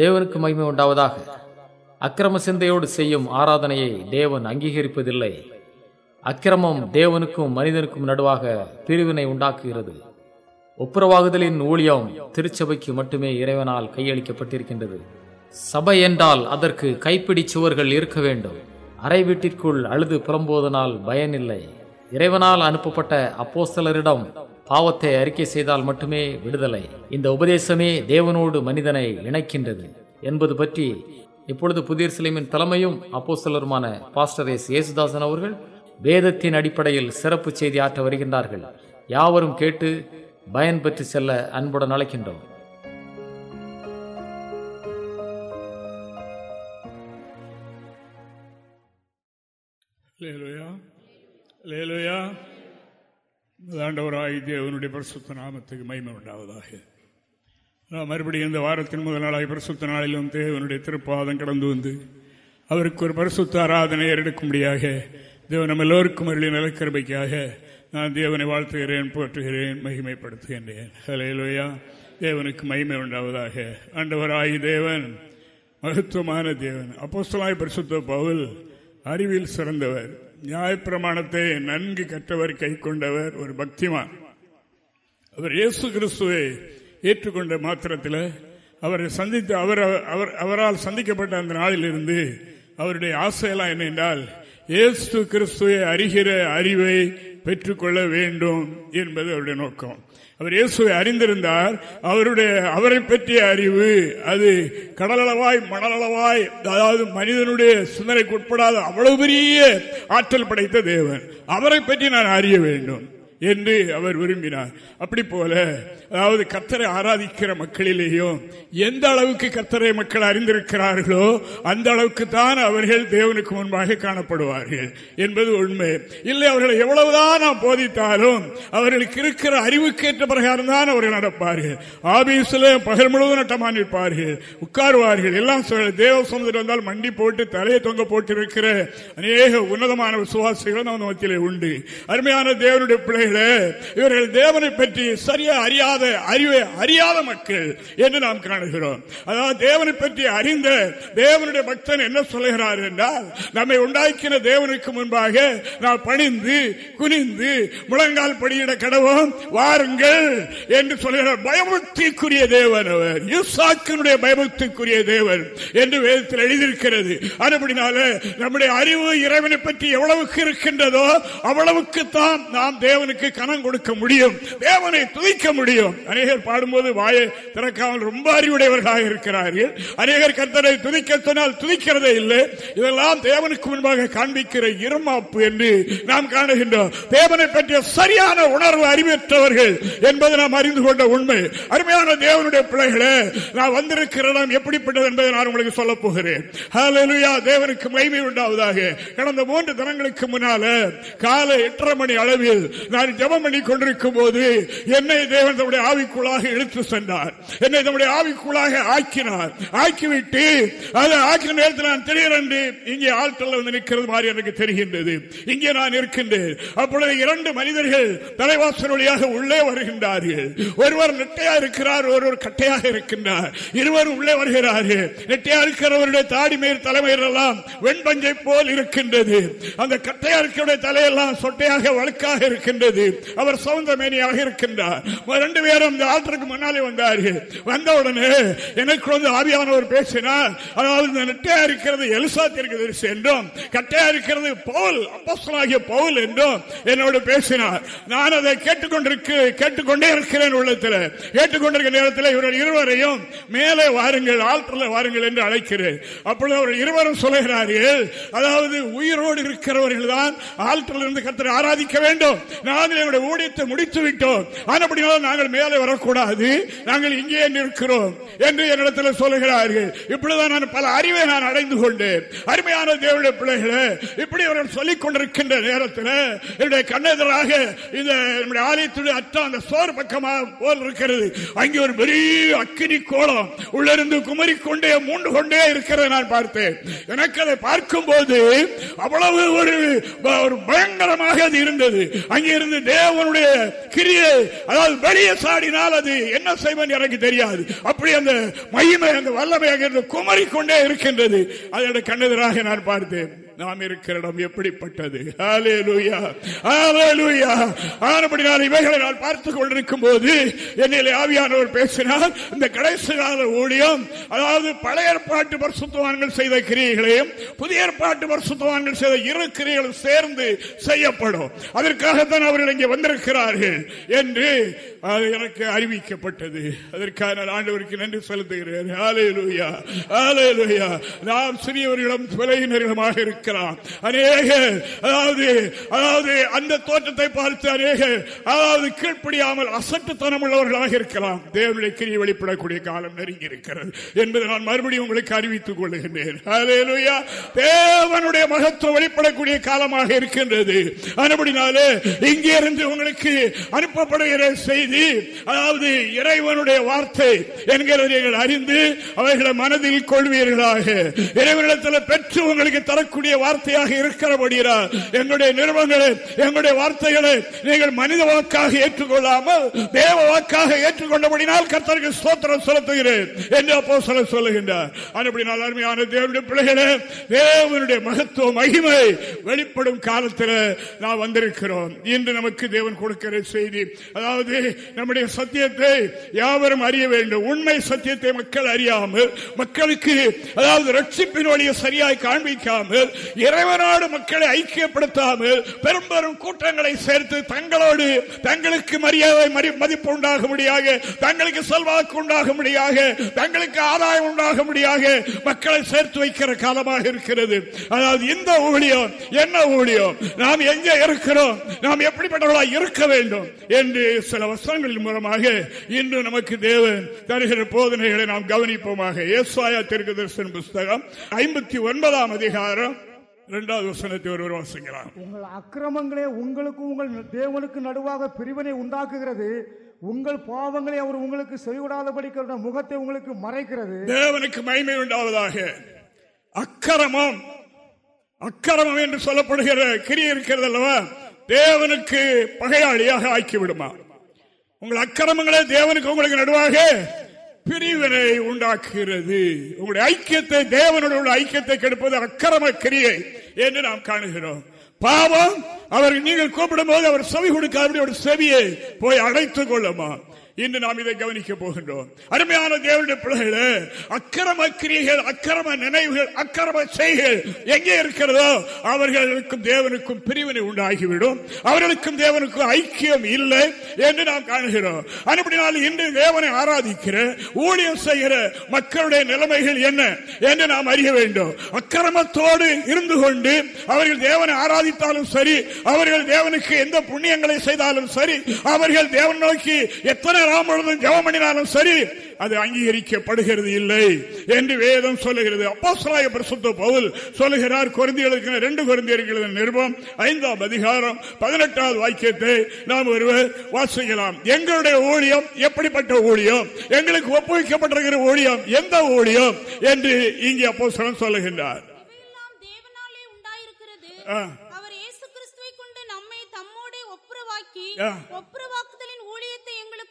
தேவனுக்கு மகிமை உண்டாவதாக. அக்கிரம சிந்தையோடு செய்யும் ஆராதனையை தேவன் அங்கீகரிப்பதில்லை. அக்கிரமம் தேவனுக்கும் மனிதனுக்கும் நடுவாக பிரிவினை உண்டாக்குகிறது. ஒப்புரவாகுதலின் ஊழியம் திருச்சபைக்கு மட்டுமே இறைவனால் கையளிக்கப்பட்டிருக்கின்றது. சபை என்றால் அதற்கு கைப்பிடி சுவர்கள் இருக்க வேண்டும். அறை வீட்டிற்குள் அழுது புலம்போதனால் பயனில்லை. இறைவனால் அனுப்பப்பட்ட அப்போஸ்தலரிடம் பாவத்தை அறிக்கை செய்தால் மட்டுமே விடுதலை. இந்த உபதேசமே தேவனோடு மனிதனை இணைக்கின்றது. என்பது பற்றி இப்பொழுது புதிர் சிலைமின் தலைமையும் அப்போஸ்தலருமான பாஸ்டர் எஸ். இயேசுதாசன் அவர்கள் வேதத்தின் அடிப்படையில் சிறப்பு செய்தி ஆற்ற வருகின்றார்கள். யாவரும் கேட்டு பயன் பெற்று செல்ல அன்புடன் அழைக்கின்றோம். லேலுயா லேலுயா ஆண்டவராய் தேவனுடைய பரிசுத்த நாமத்துக்கு மயிமை உண்டாவதாக. நான் மறுபடியும் இந்த வாரத்தின் முதல் நாளாக பரிசுத்த நாளிலும் தேவனுடைய திருப்பாதம் கடந்து வந்து அவருக்கு ஒரு பரிசுத்த ஆராதனை ஏறெடுக்கும்படியாக தேவன் நம்ம எல்லோருக்கும் அருளின் நலக்கருமைக்காக நான் தேவனை வாழ்த்துகிறேன் போற்றுகிறேன் மகிமைப்படுத்துகின்றேன். ஹலையிலோயா தேவனுக்கு மகிமை உண்டாவதாக. ஆண்டவராய் தேவன் மகத்துவமான தேவன். அப்போஸ்தலாய் பரிசுத்த பவுல் அறிவில் சிறந்தவர். நியாயப்பிரமாணத்தை நன்கு கற்றவர் கை கொண்டவர் ஒரு பக்திமான். அவர் இயேசு கிறிஸ்துவை ஏற்றுக்கொண்ட மாத்திரத்தில் அவரை சந்தித்து அவர் அவர் அவரால் சந்திக்கப்பட்ட அந்த நாளிலிருந்து அவருடைய ஆசையெல்லாம் என்ன என்றால் இயேசு கிறிஸ்துவை அறிகிற அறிவை பெற்றுக்கொள்ள வேண்டும் என்பது அவருடைய நோக்கம். அவர் இயேசுவை அறிந்திருந்தார். அவருடைய அவரை பற்றிய அறிவு அது கடலளவாய் மணலளவாய் அதாவது மனிதனுடைய சிந்தனைக்கு உட்படாத அவ்வளவு பெரிய ஆற்றல் படைத்த தேவன். அவரை பற்றி நான் அறிய வேண்டும். என்று அவர் விரும்பினார். அப்படி போல அதாவது கத்தரை ஆராதிக்கிற மக்களிலேயும் எந்த அளவுக்கு கத்தரை மக்கள் அறிந்திருக்கிறார்களோ அந்த அளவுக்கு தான் அவர்கள் தேவனுக்கு முன்பாக காணப்படுவார்கள் என்பது உண்மை. இல்லை அவர்களை எவ்வளவுதான் நாம் போதித்தாலும் அவர்களுக்கு இருக்கிற அறிவுக்கேற்ற பிரகாரம் தான் அவர்கள் நடப்பார்கள். ஆபீஸ்ல பகல் முழுவதும் நட்டமா நிற்பார்கள் உட்காருவார்கள். எல்லாம் தேவ சுதந்திரம் வந்தால் மண்டி போட்டு தலையை தொங்க போட்டு இருக்கிற அநேக உன்னதமான விசுவாசிகள் நம்ம மத்தியிலே உண்டு. அருமையான தேவனுடைய பிள்ளைகளே இவர்கள் தேவனை பற்றி சரியா அறியாத அறிவை அறியாத மக்கள் என்று நாம் காணுகிறோம். அதாவது தேவனை பற்றி அறிந்த தேவனுடைய பக்தன் என்ன சொல்லுகிறார் என்றால் நம்மை உண்டாக்கின தேவனுக்கு முன்பாக நாம் பணிந்து குனிந்து முழங்கால் படியிட கடவோம் வாருங்கள் என்று சொல்கிறார் பயபக்திக்குரிய தேவன் அவர். யூசாக்கினுடைய பயபக்திக்குரிய தேவன் என்று வேதத்தில் எழுதியிருக்கிறது. அதுபடினால நம்முடைய அறிவு இறைவனை பற்றி எவ்வளவுக்கு இருக்கின்றதோ அவ்வளவுக்கு தான் நாம் தேவனுக்கு தேவனுக்கு கனம் கொடுக்க முடியும் தேவனை துதிக்க முடியும். அநேகர் பாடும்போது வாயை திறக்காமல் ரொம்ப அறிவுடையவர்களாக இருக்கிறார்கள். அநேகர் கர்த்தரை துதிக்க சொன்னால் துதிக்கிறதே இல்லை. இதெல்லாம் தேவனுக்கு முன்பாக காண்பிக்கிற இருமாப்பு என்று நாம் காணுகின்றோம். தேவனை பற்றிய சரியான உணர்வு அறிவற்றவர்கள் என்பது நாம் அறிந்து கொண்ட உண்மை. அருமையான தேவனுடைய பிள்ளைகளே நான் வந்திருக்கிற இடம் எப்படிப்பட்டது என்பதை நான் உங்களுக்கு சொல்ல போகிறேன். தேவனுக்கு மகிமை உண்டாவதாக. கடந்த மூன்று தினங்களுக்கு முன்னால காலை எட்டரை மணி அளவில் நான் ஜபம் பண்ணி கொண்டிருக்கும் போது என்னை தேவன் தம்முடைய ஆவிக்குள்ளாக இழுத்து சென்றார். என்னை தம்முடைய ஆவிக்குள்ளாக ஆக்கினார். ஆக்கிவிட்டு அதை ஆக்கின நேரத்தில் நான் திடீரென்று இங்கே ஆழ்த்தல வந்து நிற்கிறது மாதிரி எனக்கு தெரிகின்றது. இங்கே நான் இருக்கின்றேன். அப்பொழுது இரண்டு மனிதர்கள் தலைவாசல் வழியாக உள்ளே வருகின்றார்கள். ஒருவர் நெட்டையா இருக்கிறார் ஒருவர் கட்டையாக இருக்கின்றார். இருவரும் உள்ளே வருகிறார்கள். நெட்டையா இருக்கிறவருடைய தாடி மேல் தலைமையில் எல்லாம் வெண்பஞ்சை போல் இருக்கின்றது. அந்த கட்டையா இருக்கிற தலையெல்லாம் சொட்டையாக வழக்காக இருக்கின்றது. அவர் சவுந்த மேனியாக இருக்கின்றார் ரெண்டு பேரும் இந்த ஆற்றுக்கு முன்னாலே வந்தார்கள். வந்தவுடனே எனக்கு வந்து ஆவியானவர் பேசினார். அதாவது இந்த நெட்டையா இருக்கிறது எலிசா தீர்க்கதரிசி என்றும் கட்டையா இருக்கிறது பவுல் அப்போஸ்தலாகிய பவுல் என்றும் என்னோடு பேசினார். நான் அதை கேட்டுக்கொண்டிருக்கு கேட்டுக்கொண்டே இருக்கிறேன் உள்ளத்தில். கேட்டுக்கொண்டிருக்கிற நேரத்தில் இவர்கள் இருவரையும் மேலே வாருங்கள் ஆற்றில் வாருங்கள் என்று அழைக்கிறேன். அப்பொழுது அவர்கள் இருவரும் சொல்லுகிறார்கள் அதாவது உயிரோடு இருக்கிறவர்கள் தான் ஆற்றல் இருந்து கத்தரை ஆராதிக்க வேண்டும். நாங்கள் எங்களுடைய ஊழியத்தை முடித்து விட்டோம் ஆனப்படினாலும் நாங்கள் மேலே வரக்கூடாது. நாங்கள் இங்கே நிற்கிறோம் என்று என்னிடத்தில் சொல்லுகிறார்கள். இப்படிதான் நான் பல அறிவை நான் அடைந்து கொண்டேன். அருமையான தேவனுடைய பிள்ளைகளை இப்படி அவர்கள் சொல்லிக் கொண்டிருக்கின்ற நேரத்தில் என்னுடைய கண்ணெதிராக இந்த நம்முடைய ஆலயத்துடைய அற்றம் அந்த சோர் பக்கமாக போல் இருக்கிறது. அங்கே ஒரு பெரிய அக்கினி கோலம் உள்ளிருந்து குமரிக்கொண்டே மூண்டு கொண்டே இருக்கிறத நான் பார்த்தேன். எனக்கு அதை பார்க்கும் போது அவ்வளவு ஒரு பயங்கரமாக அது இருந்தது. அங்கே இருந்து தேவனுடைய கிரியை அதாவது வெளியே சாடினால் அது என்ன செய்வன் எனக்கு தெரியாது. அப்படி அந்த அந்த மகிமை அந்த வல்லமையாக குமரிக்கொண்டே இருக்கின்றது. அதனுடைய கண்ணெதிராக நான் பார்த்தேன். நாம் இருக்கிற இடம் எப்படிப்பட்டது? ஆனபடினால் இவைகளை நான் பார்த்துக் கொண்டிருக்கும் போது என்னில் ஆவியானவர் பேசினார் இந்த கடைசி கால ஊழியம் அதாவது பழைய ஏற்பாட்டு பரிசுத்தவான்கள் செய்த கிரியைகளையும் புதிய ஏற்பாட்டு பரிசுத்தவான்கள் செய்த இரு கிரியைகளும் சேர்ந்து செய்யப்படும். அதற்காகத்தான் அவர்கள் இங்கே வந்திருக்கிறார்கள். என்று அது எனக்கு அறிவிக்கப்பட்டது. அதற்காக நான் ஆண்டவருக்கு நன்றி செலுத்துகிறேன். நாம் சிறியவர்களும் விலையினர்களுமாக இருக்கலாம் அநேக அதாவது அதாவது அந்த தோற்றத்தை பார்த்து அநேக அதாவது கீழ்ப்படியாமல் அசட்டுத்தனம் உள்ளவர்களாக இருக்கலாம். தேவனுடைய கிரி வெளிப்படக்கூடிய காலம் நெருங்கி இருக்கிறது என்பதை நான் மறுபடியும் உங்களுக்கு அறிவித்துக் கொள்ளுகின்றேன். தேவனுடைய மகத்துவம் வெளிப்படக்கூடிய காலமாக இருக்கின்றது. அதுபடினாலே இங்கே இருந்து உங்களுக்கு அனுப்பப்படுகிற செய்தி அதாவது இறைவனுடைய வார்த்தை என்கிறதை நீங்கள் அறிந்து அவைகளை மனதில் கொள்வீர்களாக. இறைவனிடத்தில் பெற்று உங்களுக்கு தரக்கூடிய வார்த்தையாக இருக்கிறபடியால் எங்களுடைய நிறுவனங்களை எங்களுடைய வார்த்தைகளை நீங்கள் மனித வாக்காக ஏற்றுக்கொள்ளாமல் தேவ வாக்காக ஏற்றுக்கொண்டபடினால் கர்த்தருக்கு சோத்திரம் செலுத்துகிறேன் என்று அப்போ சொல்ல சொல்லுகின்றார். அப்படினால் அருமையான தேவனுடைய பிள்ளைகளே தேவனுடைய மகத்துவ மகிமை வெளிப்படும் காலத்தில் நாம் வந்திருக்கிறோம். இன்று நமக்கு தேவன் கொடுக்கிற செய்தி அதாவது நம்முடைய சத்தியத்தை யாவரும் அறிய வேண்டும். உண்மை சத்தியத்தை மக்கள் அறியாமல் மக்களுக்கு அதாவது ரட்சிப்பின் வழியை சரியாய் காண்பிக்காமல் இறைவனோடு மக்களை ஐக்கியப்படுத்தாமல் பெரும்பெரும் கூட்டங்களை சேர்த்து தங்களோடு தங்களுக்கு மரியாதை மதிப்பு உண்டாக முடியாக தங்களுக்கு செல்வாக்கு உண்டாக முடியாக தங்களுக்கு ஆதாயம் உண்டாக முடியாக மக்களை சேர்த்து வைக்கிற காலமாக இருக்கிறது. அதாவது இந்த ஊழியம் என்ன ஊழியம் நாம் எங்கே இருக்கிறோம் நாம் எப்படிப்பட்டவர்களா இருக்க வேண்டும் என்று சில வசனங்களின் மூலமாக இன்று நமக்கு தேவன் தருகிற போதனைகளை நாம் கவனிப்போமாக. ஏசாயா தெற்கு தரிசன புஸ்தகம் ஐம்பத்தி ஒன்பதாம் அதிகாரம் இரண்டாவது வசனத்தை ஒருவர் வாசிக்கிறார். உங்கள் அக்கிரமங்களே உங்களுக்கு உங்கள் தேவனுக்கு நடுவாக பிரிவினை உண்டாக்குகிறது. உங்கள் பாவங்களை அவர் உங்களுக்கு செய்விடாதபடிக்கிற முகத்தை உங்களுக்கு மறைக்கிறது. தேவனுக்கு மகிமை உண்டாவதாக. அக்கிரமம் அக்கிரமம் என்று சொல்லப்படுகிற கிரி இருக்கிறது அல்லவா? தேவனுக்கு பகையாளியாக ஆக்கிவிடுமா? உங்கள் அக்கிரமங்களே தேவனுக்கு உங்களுக்கு நடுவாக பிரிவினை உண்டாக்குகிறது. உங்களுடைய ஐக்கியத்தை தேவனுடைய ஐக்கியத்தை கெடுப்பது அக்கிரம கிரியை. என்று நாம் காணுகிறோம். பாவம் அவர் நீங்கள் கூப்பிடும் போது அவர் செவி கொடுக்காத ஒரு செவியை போய் அடைத்துக் கொள்ளுமா? இன்று நாம் இதை கவனிக்க போகின்றோம். அருமையான தேவனுடைய பிள்ளைகளே அக்கிரம கிரியைகள் அக்கிரம நினைவுகள் அக்கிரம செய்கள் எங்கே இருக்கிறதோ அவர்களுக்கும் தேவனுக்கும் பிரிவினை உண்டாகிவிடும். அவர்களுக்கும் தேவனுக்கும் ஐக்கியம் இல்லை என்று நாம் காணுகிறோம். அப்படினால் இன்று தேவனை ஆராதிக்கிற ஊழியம் செய்கிற மக்களுடைய நிலைமைகள் என்ன என்று நாம் அறிய வேண்டும். அக்கிரமத்தோடு இருந்து கொண்டு அவர்கள் தேவனை ஆராதித்தாலும் சரி அவர்கள் தேவனுக்கு எந்த புண்ணியங்களை செய்தாலும் சரி அவர்கள் தேவன் நோக்கி எத்தனை ராம் பொழுதும் ஜெபம் பண்ணினாலும் சரி அது அங்கீகரிக்கப்படுகிறது இல்லை என்று வேதம் சொல்லுகிறது. அப்போ பரிசுத்த பவுல் சொல்லுகிறார் குழந்தைகளுக்கு ரெண்டு குழந்தைகள் நிருபம் ஐந்தாம் அதிகாரம் பதினெட்டாவது வாக்கியத்தை நாம் ஒருவர் வாசிக்கலாம். எங்களுடைய ஊழியம் எப்படிப்பட்ட ஊழியம்? எங்களுக்கு ஒப்புவிக்கப்பட்டிருக்கிற ஊழியம் எந்த ஊழியம் என்று இங்கே அப்போ சொல்லுகின்றார். அவர் இயேசு கிறிஸ்துவை கொண்டு நம்மை தம்மோட ஒப்புரவாக்கி ஒப்புரவாக்குதலின் ஊழியத்தை எங்களுக்கு ஒப்பு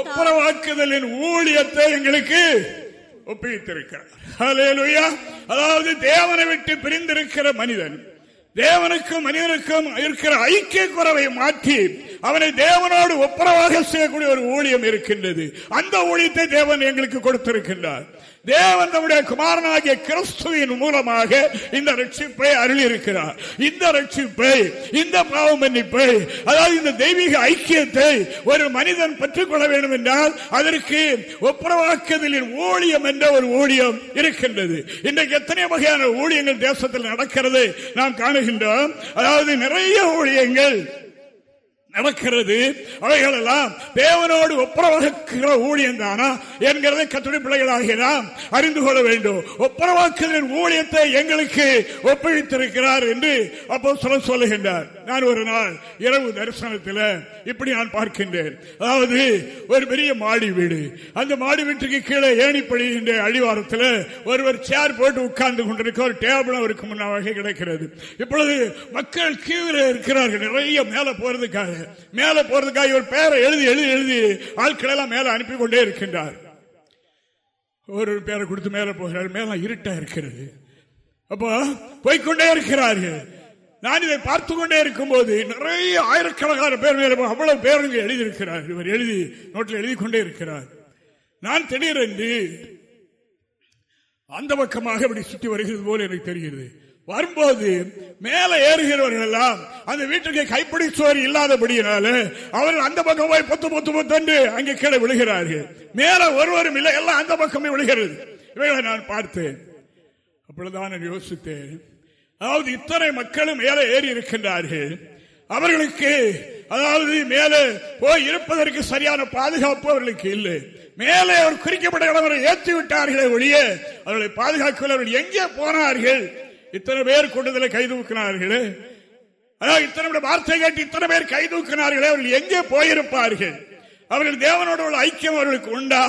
ஒப்புரவாக்குதலின் ஊழியத்தை எங்களுக்கு ஒப்புவித்திருக்கிறார் அதாவது தேவனை விட்டு பிரிந்திருக்கிற மனிதன் தேவனுக்கும் மனிதனுக்கும் இருக்கிற ஐக்கிய குறவை மாற்றி அவனை தேவனோடு ஒப்புரவாக செய்யக்கூடிய ஒரு ஊழியம் இருக்கின்றது. அந்த ஊழியத்தை தேவன் எங்களுக்கு கொடுத்திருக்கின்றார். தேவன் நம்முடைய குமாரனாகிய கிறிஸ்துவின் மூலமாக இந்த ரட்சிப்பை அருளி இருக்கிறார் இந்த ரட்சிப்பை இந்த பாவ மன்னிப்பை அதாவது இந்த தெய்வீக ஐக்கியத்தை ஒரு மனிதன் பெற்றுக்கொள்ள வேண்டும் என்றால் அதற்கு ஒப்புரவாக்குதலின் ஊழியம் என்ற ஒரு ஊழியம் இருக்கின்றது. இன்றைக்கு எத்தனை வகையான ஊழியங்கள் தேசத்தில் நடக்கிறது நாம் காணுகின்றோம். அதாவது நிறைய ஊழியங்கள் நடக்கிறது. அவைகள் எல்லாம் தேவனோடு ஒப்புரவாக்குகிற ஊழியம் தானா என்கிறதை கத்துடைய பிள்ளைகளாகிய நாம் அறிந்து கொள்ள வேண்டும். ஒப்புரவாக்குதலின் ஊழியத்தை எங்களுக்கு ஒப்புவித்திருக்கிறார் என்று அப்போ சொல்ல சொல்லுகின்றார். நான் ஒரு நாள் இரவு தரிசனத்தில் இப்படி நான் பார்க்கின்றேன். அதாவது ஒரு பெரிய மாடி வீடு. அந்த மாடி வீட்டுக்கு கீழே ஏணிப்படுகின்ற அடிவாரத்தில் ஒருவர் சேர் போட்டு உட்கார்ந்து கொண்டிருக்க ஒரு டேபிள் அவருக்கு முன்னாக கிடைக்கிறது. இப்பொழுது மக்கள் கீழே இருக்கிறார்கள். நிறைய மேலே போறதுக்காக. மேலே போறதுக்காக இவர் பேரை எழுதி எழுதி எழுதி ஆட்களெல்லாம் மேலே அனுப்பி கொண்டே இருக்கின்றார். ஒரு பேரை கொடுத்து மேலே போகிறார். மேலாம் இருட்டா இருக்கிறது. அப்போ போய்கொண்டே இருக்கிறார்கள். நான் இதை பார்த்து கொண்டே இருக்கும் போது நிறைய ஆயிரக்கணக்கான பேர் மேல அவ்வளவு பேர் எழுதியிருக்கிறார். இவர் எழுதி நோட்டில் எழுதி கொண்டே இருக்கிறார். நான் திடீரென்று அந்த பக்கமாக இப்படி சுற்றி வருகிறது போல எனக்கு தெரிகிறது. வரும்போது மேல ஏறுகிறவர்கள் எல்லாம் அந்த வீட்டுக்கு கைப்பிடி சுவர் இல்லாதபடியினால அவர்கள் அந்த பக்கம் போய் பொத்து பொத்து பொத்து அங்கே கீழே விழுகிறார்கள். மேல ஒருவரும் இல்லை எல்லாம் அந்த பக்கமே விழுகிறது. இவைகளை நான் பார்த்தேன். அப்பொழுதுதான் நான் யோசித்தேன். அதாவது இத்தனை மக்களும் மேலே ஏறி இருக்கின்றார்கள். அவர்களுக்கு அதாவது மேலே போய் இருப்பதற்கு சரியான பாதுகாப்பு அவர்களுக்கு இல்லை. மேலே அவர் குறிக்கப்பட்ட இடவரை ஏற்றி விட்டார்களே ஒழிய அவர்களை பாதுகாக்கவர்கள் எங்கே போனார்கள்? இத்தனை பேர் கொண்டதில் கை தூக்கினார்களே. அதாவது இத்தனை வார்த்தை கேட்டு இத்தனை பேர் கைதூக்கினார்களே அவர்கள் எங்கே போயிருப்பார்கள்? அவர்கள் தேவனோட உள்ள ஐக்கியம் அவர்களுக்கு உண்டா?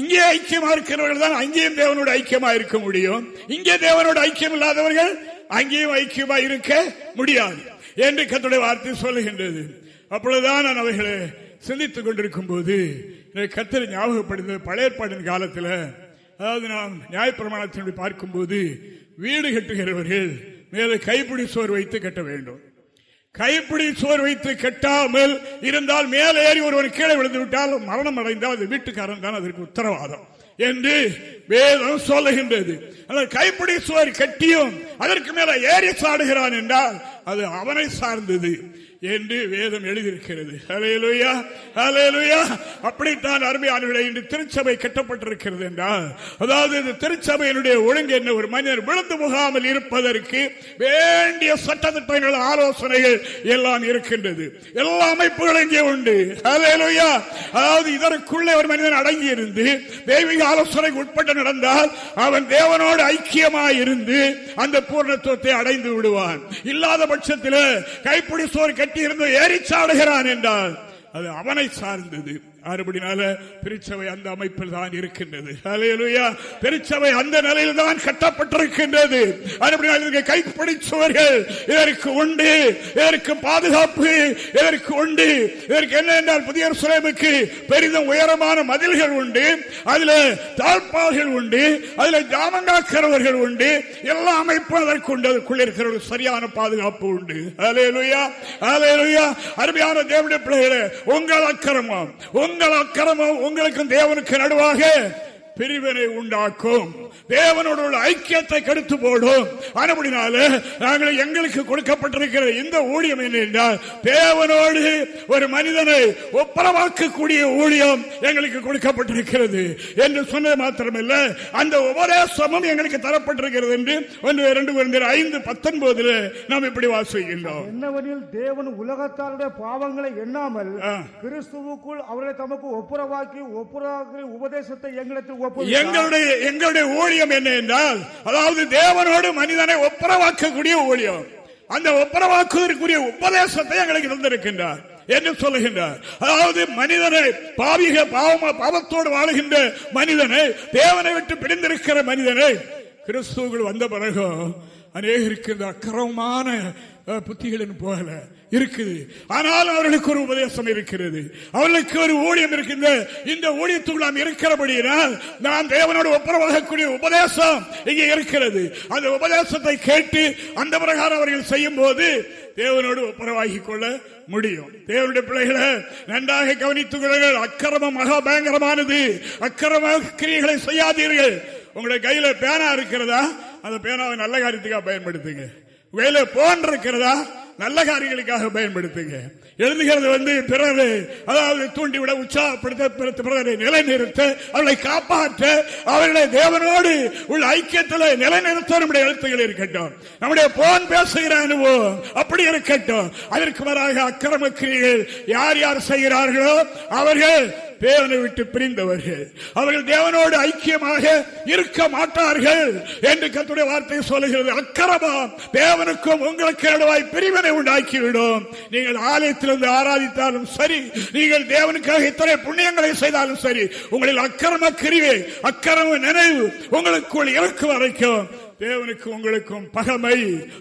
இங்கே ஐக்கியமா இருக்கிறவர்கள் தான் அங்கேயும் தேவனோட ஐக்கியமா இருக்க முடியும். இங்கே தேவனோட ஐக்கியம் இல்லாதவர்கள் அங்கேயும் ஐக்கியமா இருக்க முடியாது என்று கத்துடைய வார்த்தை சொல்லுகின்றது. அப்பொழுதுதான் நான் அவைகளை சிந்தித்துக் கொண்டிருக்கும் போது கத்தரை ஞாபகப்படுத்த பழையற்பாட்டின் காலத்தில் அதாவது நாம் நியாயப்பிரமாணத்தினுடைய பார்க்கும்போது வீடு கட்டுகிறவர்கள் மேலே கைப்பிடி சோர் வைத்து கட்ட வேண்டும். கைப்பிடி சோர் வைத்து கட்டாமல் இருந்தால் மேலே ஏறி ஒருவர் கீழே விழுந்து விட்டால் மரணம் அடைந்தால் அது வீட்டுக்காரன் தான் அதற்கு உத்தரவாதம். என்று வேதம் சொல்லுகின்றது. கைப்பிடி சுவர் கட்டியும் அதற்கு மேல ஏறி சாடுகிறான் என்றால் அது அவனை சார்ந்தது என்று வேதம் எழுதியிருக்கிறது. அலையலுயா அலையலுயா அப்படித்தான் அருமையானவர்களை இன்று திருச்சபை கட்டப்பட்டிருக்கிறது என்றால் அதாவது இந்த திருச்சபையினுடைய ஒழுங்கு என்ன? ஒரு மனிதர் விழுந்து முகாமல் இருப்பதற்கு வேண்டிய சட்டத்திட்டங்கள் ஆலோசனைகள் எல்லாம் இருக்கின்றது. எல்லா அமைப்புகளும் இங்கே உண்டு. அலையலுயா அதாவது இதற்குள்ளே ஒரு மனிதன் அடங்கி இருந்து தெய்வீக ஆலோசனைக்கு உட்பட்டு நடந்தால் அவன் தேவனோடு ஐக்கியமாய் இருந்து அந்த பூர்ணத்துவத்தை அடைந்து விடுவான். இல்லாத பட்சத்தில் கைப்பிடி சோறு கட்டி இருந்து ஏறிச்சாடுகிறான் என்றால் அது அவனை சார்ந்தது. மறுபடினால திருச்சபை அந்த அமைப்பில் தான் இருக்கின்றது. திருச்சபை அந்த நிலையில் தான் கட்டப்பட்டிருக்கின்றது. கைப்பிடிச்சவர்கள். இதற்கு உண்டு. இதற்கு பாதுகாப்பு. இதற்கு உண்டு. இதற்கு என்ன என்றால் புதிய சுலைமுக்கு பெரிதும் உயரமான மதில்கள் உண்டு. அதுல தாழ்பால்கள் உண்டு. அதுல ஜாமங்காக்கிறவர்கள் உண்டு. எல்லா அமைப்பும் அதற்கு உண்டு. அதற்குள்ள இருக்கிற சரியான பாதுகாப்பு உண்டு. அலையலுயா அலையலுயா அருமையான தேவடைய பிள்ளைகளே உங்கள் அக்கிரமம் உங்கள் அக்கிரமம் உங்களுக்கும் தேவனுக்கு நடுவாக பிரிவினை உண்டாக்கும். தேவனோட உள்ள ஐக்கியத்தை கெடுத்து போடும். ஆனபடினால நாங்கள் எங்களுக்கு கொடுக்கப்பட்டிருக்கிற இந்த ஊழியம் என்றால் தேவனோடு ஒரு மனிதனை ஒப்பரவாக்கக்கூடிய ஊழியம் எங்களுக்கு கொடுக்கப்பட்டிருக்கிறது. என்று சொன்னது மாத்திரமல்ல அந்த உபதேசமும் எங்களுக்கு தரப்பட்டிருக்கிறது என்று ஒன்று இரண்டு குழந்தை ஐந்து பத்தொன்பதுல நாம் இப்படி வாசிக்கின்றோம். என்னவெனில் தேவன் உலகத்தாருடைய பாவங்களை எண்ணாமல் கிறிஸ்துவுக்குள் அவர்களை தமக்கு ஒப்புரவாக்கி ஒப்புரவாக்கி உபதேசத்தை எங்களுக்கு எங்களுடைய எங்களுடைய ஊழியம் என்ன என்றால் அதாவது தேவனோடு மனிதனை ஒப்புரவாக்கக்கூடிய ஊழியம். அந்த ஒப்புரவாக்குவதற்குரிய உபதேசத்தை எங்களுக்கு தந்திருக்கின்றார் என்று சொல்லுகின்றார். அதாவது மனிதனை பாவிக பாவ பாவத்தோடு வாழுகின்ற மனிதனை தேவனை விட்டு பிடிந்திருக்கிற மனிதனை கிறிஸ்துவர்கள் வந்த பிறகு அநேகருக்கு இந்த அக்கிரமமான புத்திகளின் போகல இருக்குது. ஆனால் அவர்களுக்கு ஒரு உபதேசம் இருக்கிறது. அவர்களுக்கு ஒரு ஊழியம் இருக்கின்ற இந்த ஊழியத்துக்கு நாம் இருக்கிறபடியால் நாம் தேவனோடு ஒப்புரவாகக்கூடிய உபதேசம் இங்கே இருக்கிறது. அந்த உபதேசத்தை கேட்டு அந்த பிரகாரம் அவர்கள் செய்யும் போது தேவனோடு ஒப்புரவாகிக் கொள்ள முடியும். தேவனுடைய பிள்ளைகளை நன்றாக கவனித்துக் கொள்ளுங்கள். அக்கிரமம் மகா பயங்கரமானது. அக்கிரம கிரியைகளை செய்யாதீர்கள். உங்களுடைய கையில பேனா இருக்கிறதா? அந்த பேனாவை நல்ல காரியத்துக்காக பயன்படுத்துங்க. வேலை போன்றிருக்கிறதா? நல்ல காரியங்களுக்காக பயன்படுத்துங்க. எழுதுகிறது வந்து பிறரு அதாவது தூண்டிவிட உற்சாகப்படுத்த பிறரை நிலைநிறுத்த அவர்களை காப்பாற்ற அவர்களை தேவனோடு உள்ள ஐக்கியத்தில் நிலைநிறுத்த நம்முடைய எழுத்துகள் இருக்கட்டும். நம்முடைய போன் பேசுகிற அனுபவம் அப்படி இருக்கட்டும். அதற்கு மாறாக அக்கிரம கிரிகள் யார் யார் செய்கிறார்களோ அவர்கள் தேவனை விட்டு பிரிந்தவர்கள். அவர்கள் தேவனோடு ஐக்கியமாக இருக்க மாட்டார்கள் என்று கத்துடைய வார்த்தை சொல்லுகிறது. அக்கிரமம் தேவனுக்கும் உங்களுக்கு பிரிவினை உண்டாக்கிவிடும். நீங்கள் இருந்து ஆராதித்தாலும் சரி நீங்கள் தேவனுக்காக இத்தனை புண்ணியங்களை செய்தாலும் சரி உங்களில் அக்கிரம கிரிவே அக்கிரம நினைவு உங்களுக்குள் இறக்கு வரைக்கும் தேவனுக்கு உங்களுக்கும் பகமை.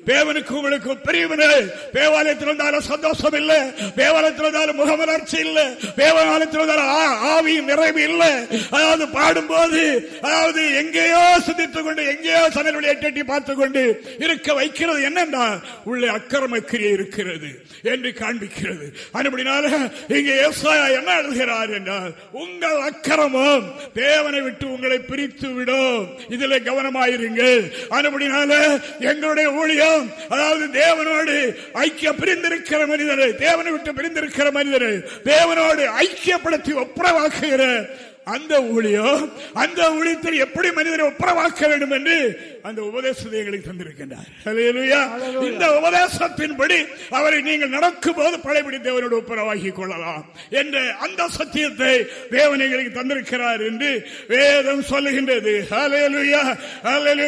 தேவனுக்கு உங்களுக்கும் பிரிவினை. தேவாலயத்தில் இருந்தாலும் சந்தோஷம் இல்லை தேவாலயத்தில் இருந்தாலும் முகமலர்ச்சி இல்லை. தேவாலயத்தில் இருந்தாலும் ஆவி நிறைவு இல்லை. அதாவது பாடும்போது அதாவது எங்கேயோ சிந்தித்துக் கொண்டு எங்கேயோ சனலுடைய எட்டி பார்த்துக் கொண்டு இருக்க வைக்கிறது என்னென்றால் உள்ளே அக்கிரம கிரியை இருக்கிறது என்று காண்பிக்கிறது. அப்படினால இங்கே என்ன எழுதுகிறார் என்றால் உங்கள் அக்கிரமம் தேவனை விட்டு உங்களை பிரித்து விடும் இதில் கவனமாயிருங்கள். அதுபடினால எங்களுடைய ஊழியம் அதாவது தேவனோடு ஐக்கிய பிரிந்திருக்கிற மனிதரை தேவனை விட்டு பிரிந்திருக்கிற மனிதரை தேவனோடு ஐக்கியப்படுத்தி ஒப்புரவாக்குகிற அந்த ஊழியம் அந்த ஊழியத்தில் எப்படி மனிதனை ஒப்புரவாக்க வேண்டும் என்று அந்த உபதேசத்தை எங்களுக்கு தந்திருக்கின்றார். இந்த உபதேசத்தின்படி அவரை நீங்கள் நடக்கும் போது பழையபடி தேவனோடு ஒப்புரவாகி கொள்ளலாம் என்ற அந்த சத்தியத்தை தேவன் எங்களுக்கு தந்திருக்கிறார் என்று வேதம் சொல்லுகின்றது.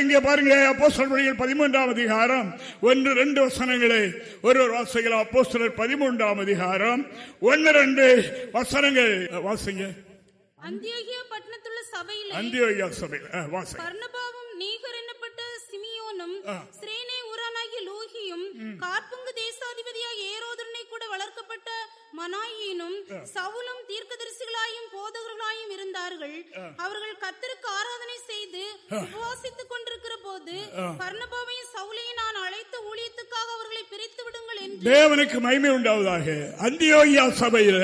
இங்கே பாருங்க அப்போ சொல்வழிகள் பதிமூன்றாம் அதிகாரம். ஒன்று ரெண்டு வசனங்களை. ஒரு வாசிகள் அப்போ சிலர் பதிமூன்றாம் அதிகாரம். ஒன்னு ரெண்டு வசனங்கள். வாசிங்க. அந்தியோகியா பட்டணத்துள்ள சபையிலே அந்தியோகியா சபையில் வாசி பர்ணபாவும் நீகர் என்னப்பட்ட சிமியோனும் ஸ்ரேனே ஊரானாகிய லூகியும் கார்புங்கு தேசாதிபதியாக ஏரோதனை கூட வளர்க்கப்பட்ட மனாயினும் சவுலும் தீர்க்கதரிசிகளாயும் போதகர்களாயும் இருந்தார்கள். அவர்கள் கத்தருக்கு ஆராதனை செய்து உபவாசித்துக் கொண்டிருக்கிற போது பர்ணபாவையும் சவுலையும் நான் அழைத்த ஊழியத்துக்காக அவர்களை பிரித்து விடுங்கள் என்று தேவனுக்கு மகிமை உண்டாவதாக அந்தியோகியா சபையில்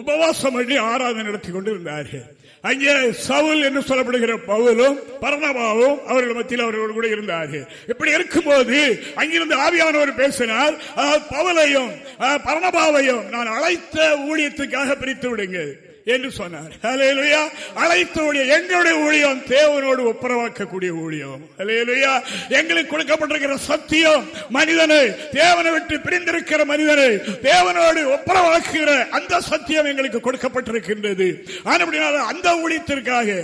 உபவாசம் பண்ணி ஆராதனை நடத்தி கொண்டிருந்தார்கள். அங்கே சவுல் என்று சொல்லப்படுகிற பவுலும் பரணபாவும் அவர்கள் மத்தியில் அவர்கள் கூட இருந்தார்கள். இப்படி இருக்கும்போது அங்கிருந்து ஆவியானவர் பேசினார் பவுலையும் பரணபாவையும் நான் அழைத்த ஊழியத்துக்காக பிரித்து விடுங்கள். என்று சொன்னார். அழைத்த ஊழியம் எங்களுடைய ஊழியம் தேவனோடு ஒப்புரவாக்கக்கூடிய ஊழியம். எங்களுக்கு கொடுக்கப்பட்டிருக்கிற சத்தியம் மனிதனை தேவனை விட்டு பிரிந்திருக்கிற மனிதனை தேவனோடு ஒப்புரவாக்குகிற அந்த சத்தியம் எங்களுக்கு கொடுக்கப்பட்டிருக்கின்றது. ஆனால் அந்த ஊழியத்திற்காக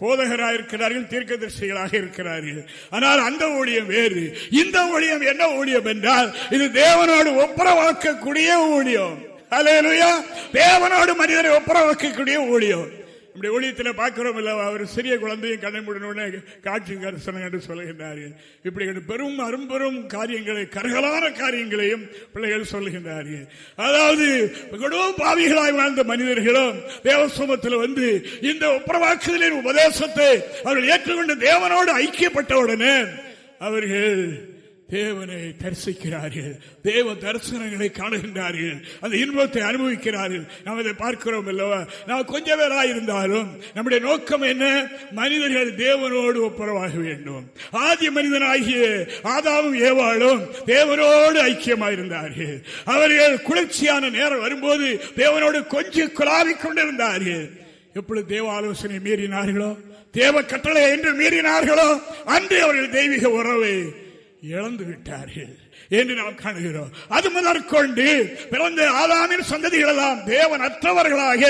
போதகராக இருக்கிறார்கள் தீர்க்கதரிசிகளாக இருக்கிறார்கள். ஆனால் அந்த ஊழியம் வேறு. இந்த ஊழியம் என்ன ஊழியம் என்றால் இது தேவனோடு ஒப்புரவாக்கக்கூடிய ஊழியம். தேவனோடு மனிதரை ஒப்புரவாக்கக்கூடிய ஊழியம் நம்முடைய ஊழியத்தில் பார்க்கிறோம் இல்ல அவர் சிறிய குழந்தையும் கண்ணை முடினோடனே காட்சி கரிசனம் என்று சொல்லுகின்றார்கள் இப்படி பெரும் அரும்பெரும் காரியங்களை கருகலான காரியங்களையும் பிள்ளைகள் சொல்லுகின்றார்கள் அதாவது கடும் பாவிகளாய் வாழ்ந்த மனிதர்களும் தேவசோமத்தில் வந்து இந்த ஒப்புரவாக்குதலின் உபதேசத்தை அவர்கள் ஏற்றுக்கொண்டு தேவனோடு ஐக்கியப்பட்டவுடனே அவர்கள் தேவனை தரிசிக்கிறார்கள். தேவ தரிசனங்களை காணுகின்றார்கள். அந்த இன்பத்தை அனுபவிக்கிறார்கள். நாம் அதை பார்க்கிறோம் அல்லவா? நாம் கொஞ்ச இருந்தாலும் நம்முடைய நோக்கம் என்ன? மனிதர்கள் தேவனோடு ஒப்புரவாக வேண்டும். ஆதி மனிதனாகிய ஆதாவும் ஏவாளும் தேவனோடு ஐக்கியமாயிருந்தார்கள். அவர்கள் குளிர்ச்சியான நேரம் வரும்போது தேவனோடு கொஞ்சம் குழாவிக் கொண்டிருந்தார்கள். எப்பொழுது தேவ ஆலோசனை மீறினார்களோ? தேவ கட்டளை என்று மீறினார்களோ? அன்று அவர்கள் தெய்வீக உறவை இழந்து விட்டார்கள் என்று நாம் காணுகிறோம். அது முதற்கொண்டு பிறந்த ஆதாமின் சந்ததிகளெல்லாம் தேவன் அற்றவர்களாக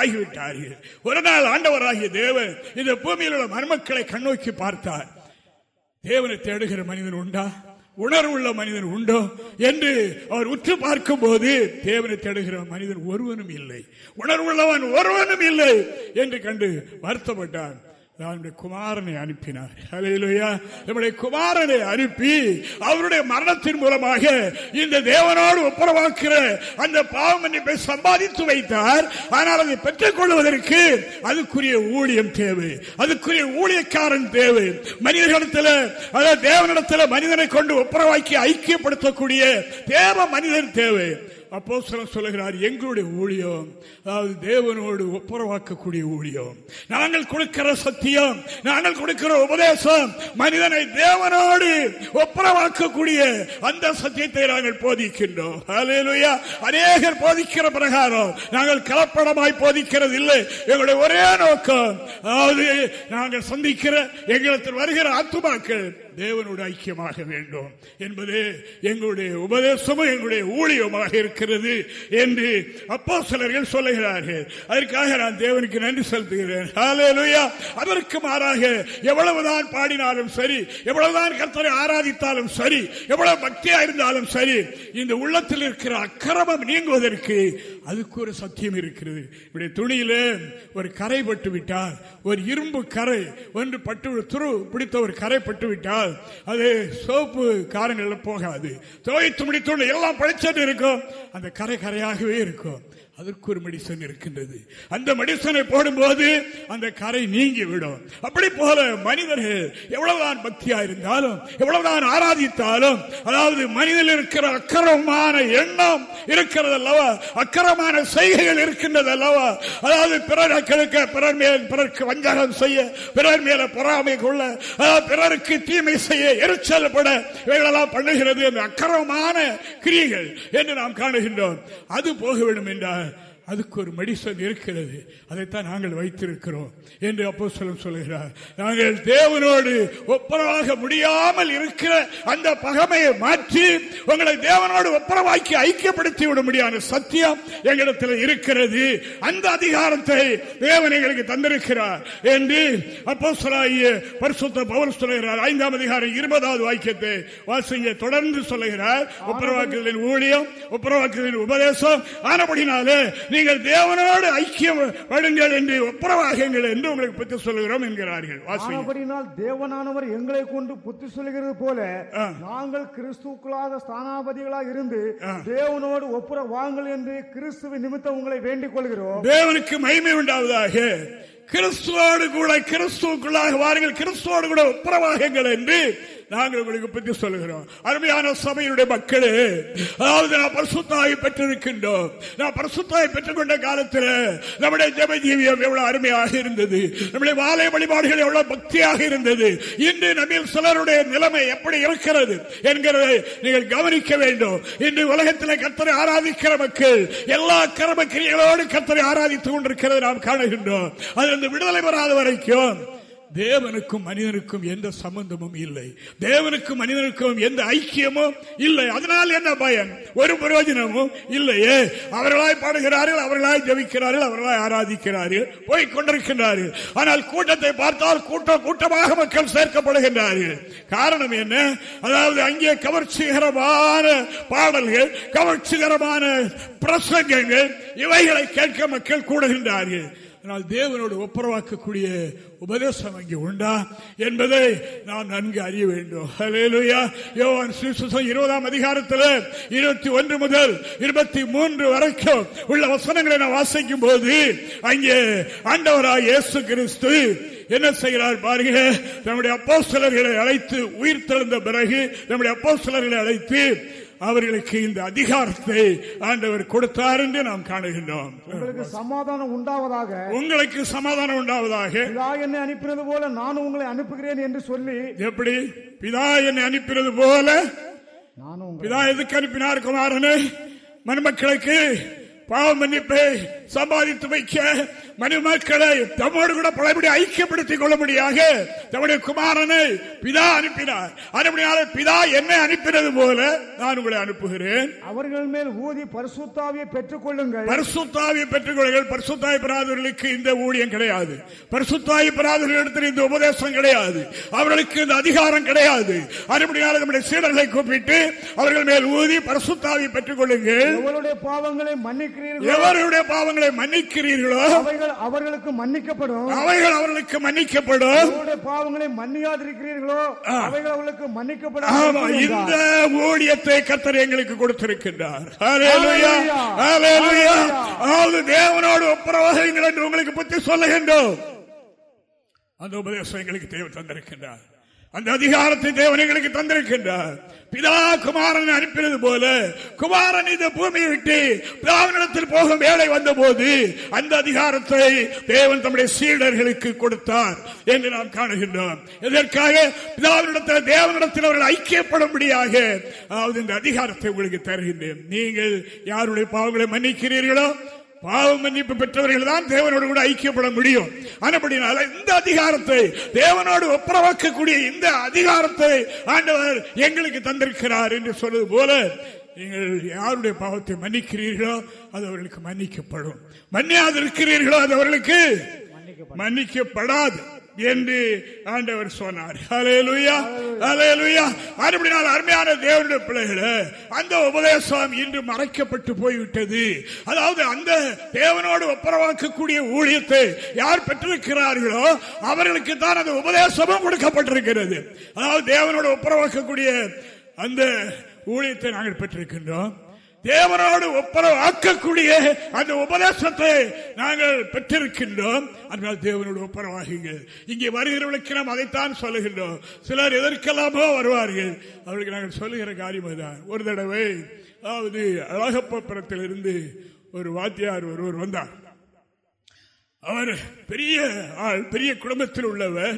ஆகிவிட்டார்கள். ஒரு நாள் ஆண்டவராகிய தேவன் இந்த பூமியில் உள்ள மருமக்களை கண்ணோக்கி பார்த்தார். தேவனை தேடுகிற மனிதன் உண்டா? உணர்வுள்ள மனிதன் உண்டோ? என்று அவர் உற்று பார்க்கும் போது தேவனை தேடுகிற மனிதன் ஒருவனும் இல்லை. உணர்வுள்ளவன் ஒருவனும் இல்லை என்று கண்டு வருத்தப்பட்டான். நம்முடைய குமாரனை அனுப்பினார் நம்முடைய குமாரனை அனுப்பி அவருடைய மரணத்தின் மூலமாக இந்த தேவனோடு ஒப்புரவாக்குற அந்த பாவம் மன்னிப்பை சம்பாதித்து வைத்தார் ஆனால் அதை பெற்றுக் கொள்வதற்கு அதுக்குரிய ஊழியம் தேவை அதுக்குரிய ஊழியக்காரன் தேவை மனிதர்களிடத்தில் அதாவது தேவனிடத்தில் மனிதனை கொண்டு ஒப்புரவாக்கி ஐக்கியப்படுத்தக்கூடிய தேவ மனிதன் தேவை அப்போ சொல்லுகிறார் எங்களுடைய ஊழியம் அதாவது தேவனோடு ஒப்புரவாக்கக்கூடிய ஊழியம். நாங்கள் கொடுக்கிற சத்தியம் நாங்கள் கொடுக்கிற உபதேசம் மனிதனை தேவனோடு ஒப்புரவாக்கக்கூடிய அந்த சத்தியத்தை நாங்கள் போதிக்கின்றோம். அநேகர் போதிக்கிற பிரகாரம் நாங்கள் கலப்படமாய் போதிக்கிறது இல்லை எங்களுடைய ஒரே நோக்கம் அதாவது நாங்கள் சந்திக்கிற எங்களுக்கு வருகிற ஆத்துமாக்கள் தேவனோடு ஐக்கியமாக வேண்டும் என்பது எங்களுடைய உபதேசமும் எங்களுடைய ஊழியமாக இருக்கிறது என்று அப்போ சிலர்கள் சொல்லுகிறார்கள். அதற்காக நான் தேவனுக்கு நன்றி செலுத்துகிறேன். அதற்கு மாறாக எவ்வளவுதான் பாடினாலும் சரி எவ்வளவுதான் கர்த்தரை ஆராதித்தாலும் சரி எவ்வளவு பக்தியா இருந்தாலும் சரி இந்த உள்ளத்தில் இருக்கிற அக்கிரமம் நீங்குவதற்கு அதுக்கு ஒரு சத்தியம் இருக்கிறது. இப்படி துணியில ஒரு கரை பட்டு விட்டால் ஒரு இரும்பு கரை ஒன்று பட்டு துரு பிடித்த ஒரு கரை பட்டு விட்டால் அது சோப்பு காரங்கள்ல போகாது. துவைத்து முடித்தோடு எல்லாம் பழிச்சது இருக்கும். அந்த கரை கரையாகவே இருக்கும். அதற்கு ஒரு மெடிசன் இருக்கின்றது. அந்த மெடிசனை போடும்போது அந்த கரை நீங்கி விடும் அப்படி போல மனிதர்கள் எவ்வளவுதான் பக்தியா இருந்தாலும் எவ்வளவுதான் ஆராதித்தாலும் அதாவது மனிதனில் இருக்கிற அக்கரமான எண்ணம் இருக்கிறது அல்லவா அக்கரமான செய்கைகள் இருக்கின்றது அல்லவா அதாவது அக்களுக்க பிறர் மேல் பிறருக்கு வஞ்சகம் செய்ய பிறர் மேல பொறாமை கொள்ள அதாவது பிறருக்கு தீமை செய்ய எரிச்சல் பட இவைகளெல்லாம் பண்ணுகிறது. அந்த அக்கரமான கிரியைகள் என்று நாம் காணுகின்றோம். அது போக வேண்டும் என்றால் அதுக்கு ஒரு மெடிசன் இருக்கிறது. அதைத்தான் நாங்கள் வைத்திருக்கிறோம் என்று அப்போ சொல்லுகிறார். நாங்கள் தேவனோடு ஒப்புரவாக முடியாமல் இருக்கிற அந்த பகமையை மாற்றி உங்களை தேவனோடு ஒப்புரவாக்கி ஐக்கியப்படுத்தி விட முடியாத சத்தியம் எங்களிடத்தில் இருக்கிறது. அந்த அதிகாரத்தை தேவன் எங்களுக்கு தந்திருக்கிறார் என்று அப்போ சொல்லாகிய பரிசுத்த பவல் சொல்லுகிறார். ஐந்தாம் அதிகாரம் இருபதாவது வாக்கியத்தை வாசிங்க. தொடர்ந்து சொல்லுகிறார். ஒப்புரவாக்குதலின் ஊழியம் ஒப்புரவாக்குதலின் உபதேசம் ஆனபடினாலே நீங்கள் தேவனோடு ஐக்கியம் வடுங்கள் என்று ஒப்புரவாகுங்கள் என்று உங்களுக்கு பற்றி சொல்லுகிறோம் என்கிறார்கள். தேவனானவர் எங்களை கொண்டு புத்தி சொல்லுகிறது போல நாங்கள் கிறிஸ்துக்களாக ஸ்தானாபதிகளாக இருந்து தேவனோடு ஒப்புற வாங்கள் என்று கிறிஸ்துவின் நிமித்தம் உங்களை வேண்டிக் கொள்கிறோம். தேவனுக்கு மகிமை உண்டாவதாக. கிறிஸ்துவோடு கூட கிறிஸ்துவுக்குள்ளாக வாருங்கள். கிறிஸ்துவோடு கூட ஒப்புரவாகுங்கள் என்று நாங்கள் உங்களுக்கு பற்றி சொல்லுகிறோம். அருமையான சபையினுடைய மக்களே அதாவது நான் பரிசுத்தாய் பெற்றிருக்கின்றோம். நான் பரிசுத்தாய் பெற்றுக்கொண்ட காலத்தில் நம்முடைய ஜெப ஜீவியம் எவ்வளவு அருமையாக இருந்தது. நம்முடைய வாழை வழிபாடுகள் எவ்வளவு பக்தியாக இருந்தது. இன்று நம்ம சிலருடைய நிலைமை எப்படி இருக்கிறது என்கிறதை நீங்கள் கவனிக்க வேண்டும். இன்று உலகத்தில் கத்தரை ஆராதிக்கிற மக்கள் எல்லா கர்ம கிரியைகளோடு கத்தரை ஆராதித்துக் கொண்டிருக்கிறது நாம் காணுகின்றோம். அதிலிருந்து விடுதலை பெறாத வரைக்கும் தேவனுக்கும் மனிதனுக்கும் எந்த சம்பந்தமும் இல்லை. தேவனுக்கும் மனிதனுக்கும் எந்த ஐக்கியமும் இல்லை. அதனால் என்ன பயன்? ஒரு பிரயோஜனமும் இல்லையே. அவர்களாய் பாடுகிறார்கள் அவர்களாய் ஜபிக்கிறார்கள் அவர்களாய் ஆராதிக்கிறார்கள் போய் கொண்டிருக்கின்றார்கள். ஆனால் கூட்டத்தை பார்த்தால் கூட்டம் கூட்டமாக மக்கள் சேர்க்கப்படுகின்றார்கள். காரணம் என்ன? அதாவது அங்கே கவர்ச்சிகரமான பாடல்கள் கவர்ச்சிகரமான பிரசங்கங்கள் இவைகளை கேட்க மக்கள் கூடுகின்றார்கள். ஆனால் தேவனோடு ஒப்புரவாக்கக்கூடிய உபதேசம் அங்கே உண்டா என்பதை நாம் நன்கு அறிய வேண்டும். இருபதாம் அதிகாரத்தில் இருபத்தி ஒன்று முதல் இருபத்தி மூன்று வரைக்கும் உள்ள வசனங்களை நான் வாசிக்கும் போது அங்கே ஆண்டவராய் இயேசு கிறிஸ்து என்ன செய்கிறார் பாருங்க. நம்முடைய அப்போ அழைத்து உயிர் தெழுந்த பிறகு நம்முடைய அப்போ அழைத்து அவர்களுக்கு இந்த அதிகாரத்தை ஆண்டவர் கொடுத்தார் என்று நாம் காணுகின்றோம். உங்களுக்கு சமாதானம் உண்டாவதாக உங்களுக்கு சமாதானம் உண்டாவதாக. பிதா என்னை அனுப்பினது போல நானும் உங்களை அனுப்புகிறேன் என்று சொல்லி எப்படி? பிதா என்னை அனுப்பினது போல. நானும் பிதா எதுக்கு அனுப்பினார் குமாரனே? மணமக்களுக்கு பாவ மன்னிப்பை சம்பாதித்து வைக்க மனுமக்களை தம்மோடு கூட பழையபடி ஐக்கியப்படுத்திக் கொள்ளும்படியாக தம்முடைய குமாரனை பிதா அனுப்பினார். அதுபடியால பிதா என்னை அனுப்பினது போல நான் உங்களை அனுப்புகிறேன். அவர்கள் மேல் ஊதி பரிசுத்தாவியை பெற்றுக் கொள்ளுங்கள் பரிசுத்தாவியை பெற்றுக் கொள்ளுங்கள் பரிசுத்தாய் பெறாதவர்களுக்கு இந்த ஊழியம் கிடையாது. பரிசுத்தாய் பெறாதவர்களிடத்தில் இந்த உபதேசம் கிடையாது. அவர்களுக்கு இந்த அதிகாரம் கிடையாது. அதுபடியால நம்முடைய சீடர்களை கூப்பிட்டு அவர்கள் மேல் ஊதி பரிசுத்தாவியை பெற்றுக் கொள்ளுங்கள் எவருடைய பாவங்களை மன்னிக்கிறீர்களோ எவருடைய பாவங்களை மன்னிக்கிறீர்களோ அவைகள் அவர்களுக்கு மன்னிக்கப்படும். அவைகள் அவர்களுக்கு மன்னிக்கப்படும். எவருடைய பாவங்களை மன்னியாதிருக்கிறீர்களோ அவைகள் அவர்களுக்கு மன்னிக்கப்படும் இந்த. ஊழியத்தை கத்தர் எங்களுக்கு கொடுத்திருக்கின்றார். அதாவது தேவனோடு ஒப்புரவாகுங்கள் என்று உங்களுக்கு பற்றி சொல்லுகின்றோம். அந்த உபதேசம் எங்களுக்கு தேவன் தந்திருக்கின்றார். அந்த அதிகாரத்தை தேவன் எங்களுக்கு தந்திருக்கின்றார். பிதா குமாரன் அனுப்பினது போல குமாரன் இந்த பூமியை விட்டு பிதாவினிடத்தில் போகும் வேலை வந்தபோது அந்த அதிகாரத்தை தேவன் தம்முடைய சீடர்களுக்கு கொடுத்தார் என்று நாம் காணுகின்றோம். இதற்காக பிதாவினிடத்தில் தேவனிடத்தில் அவர்கள் ஐக்கியப்படும்படியாக. அதாவது இந்த அதிகாரத்தை உங்களுக்கு தருகின்றேன். நீங்கள் யாருடைய பாவங்களை மன்னிக்கிறீர்களோ பாவ மன்னிப்பு பெற்றவர்கள் தான் தேவனோடு கூட ஐக்கியப்பட முடியும். ஆனப்படினால இந்த அதிகாரத்தை தேவனோடு ஒப்புரவாக்கக்கூடிய இந்த அதிகாரத்தை ஆண்டவர் எங்களுக்கு தந்திருக்கிறார் என்று சொல்வது போல நீங்கள் யாருடைய பாவத்தை மன்னிக்கிறீர்களோ அது அவர்களுக்கு மன்னிக்கப்படும். மன்னியாது இருக்கிறீர்களோ அது அவர்களுக்கு மன்னிக்கப்படாது. என்று ஆண்டவர் சொன்னார். மறுபடியும் அருமையான தேவனுடைய பிள்ளைகளே அந்த உபதேசம் இன்று மறைக்கப்பட்டு போய்விட்டது. அதாவது அந்த தேவனோடு ஒப்புரவாக்கக்கூடிய ஊழியத்தை யார் பெற்றிருக்கிறார்களோ அவர்களுக்கு தான் அந்த உபதேசமும் கொடுக்கப்பட்டிருக்கிறது. அதாவது தேவனோடு ஒப்புரவாக்கக்கூடிய அந்த ஊழியத்தை நாங்கள் பெற்றிருக்கின்றோம். தேவனோடு ஒப்பரவாக்கக்கூடிய அந்த உபதேசத்தை நாங்கள் பெற்றிருக்கின்றோம். அதனால் தேவனோடு ஒப்பரவாகுங்கள் இங்கே வருகிறவர்களுக்கு நாம் அதைத்தான் சொல்லுகின்றோம். சிலர் எதற்கெல்லாமோ வருவார்கள். அவர்களுக்கு நாங்கள் சொல்லுகிற காரியம் தான் ஒரு தடவை அதாவது அழகப்பபுரத்தில் இருந்து ஒரு வாத்தியார் ஒருவர் வந்தார். அவர் பெரிய ஆள் பெரிய குடும்பத்தில் உள்ளவர்.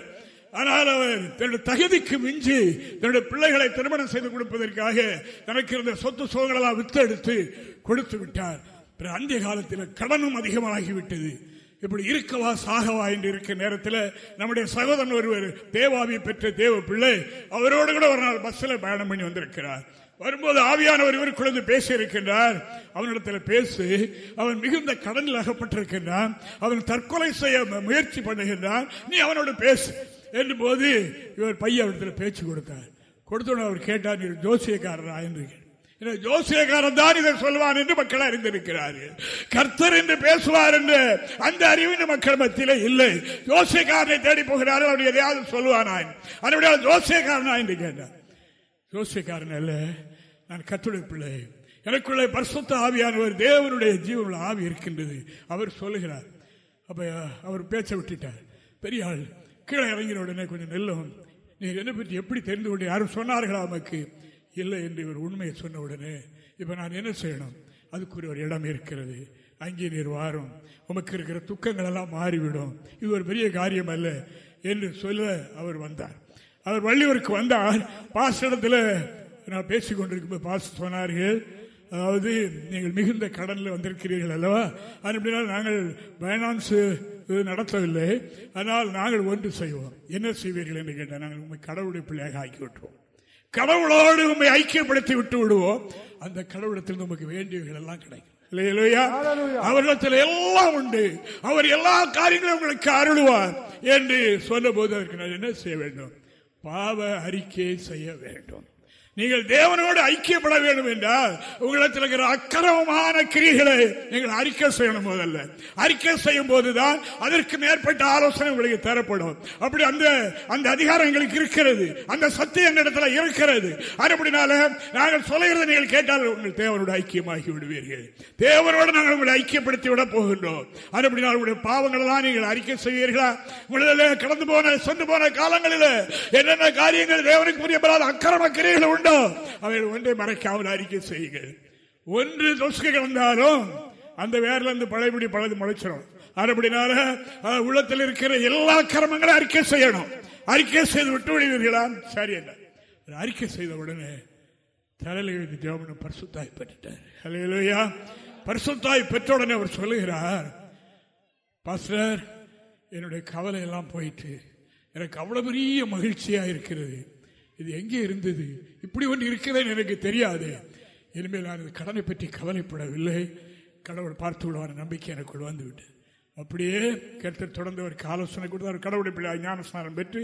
ஆனால் அவர் தன்னுடைய தகுதிக்கு மிஞ்சி தன்னுடைய பிள்ளைகளை திருமணம் செய்து கொடுப்பதற்காக தனக்கு இருந்த சொத்து சோகங்களெல்லாம் வித்தெடுத்து கொடுத்து விட்டார். அந்த காலத்தில் கடனும் அதிகமாகிவிட்டது. இப்படி இருக்கவா சாகவா என்று இருக்க நேரத்தில் நம்முடைய சகோதரன் ஒருவர் தேவாவி பெற்ற தேவ பிள்ளை அவரோடு கூட ஒரு நாள் பஸ்ஸில் பயணம் பண்ணி வந்திருக்கிறார். வரும்போது ஆவியானவர் இவருக்குள்ளது பேசி இருக்கின்றார் அவனிடத்தில் பேசி அவன் மிகுந்த கடனில் அகப்பட்டிருக்கின்றான். அவன் தற்கொலை செய்ய முயற்சி பண்ணுகின்றான். நீ அவனோடு பேசு. என்னும் போது இவர் பையன் பேச்சு கொடுத்தார். கொடுத்தோன்னு அவர் கேட்டார் நீர் ஜோசியக்காரரா? என்று ஜோசியக்காரன் தான் இதை சொல்வான் என்று மக்கள் அறிந்திருக்கிறார்கள் கர்த்தர் என்று பேசுவார் என்று அந்த அறிவு மக்கள் மத்தியில் இல்லை. ஜோசியக்காரனை தேடி போகிறார்கள் அவர் எதையாவது சொல்லுவானாய் அதனுடைய ஜோசியக்காரனா என்று கேட்டார். ஜோசியக்காரன் அல்ல நான் கத்துடைய பிள்ளை. எனக்குள்ளே பரிசுத்த ஆவியானவர் தேவனுடைய ஜீவனுள்ள ஆவி இருக்கின்றது. அவர் சொல்லுகிறார். அப்ப அவர் பேச்ச விட்டுட்டார். பெரிய ஆள் கீழே இறங்கின உடனே கொஞ்சம் நெல்லும் நீ என்னை பற்றி எப்படி தெரிந்து கொண்டு யாரும் சொன்னார்களா நமக்கு இல்லை என்று இவர் உண்மையை சொன்ன உடனே இப்போ நான் என்ன செய்யணும்? அதுக்குரிய ஒரு இடம் இருக்கிறது. அங்கே நீர் வாரும். உமக்கு இருக்கிற துக்கங்கள் எல்லாம் மாறிவிடும். இது ஒரு பெரிய காரியம் அல்ல என்று சொல்ல அவர் வந்தார். அவர் வள்ளியூருக்கு வந்தார். பாசனத்தில் நான் பேசிக் கொண்டிருக்கும் பாஸ் சொன்னார்கள் அதாவது நீங்கள் மிகுந்த கடனில் வந்திருக்கிறீர்கள் அல்லவா? அது எப்படின்னா நாங்கள் ஃபைனான்ஸு நடத்தவில்லை ஆனால் நாங்கள் ஒன்று செய்வோம். என்ன செய்வீர்கள் என்று கேட்டால் நாங்கள் உண்மை கடவுளுடைய பிள்ளையாக ஆக்கி விட்டுருவோம் கடவுளோடு உண்மை ஐக்கியப்படுத்தி விட்டு விடுவோம். அந்த கடவுளத்தில் நமக்கு வேண்டியவர்கள் எல்லாம் கிடைக்கும். அவர்களிடத்தில் எல்லாம் உண்டு. அவர் எல்லா காரியங்களும் உங்களுக்கு அருளுவார் என்று சொன்ன போது அதற்கு நான் என்ன செய்ய வேண்டும்? பாவ அறிக்கை செய்ய வேண்டும். நீங்கள் தேவனோடு ஐக்கியப்பட வேண்டும் என்றால் உங்களிடத்தில் இருக்கிற அக்கிரமமான கிரிகளை நீங்கள் அறிக்கை செய்யணும் முதல்ல. அறிக்கை செய்யும் போதுதான் அதற்கு மேற்பட்ட ஆலோசனை உங்களுக்கு தரப்படும். அப்படி அந்த அந்த அதிகாரம் எங்களுக்கு இருக்கிறது. அந்த சத்தியம் எங்க இடத்துல இருக்கிறது. அப்படினால நாங்கள் சொல்லுகிறத நீங்கள் கேட்டால் உங்கள் தேவனோடு ஐக்கியமாகி விடுவீர்கள். தேவனோடு நாங்கள் உங்களை ஐக்கியப்படுத்தி விட போகின்றோம். அப்படினால் உங்களுடைய பாவங்களெல்லாம் நீங்கள் அறிக்கை செய்வீர்களா? உங்களில் கடந்து போன சென்று போன காலங்களில் என்னென்ன காரியங்கள் தேவனுக்கு புரியப்படாத அக்கிரம கிரிகள் உண்டு உண்டோ அவைகள் ஒன்றை மறைக்காமல் அறிக்கை செய்யுங்கள் ஒன்று தொசுக்கு கலந்தாலும் அந்த வேர்ல இருந்து பழையபடி பழது முளைச்சிடும் அப்படினால உள்ளத்தில் இருக்கிற எல்லா கிரமங்களும் அறிக்கை செய்யணும். அறிக்கை செய்து விட்டு விடுவீர்களா? சரி என்ன. அறிக்கை செய்த உடனே தலையில் தேவனும் பரிசுத்தாய் பெற்றுட்டார். ஹலையிலோயா பரிசுத்தாய் பெற்ற உடனே அவர் சொல்லுகிறார் பாஸ்டர் என்னுடைய கவலை எல்லாம் போயிட்டு எனக்கு அவ்வளவு பெரிய மகிழ்ச்சியா இருக்கிறது. இது எங்கே இருந்தது? இப்படி ஒன்று இருக்கிறது எனக்கு தெரியாது. இனிமேல் நான் கடனை பற்றி கவலைப்படவில்லை. கடவுள் பார்த்து விடுவான நம்பிக்கை எனக்குள் வந்துவிட்டு. அப்படியே கருத்தர் தொடர்ந்து ஒரு ஆலோசனை கொடுத்தார். கடவுளை பிள்ளை ஞானஸ்நானம் பெற்று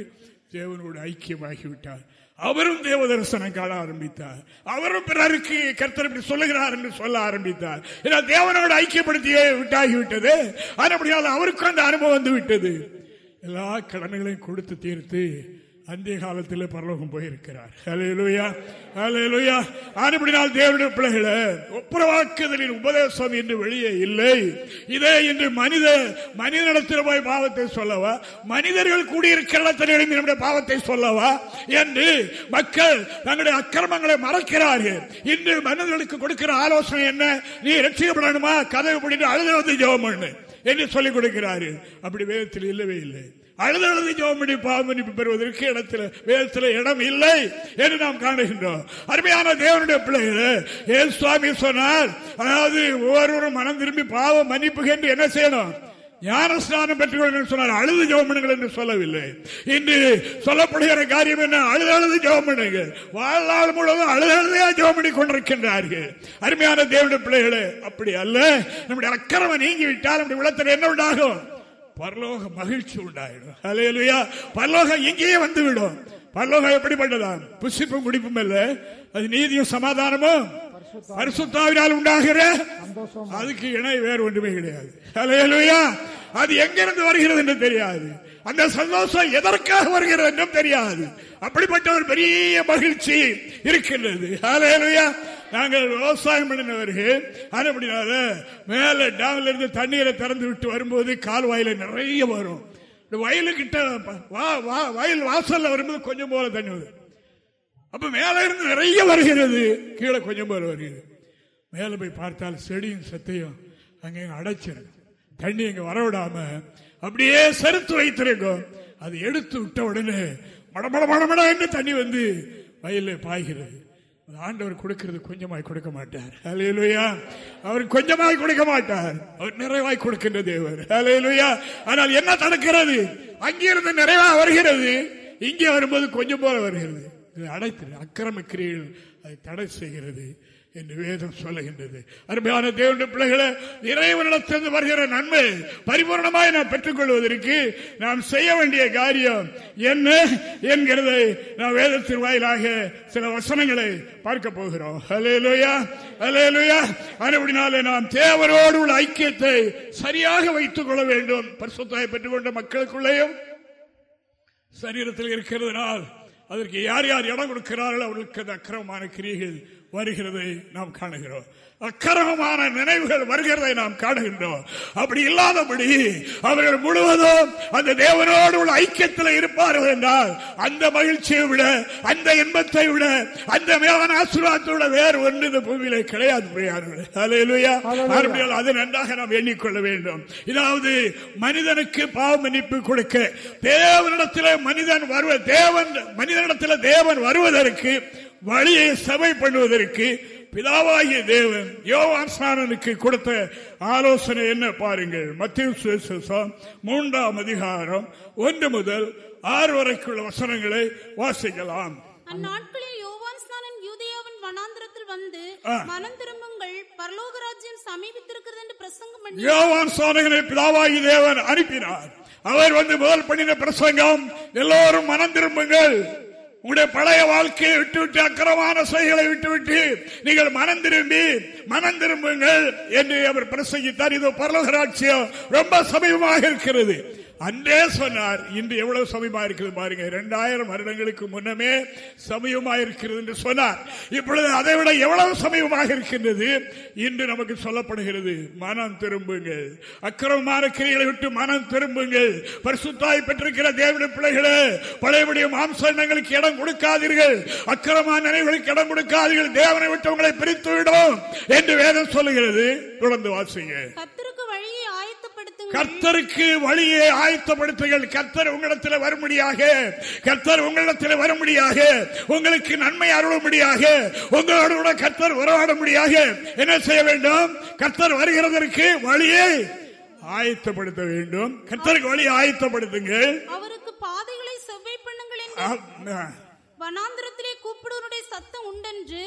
தேவனோடு ஐக்கியமாகிவிட்டார். அவரும் தேவ தரிசனம் காண ஆரம்பித்தார். அவரும் பிறருக்கு கருத்தர் இப்படி சொல்லுகிறார் என்று சொல்ல ஆரம்பித்தார். ஏன்னா தேவனோடு ஐக்கியப்படுத்தியே விட்டாகிவிட்டது. அப்படியால் அவருக்கும் அந்த அனுபவம் வந்து விட்டது எல்லா கடனைகளையும் கொடுத்து தீர்த்து அந்திய காலத்தில் பரலோகம் போயிருக்கிறார். ஆனப்படினால் தேவனுடைய பிள்ளைகளை ஒப்புரவாக்குதலின் உபதேசம் என்று வெளியே இல்லை. இதே இன்று மனித மனிதனிடத்தில் போய் பாவத்தை சொல்லவா? மனிதர்கள் கூடியிருக்கிற இடத்தில் நம்முடைய பாவத்தை சொல்லவா? என்று மக்கள் தங்களுடைய அக்கிரமங்களை மறக்கிறார்கள். இன்று மனிதர்களுக்கு கொடுக்கிற ஆலோசனை என்ன? நீ ரட்சிக்கப்படணுமா? கதவு பிடிட்டு அழுது வந்து ஜோம் என்று சொல்லிக் கொடுக்கிறார்கள். அப்படி வேதத்தில் இல்லவே இல்லை. அழுது அழுது ஜோமணி பாவமன்னிப்பு பெறுவதற்கு இடத்துல வேதத்தில் இடம் இல்லை என்று நாம் காணுகின்றோம். அருமையான தேவனுடைய பிள்ளைகள் ஏன் சுவாமி சொன்னார்? அதாவது ஒவ்வொருவரும் மனம் திரும்பி பாவம் மன்னிப்பு என்று என்ன செய்யணும்? ஞான ஸ்நானம் பெற்றுக்கொள்ள சொன்னார். அழுது ஜோமனுங்கள் என்று சொல்லவில்லை. இன்று சொல்லப்படுகிற காரியம் என்ன? அழுது அழுது ஜோமனுங்கள். வாழ்நாள் முழுவதும் அழுது அழுதையா ஜோமணி கொண்டிருக்கின்றார்கள். அருமையான தேவனுடைய பிள்ளைகளே அப்படி அல்ல. நம்முடைய அக்கிரமம் நீங்கிவிட்டால் நம்முடைய உள்ளத்தில் என்ன உண்டாகும்? பரலோக மகிழ்ச்சி உண்டாயிடும். அலையலுயா பரலோகம் இங்கேயே வந்துவிடும். பரலோகம் எப்படிப்பட்டதான்? புசிப்பும் முடிப்பும் அல்ல. அது நீதியும் சமாதானமும் பரிசுத்தாவினால் உண்டாகிற அதுக்கு இணை வேறு ஒன்றுமே கிடையாது. அலையலுயா அது எங்கிருந்து வருகிறது என்று தெரியாது. அந்த சந்தோஷம் எதற்காக வருகிறது என்றும் தெரியாது. அப்படிப்பட்ட ஒரு பெரிய மகிழ்ச்சி இருக்கின்றது. அலையலுயா நாங்கள் விவசாயம் பண்ணினவர்கள் பிறகு மேல டேம்ல இருந்து தண்ணீரை திறந்து விட்டு வரும்போது கால்வாயில நிறைய வரும். இந்த வயலுக்கிட்ட வயல் வாசல்ல வரும்போது கொஞ்சம் போல தண்ணி வரும் அப்ப மேல இருந்து நிறைய வருகிறது. கீழே கொஞ்சம் போல வருகிறது. மேல போய் பார்த்தால் செடியும் சத்தையும் அங்கே அடைச்சிருக்கும். தண்ணி இங்க வரவிடாம அப்படியே செருத்து வைத்திருக்கும். அது எடுத்து விட்ட உடனே மடமட மடமட என்று தண்ணி வந்து வயலில் பாய்கிறது. ஆண்டவர் கொடுக்கிறது கொஞ்சமாய் கொடுக்க மாட்டார். அலையலுயா அவர் கொஞ்சமாய் கொடுக்க மாட்டார். அவர் நிறைவாய் கொடுக்கின்ற தேவர். அலையலுயா ஆனால் என்ன தடுக்கிறது? அங்கிருந்து நிறைவா வருகிறது. இங்கே வரும்போது கொஞ்சம் போல வருகிறது. அடைத்து அக்கிரம கிரியில் அதை தடை செய்கிறது. என்று வேதம் சொல்லுகின்றது. அருமையான தேவனுடைய பிள்ளைகளை இறைவனிடத்திலிருந்து வருகிற நன்மை பரிபூர்ணமாய் நாம் பெற்றுக் கொள்வதற்கு நாம் செய்ய வேண்டிய காரியம் என்ன என்கிறதை நாம் வேதத்தின் வாயிலாக சில வசனங்களை பார்க்க போகிறோம். அலேலுயா அலேலுயா அப்படினாலே நாம் தேவரோடு உள்ள ஐக்கியத்தை சரியாக வைத்துக் கொள்ள வேண்டும். பரிசுத்தாய் பெற்றுக்கொண்ட மக்களுக்குள்ளேயும் சரீரத்தில் இருக்கிறதுனால் அதற்கு யார் யார் இடம் கொடுக்கிறார்கள் அவர்களுக்கு அந்த அக்கிரமமான கிரியைகள் வருகிறதை நாம் காணுகிறோம். அக்கிரமமான நினைவுகள் வருகிறதை நாம் காணுகின்றோம். அப்படி இல்லாதபடி அவர்கள் முழுவதும் அந்த தேவனோடு உள்ள ஐக்கியத்தில் இருப்பார்கள் என்றால் அந்த மகிழ்ச்சியை விட அந்த இன்பத்தை விட அந்த மேலான ஆசீர்வாதத்தை விட வேறு ஒன்று இந்த பூமியில கிடையாது அது நன்றாக நாம் எண்ணிக்கொள்ள வேண்டும். இதாவது மனிதனுக்கு பாவ மன்னிப்பு கொடுக்க தேவனிடத்தில் மனிதன் வருவ தேவன் மனிதனிடத்தில் தேவன் வருவதற்கு வழியை சபை பண்ணுவதற்கு பிதாவாகிய தேவன் யோவான் ஸ்நானனுக்கு கொடுத்த ஆலோசனை என்ன பாருங்கள். மத்திய மூன்றாம் அதிகாரம் ஒன்று முதல் ஆறு வரைக்குள்ள வசனங்களை வாசிக்கலாம். அந்நாட்களில் யோவான் ஸ்நானன் யூதேயாவின் வனாந்திரத்தில் வந்து மனம் திரும்புங்கள் பரலோக ராஜ்யம் சமீபித்திருக்கிறது என்று பிரசங்கம் யோவான் ஸ்நானகனை பிதாவாகி தேவன் அனுப்பினார். அவர் வந்து முதல் பண்ணின பிரசங்கம் எல்லோரும் மனம் திரும்புங்கள். உங்களுடைய பழைய வாழ்க்கையை விட்டுவிட்டு அக்கிரமான செயல்களை விட்டுவிட்டு நீங்கள் மனம் திரும்பி மனம் திரும்புங்கள் என்று அவர் பிரசங்கித்தார். இது பரலகராட்சியம் ரொம்ப சமீபமாக இருக்கிறது. அன்றே சொன்னார் இன்று எவ்வளவு சமயமா இருக்குது பாருங்க இரண்டாயிரம் வருடங்களுக்கு முன்னமே சமயமா இருக்கிறது என்று சொன்னார். இப்பொழுது அதை விட எவ்வளவு சமயமாக இருக்கின்றது? இன்று நமக்கு சொல்லப்படுகிறது மனம் திரும்புங்கள் அக்கிரமமான கிரிகளை விட்டு மனம் திரும்புங்கள் பரிசுத்தாய் பெற்றிருக்கிற தேவன பிள்ளைகளே பழையபடிய மாம்சங்களுக்கு இடம் கொடுக்காதீர்கள். அக்கிரமான நினைவுகளுக்கு இடம் கொடுக்காதீர்கள். தேவனை விட்டு உங்களை பிரித்துவிடும் என்று வேதம் சொல்லுகிறது. தொடர்ந்து வாசிங்க. கர்த்தருக்கு வழியை ஆயத்தப்படுத்துங்கள். கர்த்தர் உங்களிடத்தில் வரும்படியாக. கர்த்தர் உங்களிடத்தில் வரும்படியாக. உங்களுக்கு நன்மை அருளும்படியாக. உங்களோடு கூட கர்த்தர் உறவாட முடியாக என்ன செய்ய வேண்டும்? கர்த்தர் வருகிறதற்கு வழியை ஆயத்தப்படுத்த வேண்டும். கர்த்தருக்கு வழியை ஆயத்தப்படுத்துங்கள். அவருக்கு பாதைகளை செவ்வை பண்ணுங்கள் வனாந்திரத்திலே கூப்பிடுவனுடைய சத்தம் உண்டென்று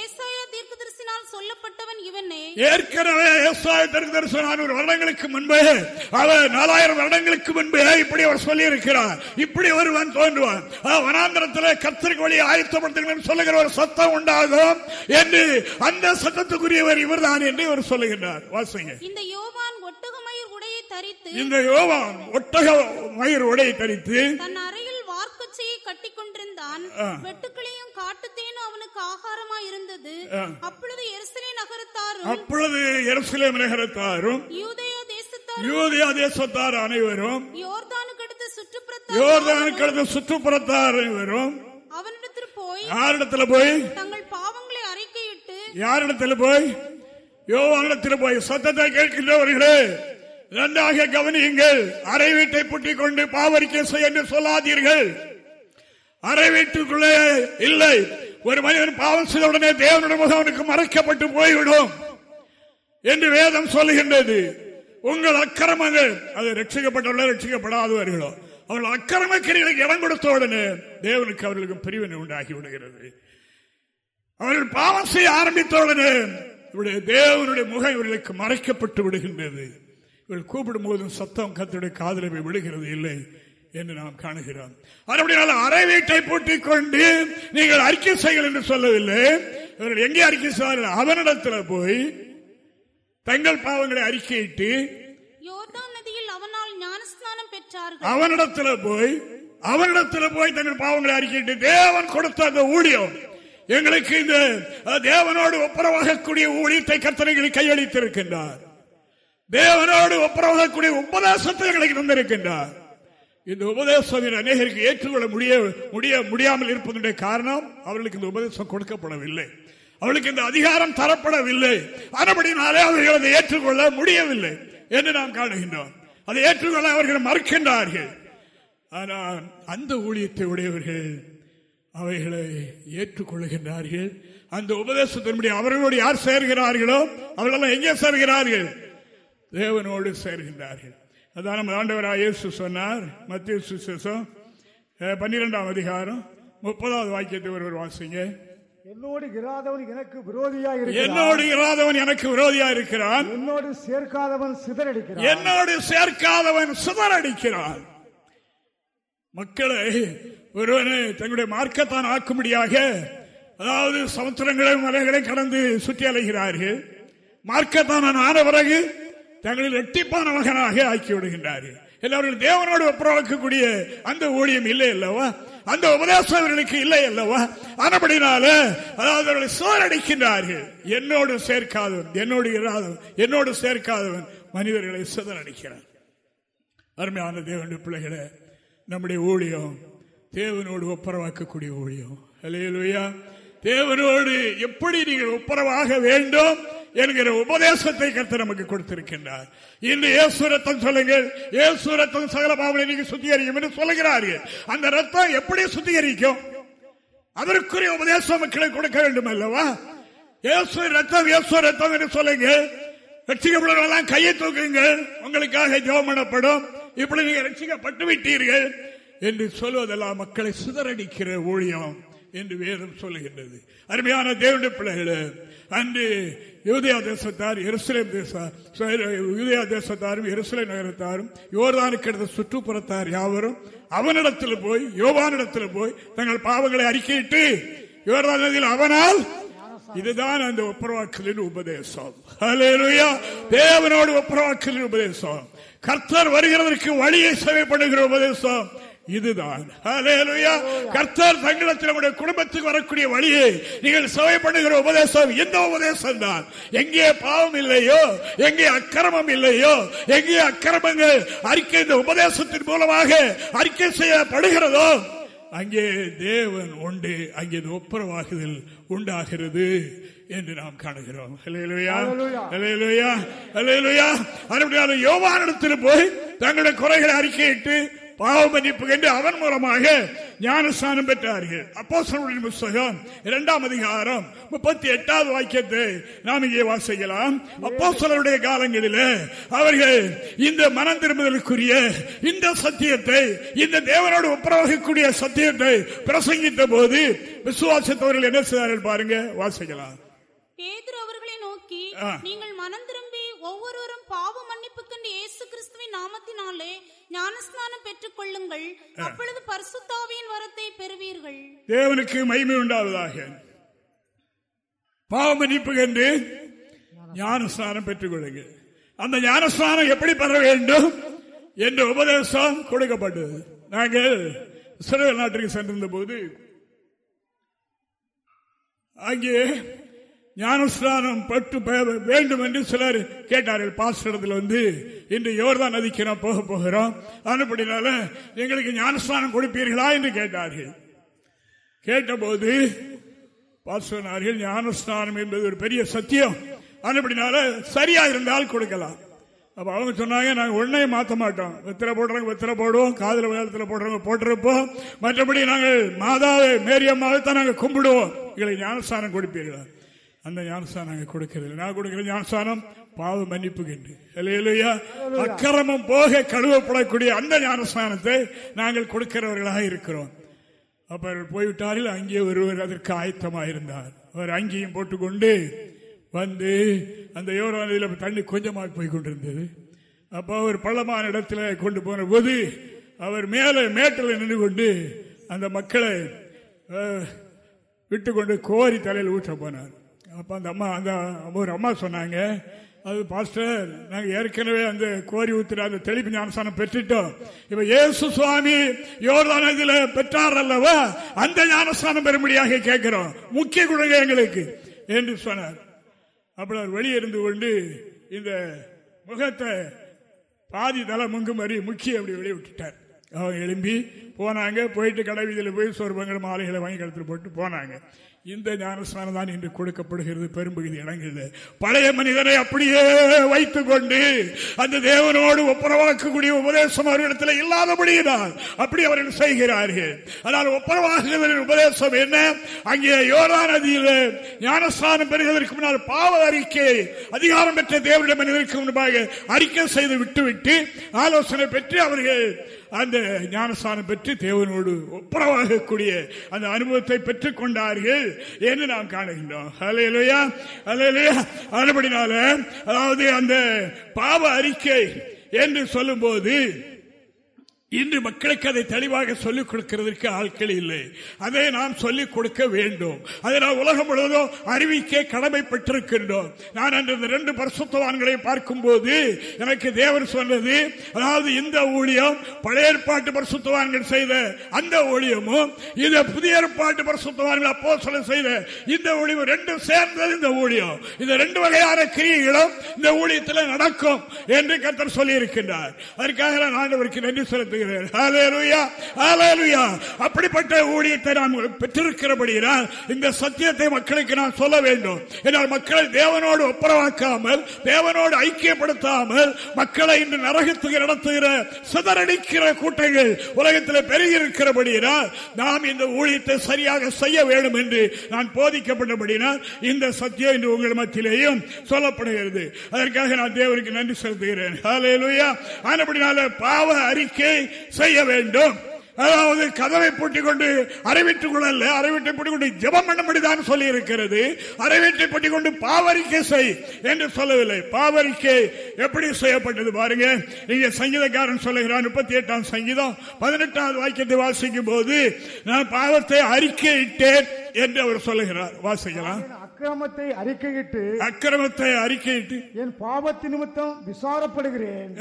ஏசாயா தீர்க்கதரிசினால் சொல்லப்பட்டவன் இவனே. ஏற்கனவே ஏசாய தீர்க்கதரிசனான ஒரு வருடங்களுக்கு முன்பு அவர் நாலாயிரம் வருடங்களுக்கு முன்பு இப்படி அவர் சொல்லி இருக்கிறார் இப்படி ஒருவன் தோன்றுவான். வனாந்திரத்தில் கத்திரிக்கு வழி ஆயத்தப்படுத்துகிறேன் சொல்லுகிற ஒரு சத்தம் உண்டாகும் என்று அந்த சத்தத்துக்குரியவர் இவர்தான் என்று இவர் சொல்லுகின்றார். வாசிங்க. இந்த யோவான் ஒட்டக மயிர் உடையை தரித்து இந்த யோவான் ஒட்டக மயிர் உடையை தரித்து தன் அறையில் வார்க்கச்சையை கட்டி கொண்டிருந்தான். வெட்டுக்களையும் காட்டுத்தேனும் அவனுக்கு ஆகாரமா இருந்தது அப்பொழுது எருசலே நகரத்தாரும் அப்பொழுது எருசலேம் நகரத்தாரும் யூதயா தேசத்தார் யூதயா தேசத்தார் அனைவரும் யோர்தானுக்கு அடுத்த சுற்றுப்புறத்தார் யோர்தானுக்கு அடுத்த சுற்றுப்புறத்தார் அனைவரும் அவனிடத்தில் போய் யாரிடத்துல போய்? தங்கள் பாவங்களை அறிக்கையிட்டு யாரிடத்துல போய்? யோவானிடத்தில் போய். சத்தத்தை கேட்கின்றவர்களே நன்றாக கவனியுங்கள். அறை வீட்டை புட்டிக் கொண்டு பாவரிக்கை செய்ய என்று சொல்லாதீர்கள். அறை வீட்டுக்குள்ளே இல்லை. ஒரு மனிதன் பாவம் செய்த உடனே தேவனுடைய முகம் அவனுக்கு மறைக்கப்பட்டு போய்விடும் என்று வேதம் சொல்லுகின்றது. உங்கள் அக்கிரமங்கள் அது ரட்சிக்கப்பட்டவர்களோ ரட்சிக்கப்படாதவர்களோ அவர்கள் அக்கிரமக்கிரிகளுக்கு இடம் கொடுத்த உடனே தேவனுக்கு அவர்களுக்கு பிரிவினை உண்டாகி விடுகிறது. அவர்கள் பாவம் செய்ய ஆரம்பித்த உடனே தேவனுடைய முகம் இவர்களுக்கு மறைக்கப்பட்டு விடுகின்றது. இவள் கூப்பிடும் போதும் சத்தம் கத்துடைய காதலை விழுகிறது இல்லை என்று நாம் காணுகிறோம். அப்படினால அறை வீட்டை பூட்டிக் கொண்டு நீங்கள் அறிக்கை செய்யுங்கள் என்று சொல்லவில்லை. இவர்கள் எங்கே அறிக்கை செய்வார்கள்? அவனிடத்தில் போய் தங்கள் பாவங்களை அறிக்கையிட்டு அவனிடத்துல போய் அவனிடத்துல போய் தங்கள் பாவங்களை அறிக்கையிட்டு தேவன் கொடுத்த அந்த ஊழியம் எங்களுக்கு இந்த தேவனோடு ஒப்புரவாகக்கூடிய ஊழியத்தை கர்த்தனைகளை கையளித்திருக்கின்றார். தேவனோடு ஒப்புறவதற்குரிய உபதேசத்தை எங்களுக்கு தந்திருக்கின்றார். இந்த உபதேசம் அநேகருக்கு ஏற்றுக்கொள்ள முடிய முடிய முடியாமல் இருப்பதனுடைய காரணம் அவர்களுக்கு இந்த உபதேசம் கொடுக்கப்படவில்லை. அவளுக்கு இந்த அதிகாரம் தரப்படவில்லை. அதுபடினாலே அவர்கள் அதை ஏற்றுக்கொள்ள முடியவில்லை என்று நாம் காணுகின்றோம். அதை ஏற்றுக்கொள்ள அவர்கள் மறுக்கின்றார்கள். ஆனால் அந்த ஊழியத்தை உடையவர்கள் அவைகளை ஏற்றுக்கொள்கின்றார்கள் அந்த உபதேசத்தின்படி அவர்களோடு யார் சேர்கிறார்களோ அவர்களெல்லாம் எங்கே சேர்கிறார்கள்? தேவனோடு சேர்கின்றார்கள். அதான் நம்ம ஆண்டவராக இயேசு சொன்னார். மத்திய சுசேஷம் பன்னிரெண்டாம் அதிகாரம் முப்பதாவது வாக்கியத்தை ஒருவர் வாசிங்க. என்னோடு இராதவன் எனக்கு இருக்கிறான். என்னோடு இராதவன் எனக்கு விரோதியா இருக்கிறான். என்னோடு சேர்க்காதவன் சிதறடிக்கிறான். என்னோடு சேர்க்காதவன் சிதறடிக்கிறான். மக்களை ஒருவனை தங்களுடைய மார்க்கத்தான் ஆக்கும்படியாக அதாவது சமுத்திரங்களை மலைகளை கடந்து சுற்றி அலைகிறார்கள் மார்க்கத்தான் ஆன பிறகு தங்களில் இரட்டிப்பான மகனாக ஆக்கி விடுகின்றார் எல்லாரும் தேவனோடு ஒப்புரவாக்கக்கூடிய அந்த ஊழியம் இல்லை அல்லவா? அந்த உபதேசம் அவர்களுக்கு இல்லை அல்லவா? ஆனபடினால அதாவது அவர்களை சோரடிக்கின்றார்கள். என்னோடு சேர்க்காதவன் என்னோடு இராதவன் என்னோடு சேர்க்காதவன் மனிதர்களை சிதறடிக்கிறான். அருமையான தேவனுடைய பிள்ளைகளை நம்முடைய ஊழியம் தேவனோடு ஒப்புரவாக்கக்கூடிய ஊழியம். அல்லேலூயா தேவனோடு எப்படி நீங்கள் ஒப்புரவாக வேண்டும் என்கிற உபதேசத்தை கருத்து நமக்கு கொடுத்திருக்கின்றார். இன்று இயேசு ரத்தம் சொல்லுங்கள். இயேசு ரத்தம் சகல பாவனை நீங்க சுத்திகரிக்கும் என்று சொல்லுகிறார்கள். அந்த ரத்தம் எப்படி சுத்திகரிக்கும்? அதற்குரிய உபதேசம் மக்களை கொடுக்க வேண்டும் அல்லவா? இயேசு ரத்தம் இயேசு ரத்தம் என்று சொல்லுங்க ரட்சிக்கப்படுவதெல்லாம் கையை தூக்குங்கள். உங்களுக்காக ஜெபம் பண்ணப்படும். இப்படி நீங்க ரட்சிக்கப்பட்டு விட்டீர்கள் என்று சொல்வதெல்லாம் மக்களை சிதறடிக்கிற ஊழியம் என்று வேதம் சொல்லுகின்றது. அருமையான தேவனுடைய பிள்ளைகளே அன்று யூதியா தேசத்தார் எருசலேம் தேச யூதயா தேசத்தாரும் எருசலேம் நகரத்தாரும் யோர்தானுக்கு எடுத்த சுற்றுப்புறத்தார் யாவரும் அவனிடத்தில் போய் யோவானிடத்தில் போய் தங்கள் பாவங்களை அறிக்கையிட்டு யோர்தான் நதியில் அவனால் இதுதான் அந்த ஒப்புரவாக்கலின் உபதேசம். தேவனோடு ஒப்புரவாக்கலின் உபதேசம். கர்த்தர் வருகிறதற்கு வழியை சேவைப்படுகிற உபதேசம். இதுதான். கர்த்தர் தங்களிடத்தில் நம்முடைய குடும்பத்துக்கு வரக்கூடிய வழியை நீங்கள் சேவை பண்ணுகிற உபதேசம் இந்த உபதேசம் தான். எங்கே பாவம் இல்லையோ எங்கே அக்கிரமம் இல்லையோ எங்கே அக்கிரமங்கள் அறிக்கை இந்த உபதேசத்தின் மூலமாக அறிக்கை செய்யப்படுகிறதோ அங்கே தேவன் உண்டு அங்கே ஒப்புரவாகுதல் உண்டாகிறது என்று நாம் காணுகிறோம். யோவானிடத்தில் போய் தங்களுடைய குறைகளை அறிக்கையிட்டு பாவ மன்னிப்பு என்று அவன் மூலமாக ஞானஸ்தானம் பெற்றார்கள். அப்போ புஸ்தகம் இரண்டாம் அதிகாரம் முப்பத்தி எட்டாவது வாக்கியத்தை நாம் இங்கே வாசிக்கலாம். அப்போ காலங்களில் அவர்கள் இந்த மனம் திரும்புதலுக்குரிய இந்த சத்தியத்தை இந்த தேவனோடு ஒப்புரவாகக்கூடிய சத்தியத்தை பிரசங்கித்த போது விசுவாசத்தவர்கள் என்ன செய்தார்கள் பாருங்க வாசிக்கலாம். பேதுரு அவர்களை நோக்கி. நீங்கள் மனம் திரும்பி ஒவ்வொருவரும் பாவ மன்னிப்புக்கென்று இயேசு கிறிஸ்துவின் நாமத்தினாலே ஞானஸ்நானம் பெற்றுக் கொள்ளுங்கள் அப்பொழுது பரிசுத்தாவியின் வரத்தை பெறுவீர்கள். தேவனுக்கு மகிமை உண்டாவதாக. பாவ மன்னிப்பு என்று ஞானஸ்நானம் பெற்றுக் கொள்ளுங்கள் அந்த ஞானஸ்நானம் எப்படி பெற வேண்டும் என்ற உபதேசம் கொடுக்கப்பட்டது. நாங்கள் இஸ்ரேல் நாட்டிற்கு சென்றிருந்த போது அங்கே ஞானஸ்நானம் பட்டு வேண்டும் என்று சிலர் கேட்டார்கள். பாஸ்டரத்தில் வந்து இன்று யோர்தான் நதிக்கு நான் போக போகிறோம். அதுபடினால எங்களுக்கு ஞானஸ்நானம் கொடுப்பீர்களா? என்று கேட்டார்கள். கேட்டபோது பாஸ்டர் ஞானஸ்நானம் என்பது ஒரு பெரிய சத்தியம். அதுபடினால சரியா இருந்தால் கொடுக்கலாம். அப்ப அவங்க சொன்னாங்க நாங்க ஒன்னையும் மாத்த மாட்டோம். வெத்திர போடுறவங்க வெத்திர போடுவோம். காதல வேலத்துல போடுறவங்க போட்டிருப்போம். மற்றபடி நாங்கள் மாதாவை மேரியம்மாவை தான் நாங்கள் கும்பிடுவோம். எங்களுக்கு ஞானஸ்தானம் கொடுப்பீர்களா? அந்த ஞானஸ்தானம் நாங்கள் கொடுக்கிறது நான் கொடுக்கிற ஞானஸ்தானம் பாவ மன்னிப்புகின்று. இல்லையா அக்கிரமம் போக கழுவப்படக்கூடிய அந்த ஞானஸ்தானத்தை நாங்கள் கொடுக்கிறவர்களாக இருக்கிறோம். அப்ப போய்விட்டார்கள் அங்கே ஒருவர் அதற்கு ஆயத்தமாக இருந்தார். அவர் அங்கேயும் போட்டுக்கொண்டு வந்து அந்த யோரானில் தண்ணி கொஞ்சமாக போய் கொண்டிருந்தது. அப்போ அவர் பள்ளமான இடத்துல கொண்டு போன போது அவர் மேலே மேட்டில் நின்று கொண்டு அந்த மக்களை விட்டு கொண்டு கோரி தலையில் ஊற்ற போனார். அப்போ அந்த அம்மா அந்த ஒரு அம்மா சொன்னாங்க அது பாஸ்டர் நாங்கள் ஏற்கனவே அந்த கோரி ஊத்துற அந்த தெளிப்பு ஞானஸ்தானம் பெற்றுட்டோம். இப்ப ஏசு சுவாமி யோர்தான் இதுல பெற்றார் அல்லவா அந்த ஞானஸ்தானம் பெறும்படியாக கேட்கிறோம். முக்கிய குழந்தை எங்களுக்கு என்று சொன்னார். அப்படி அவர் வெளியே இருந்து கொண்டு இந்த முகத்தை பாதி தலை முங்கும் அறி முக்கிய அப்படி வெளியே விட்டுட்டார். அவங்க எழும்பி போனாங்க போயிட்டு கடை வீதியில் போய் சொர்பங்கள் மாலைகளை வாங்கி கழுத்துல போட்டு போனாங்க. இந்த ஞானஸ்தானம் தான் இன்று கொடுக்கப்படுகிறது பெரும்பகுதி இடங்களில் பழைய மனிதனை அப்படியே வைத்துக் கொண்டு அந்த தேவனோடு ஒப்புரவாக்கக்கூடிய உபதேசம் அவர்களிடத்தில் இல்லாதபடியினால் அப்படி அவர்கள் செய்கிறார்கள். ஆனால் ஒப்புரவாகுதலின் உபதேசம் என்ன? அங்கே யோரா நதியில் ஞானஸ்தானம் பெறுவதற்கு முன்னால் பாவ அறிக்கை அதிகாரம் பெற்ற தேவனிடம் மனிதருக்கு முன்பாக அறிக்கை செய்து விட்டுவிட்டு ஆலோசனை பெற்று அவர்கள் அந்த ஞானஸ்தானம் பெற்று தேவனோடு ஒப்புரவாகக்கூடிய அந்த அனுபவத்தை பெற்றுக் கொண்டார்கள் என்று நாம் காணுகின்றோம். அலையிலையா அலையிலையா அதுபடினால அதாவது அந்த பாவ அறிக்கை என்று சொல்லும்போது இன்று மக்களுக்கு அதை தெளிவாக சொல்லிக் கொடுக்கிறதுக்கு ஆட்கள் இல்லை. அதை நாம் சொல்லிக் கொடுக்க வேண்டும். அதை நாம் உலகம் முழுவதும் அறிவிக்க கடமைப்பட்டிருக்கின்றோம். நான் அன்று இந்த ரெண்டு பரிசுத்தவான்களை பார்க்கும்போது எனக்கு தேவர் சொன்னது அதாவது இந்த ஊழியம் பழைய ஏற்பாட்டு பரிசுத்தவான்கள் செய்த அந்த ஊழியமும் இந்த புதிய ஏற்பாட்டு பரிசுத்தவான்கள் அப்போ சொல்ல செய்த இந்த ஊழியம் ரெண்டும் சேர்ந்தது இந்த ஊழியம். இந்த ரெண்டு வகையான கிரியைகளும் இந்த ஊழியத்தில் நடக்கும் என்று கத்தர் சொல்லி இருக்கின்றார் அதற்காக நான் ஆண்டவருக்கு நன்றி செலுத்துகிறேன். அப்படிப்பட்ட ஊழியத்தை நாம் பெற்றிருக்கிறபடியால் இந்த சத்தியத்தை மக்களுக்கு நான் சொல்ல வேண்டும். என்னால் மக்களை தேவனோடு ஒப்புரவாக்காமல் தேவனோடு ஐக்கியப்படுத்தாமல் மக்களை இன்று நரகத்துக்கு நடத்துகிற சிதறடிக்கிற கூட்டங்கள் உலகத்தில் பெருகியிருக்கிறபடியால் நாம் இந்த ஊழியத்தை சரியாக செய்ய வேண்டும் என்று நான் போதிக்கப்பட்டபடினால் இந்த சத்தியம் இன்று உங்கள் மத்தியிலேயும் சொல்லப்படுகிறது. அதற்காக நான் தேவனுக்கு நன்றி செலுத்துகிறேன். ஆனபடினால பாவ அறிக்கை செய்ய வேண்டும். அதாவது கதவை பூட்டிக் கொண்டு அரைவிட்டுக் கொள்ளல அரைவிட்டை பூட்டிக் கொண்டு ஜெபம் பண்ணும்படிதான் சொல்லி இருக்கிறது அரைவீட்டை பூட்டிக் கொண்டு பாவரிக்கை செய் என்று சொல்லவில்லை. பாவரிக்கை எப்படி செய்யப்பட்டது பாருங்க. இங்க சங்கீதக்காரன் சொல்லுகிறான் முப்பத்தி எட்டாம் சங்கீதம் பதினெட்டாவது வாக்கியத்தை வாசிக்கும் போது நான் பாவத்தை அறிக்கையிட்டேன் என்று அவர் சொல்லுகிறார். வாசிக்கலாம். அக்கிரமத்தை அறிக்கையிட்டு அக்கிரமத்தை அறிக்கையிட்டு என் பாவத்து நிமித்தம் விசாரப்படுகிறேன்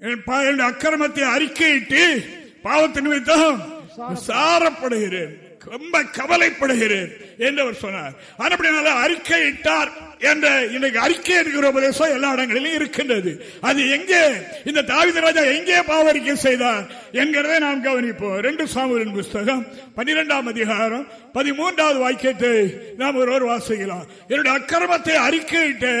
என் பா- அக்கிரமத்தை அறிக்கையிட்டு பாவத்தின் நிமித்தம் விசாரப்படுகிறேன். ரொம்ப கவலைப்படுகிறேன் என்று அவர் சொன்னார். அப்படினால அறிக்கையிட்டார் என்ற இன்னைக்கு அறிக்கை இருக்கிற உபதேசம் எல்லா இடங்களிலும் இருக்கின்றது. அது எங்கே? இந்த தாவித ராஜா எங்கே பாவரிக்கை செய்தார் என்கிறதை நாம் கவனிப்போம். ரெண்டு சாமுவேலின் புஸ்தகம் பன்னிரெண்டாம் அதிகாரம் பதிமூன்றாவது வாக்கியத்தை நாம் ஒருவர் வாசிக்கலாம். என்னுடைய அக்கிரமத்தை அறிக்கையிட்டு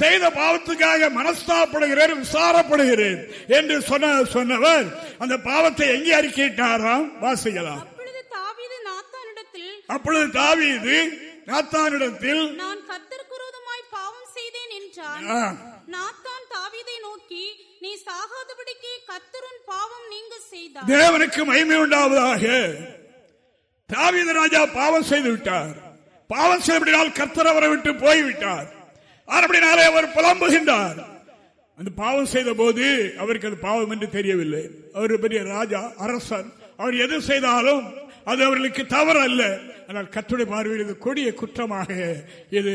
செய்த பாவத்துக்காக மனஸ்தாப்படுகிறேன் விசாரப்படுகிறேன் என்று சொன்ன சொன்னவர் அந்த பாவத்தை எங்கே அறிக்கையிட்டாராம் வாசிக்கலாம். அப்பொழுது தாவீது நாத்தானிடத்தில் நான் கர்த்தருக்கு விரோதமாய் பாவம் செய்தேன் என்றான். நாத்தான் தாவீதை நோக்கி நீ சாகாதபடிக்கு கர்த்தருன் பாவம் நீங்க செய்தார் தேவனுக்கு மகிமை உண்டாவதாக. தாவீது ராஜா பாவம் செய்து விட்டார். பாவம் செய்தபடினால் கர்த்தர் அவரை விட்டு போய்விட்டார். அப்படினாலே அவர் புலம்புகின்றார். அந்த பாவம் செய்த போது அவருக்கு அது பாவம் என்று தெரியவில்லை. அவர் பெரிய ராஜா அரசன். அவர் எது செய்தாலும் அது அவர்களுக்கு தவறு அல்ல ஆனால் கத்துடைய பார்வையில் இது கொடிய குற்றமாக இது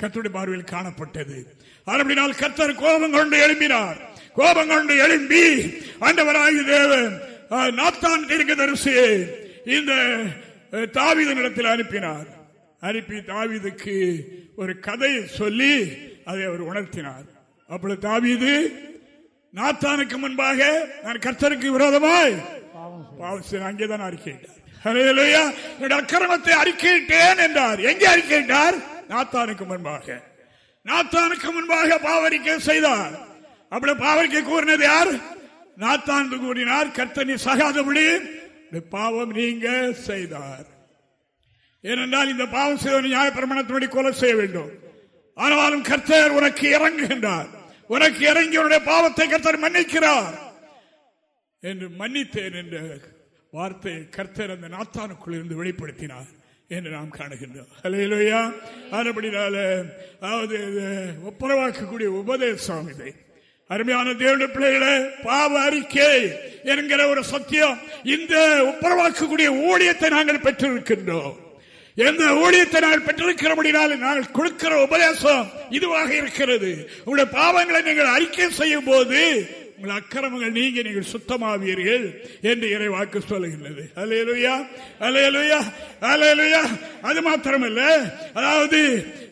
கத்துடைய பார்வையில் காணப்பட்டது. அப்படினால் கர்த்தர் கோபம் கொண்டு எழும்பினார். கோபம் கொண்டு எழும்பி ஆண்டவராகி தேவன் நாத்தான் தீர்க்கதரிசியை இந்த அஹ், தாவீதினிடத்தில் அனுப்பினார். அனுப்பி தாவீதுக்கு ஒரு கதையை சொல்லி அதை அவர் உணர்த்தினார். அப்பொழுது தாவீது நாத்தானுக்கு முன்பாக நான் கர்த்தருக்கு விரோதமாய்? பாவம். அங்கேதான் அறிக்கையிட்டார். என்னுடைய அக்கிரமத்தை அறிக்கையிட்டேன் என்றார். எங்கே அறிக்கையிட்டார்? நாத்தானுக்கு முன்பாக. நாத்தானுக்கு முன்பாக பாவரிக்கை செய்தார். அப்படி பாவரிக்கை கூறினது யார்? நாத்தான் கூறினார். கர்த்தனி சகாதபடி பாவம் நீங்க செய்தார். ஏனென்றால் இந்த பாவம் செய்த நியாயப்பிரமணத்தினுடைய கொலை செய்ய வேண்டும். ஆனாலும் கர்த்தர் உனக்கு இறங்குகின்றார். உனக்கு இறங்கி உன்னுடைய பாவத்தை கர்த்தர் மன்னிக்கிறார். என்று மன்னித்தேன் என்று வார்த்தையை கர்த்தர் அந்த நாத்தானுக்குள் இருந்து வெளிப்படுத்தினார் என்று நாம் காணுகின்றோம். அல்லேலூயா அதுபடினால அதாவது ஒப்புரவாக்கக்கூடிய உபதேசம் இது. அருமையான தேவனுடைய பிள்ளைகளை பாவ அறிக்கை என்கிற ஒரு சத்தியம் இந்த ஒப்புரவாக்கக்கூடிய ஊழியத்தை நாங்கள் பெற்றிருக்கின்றோம். எந்த ஊழியத்தை நாங்கள் பெற்றிருக்கிறபடினால நாங்கள் கொடுக்கிற உபதேசம் இதுவாக இருக்கிறது. உங்களுடைய பாவங்களை நீங்கள் அறிக்கை செய்யும் போது உங்கள் அக்கிரமங்கள் நீங்க நீங்கள் சுத்தமாவீர்கள் என்று இறை வாக்கு சொல்லுகின்றது. அலையலுயா அலையலுயா அலையலுயா அது மாத்திரமல்ல. அதாவது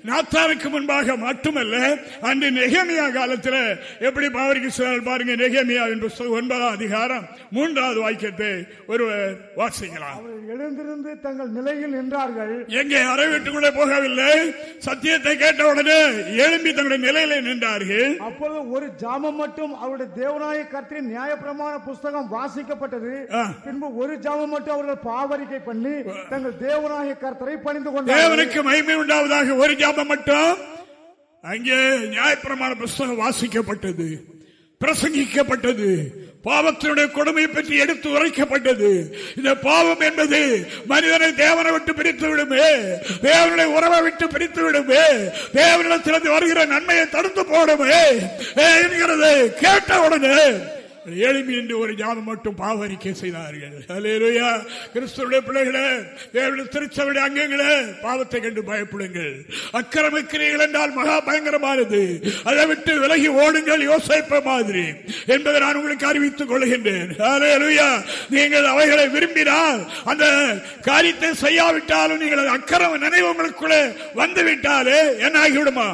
நாத்தாருக்கு முன்பாக மட்டுமல்ல அன்று நெகமியா காலத்தில் எப்படி பாவரிக்கு சொன்னால் பாருங்க நெகமியா என்று ஒன்பதாம் அதிகாரம் மூன்றாவது வாக்கியத்தை ஒருவர் வாசிக்கலாம். எழுந்திருந்து தங்கள் நிலையில் நின்றார்கள். எங்கே? அறை வீட்டுக்குள்ளே போகவில்லை. சத்தியத்தை கேட்டவுடனே எழும்பி தங்களுடைய நிலையில நின்றார்கள். அப்பொழுது ஒரு ஜாமம் மட்டும் அவருடைய தேவநாய கர்த்தரின் நியாயப்பிரமாண புஸ்தகம் வாசிக்கப்பட்டது. பின்பு ஒரு ஜாமம் மட்டும் அவர்கள் பாவரிக்கை பண்ணி தங்கள் தேவநாய கர்த்தரை பணிந்து கொண்டார்கள். தேவனுக்கு மகிமை உண்டாவதாக ஒரு ஜாபம் மட்டும் அங்கே நியாயப்பிரமாண புஸ்தகம் வாசிக்கப்பட்டது பிரசங்கிக்கப்பட்டது. பாவத்தினுடைய கொடுமையை பற்றி எடுத்து உரைக்கப்பட்டது. இந்த பாவம் என்பது மனிதனை தேவனை விட்டு பிரித்து விடுமே தேவனுடைய உறவை விட்டு பிரித்து விடுமே தேவனிடத்திலிருந்து வருகிற நன்மையை தடுத்து போடுமே என்கிறது கேட்ட உடனே எழுப்பி என்று ஒரு ஜாபம் மட்டும் பாவரிக்கை செய்தார்கள். அலேலுயா கிறிஸ்துடைய பிள்ளைகளே தேவனுடைய திருச்சபடி அங்கங்களே பாவத்தை கண்டு பயப்படுங்கள். அக்கிரமிக்கிறீர்கள் என்றால் மகா பயங்கரமானது. அதை விட்டு விலகி ஓடுங்கள் யோசிப்ப மாதிரி என்பதை நான் உங்களுக்கு அறிவித்துக் கொள்கின்றேன். நீங்கள் அவைகளை விரும்பினால் அந்த காரியத்தை செய்யாவிட்டாலும் நீங்கள் அக்கிரம நினைவு உங்களுக்குள்ளே வந்து விட்டாலே என்ன ஆகிவிடுமா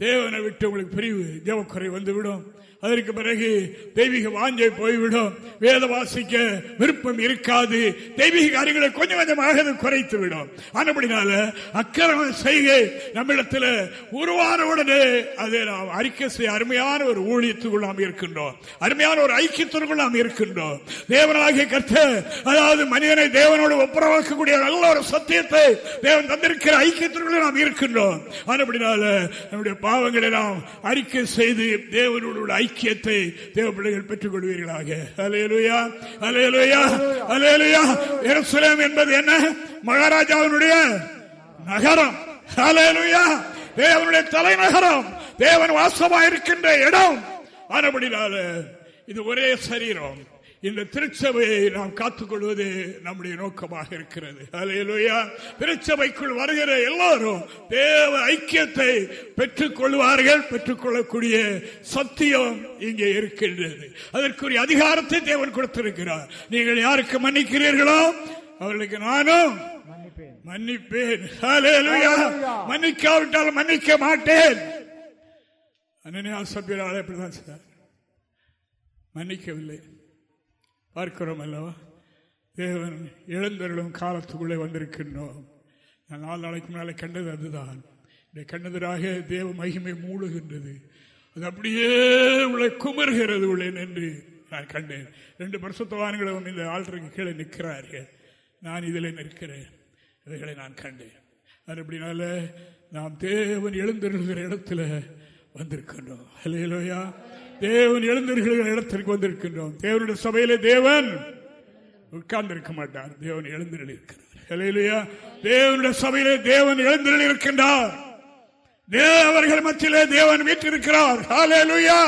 தேவனை விட்டு உங்களுக்கு பிரிவு தேவக்குறை வந்துவிடும். அதற்கு பிறகு தெய்வீக வாஞ்சை போய்விடும். வேத வாசிக்க விருப்பம் இருக்காது. தெய்வீக காரியங்களை கொஞ்சம் கொஞ்சமாக அது குறைத்து விடும் ஆனப்படினால அக்கிரம செய்கை நம்மிடத்தில் உருவான உடனே அதை நாம் அறிக்கை செய்ய அருமையான ஒரு ஊழியத்துக்குள் நாம் இருக்கின்றோம். அருமையான ஒரு ஐக்கியத்திற்குள் நாம் இருக்கின்றோம். தேவனாகிய கற்ற அதாவது மனிதனை தேவனோடு ஒப்புரவாக்கக்கூடிய நல்ல ஒரு சத்தியத்தை தேவன் தந்திருக்கிற ஐக்கியத்திற்குள் நாம் இருக்கின்றோம். ஆனப்படினால நம்முடைய பாவங்களை நாம் அறிக்கை செய்து தேவனோடு ஐக்கியத்தை தேவ பிள்ளைகள் பெற்றுக் கொள்வீர்களாக அலையலுயா அலையலுயா அலையலுயா எருசலேம் என்பது என்ன? மகாராஜாவினுடைய நகரம். அலையலுயா தேவனுடைய தலைநகரம். தேவன் வாசமாயிருக்கின்ற இடம். ஆனபடினால இது ஒரே சரீரம். இந்த திருச்சபையை நாம் காத்துக்கொள்வது நம்முடைய நோக்கமாக இருக்கிறது. அலையலுயா திருச்சபைக்குள் வருகிற எல்லாரும் தேவ ஐக்கியத்தை பெற்றுக் கொள்வார்கள் பெற்றுக் கொள்ளக்கூடிய சத்தியம் இங்கே இருக்கின்றது. அதற்குரிய அதிகாரத்தை தேவன் கொடுத்திருக்கிறார். நீங்கள் யாருக்கு மன்னிக்கிறீர்களோ? அவர்களுக்கு நானும் மன்னிப்பேன். மன்னிக்காவிட்டால் மன்னிக்க மாட்டேன். அனனியா சபிரால் அப்படிதான் சார். மன்னிக்கவில்லை. பார்க்கிறோம் அல்லவா தேவன் இழந்தருளும் காலத்துக்குள்ளே வந்திருக்கின்றோம். நான் நாலு நாளைக்கு முன்னாலே கண்டது அதுதான். இதை கண்டதராக தேவ மகிமை மூடுகின்றது. அது அப்படியே உள்ள குமர்கிறது உள்ளே என்று நான் கண்டேன். ரெண்டு பரிசுத்தவான்களும் இந்த ஆள்றதுக்கு கீழே நிற்கிறார்கள். நான் இதில் நிற்கிறேன். இவைகளை நான் கண்டேன். அது அப்படினால நாம் தேவன் எழுந்திருக்கிற இடத்துல வந்திருக்கின்றோம். இல்லையிலோயா தேவன் எழுந்திருக்கிற இடத்திற்கு வந்திருக்கின்றோம். தேவனுடைய சபையிலே தேவன் உட்கார்ந்து இருக்க மாட்டார். தேவன் எழுந்திருக்கிறார் தேவனுடைய சபையிலே தேவன் எழுந்திருக்கின்றார் தேவர்கள் மத்தியிலே தேவன் வீட்டிருக்கிறார் ஹalleluya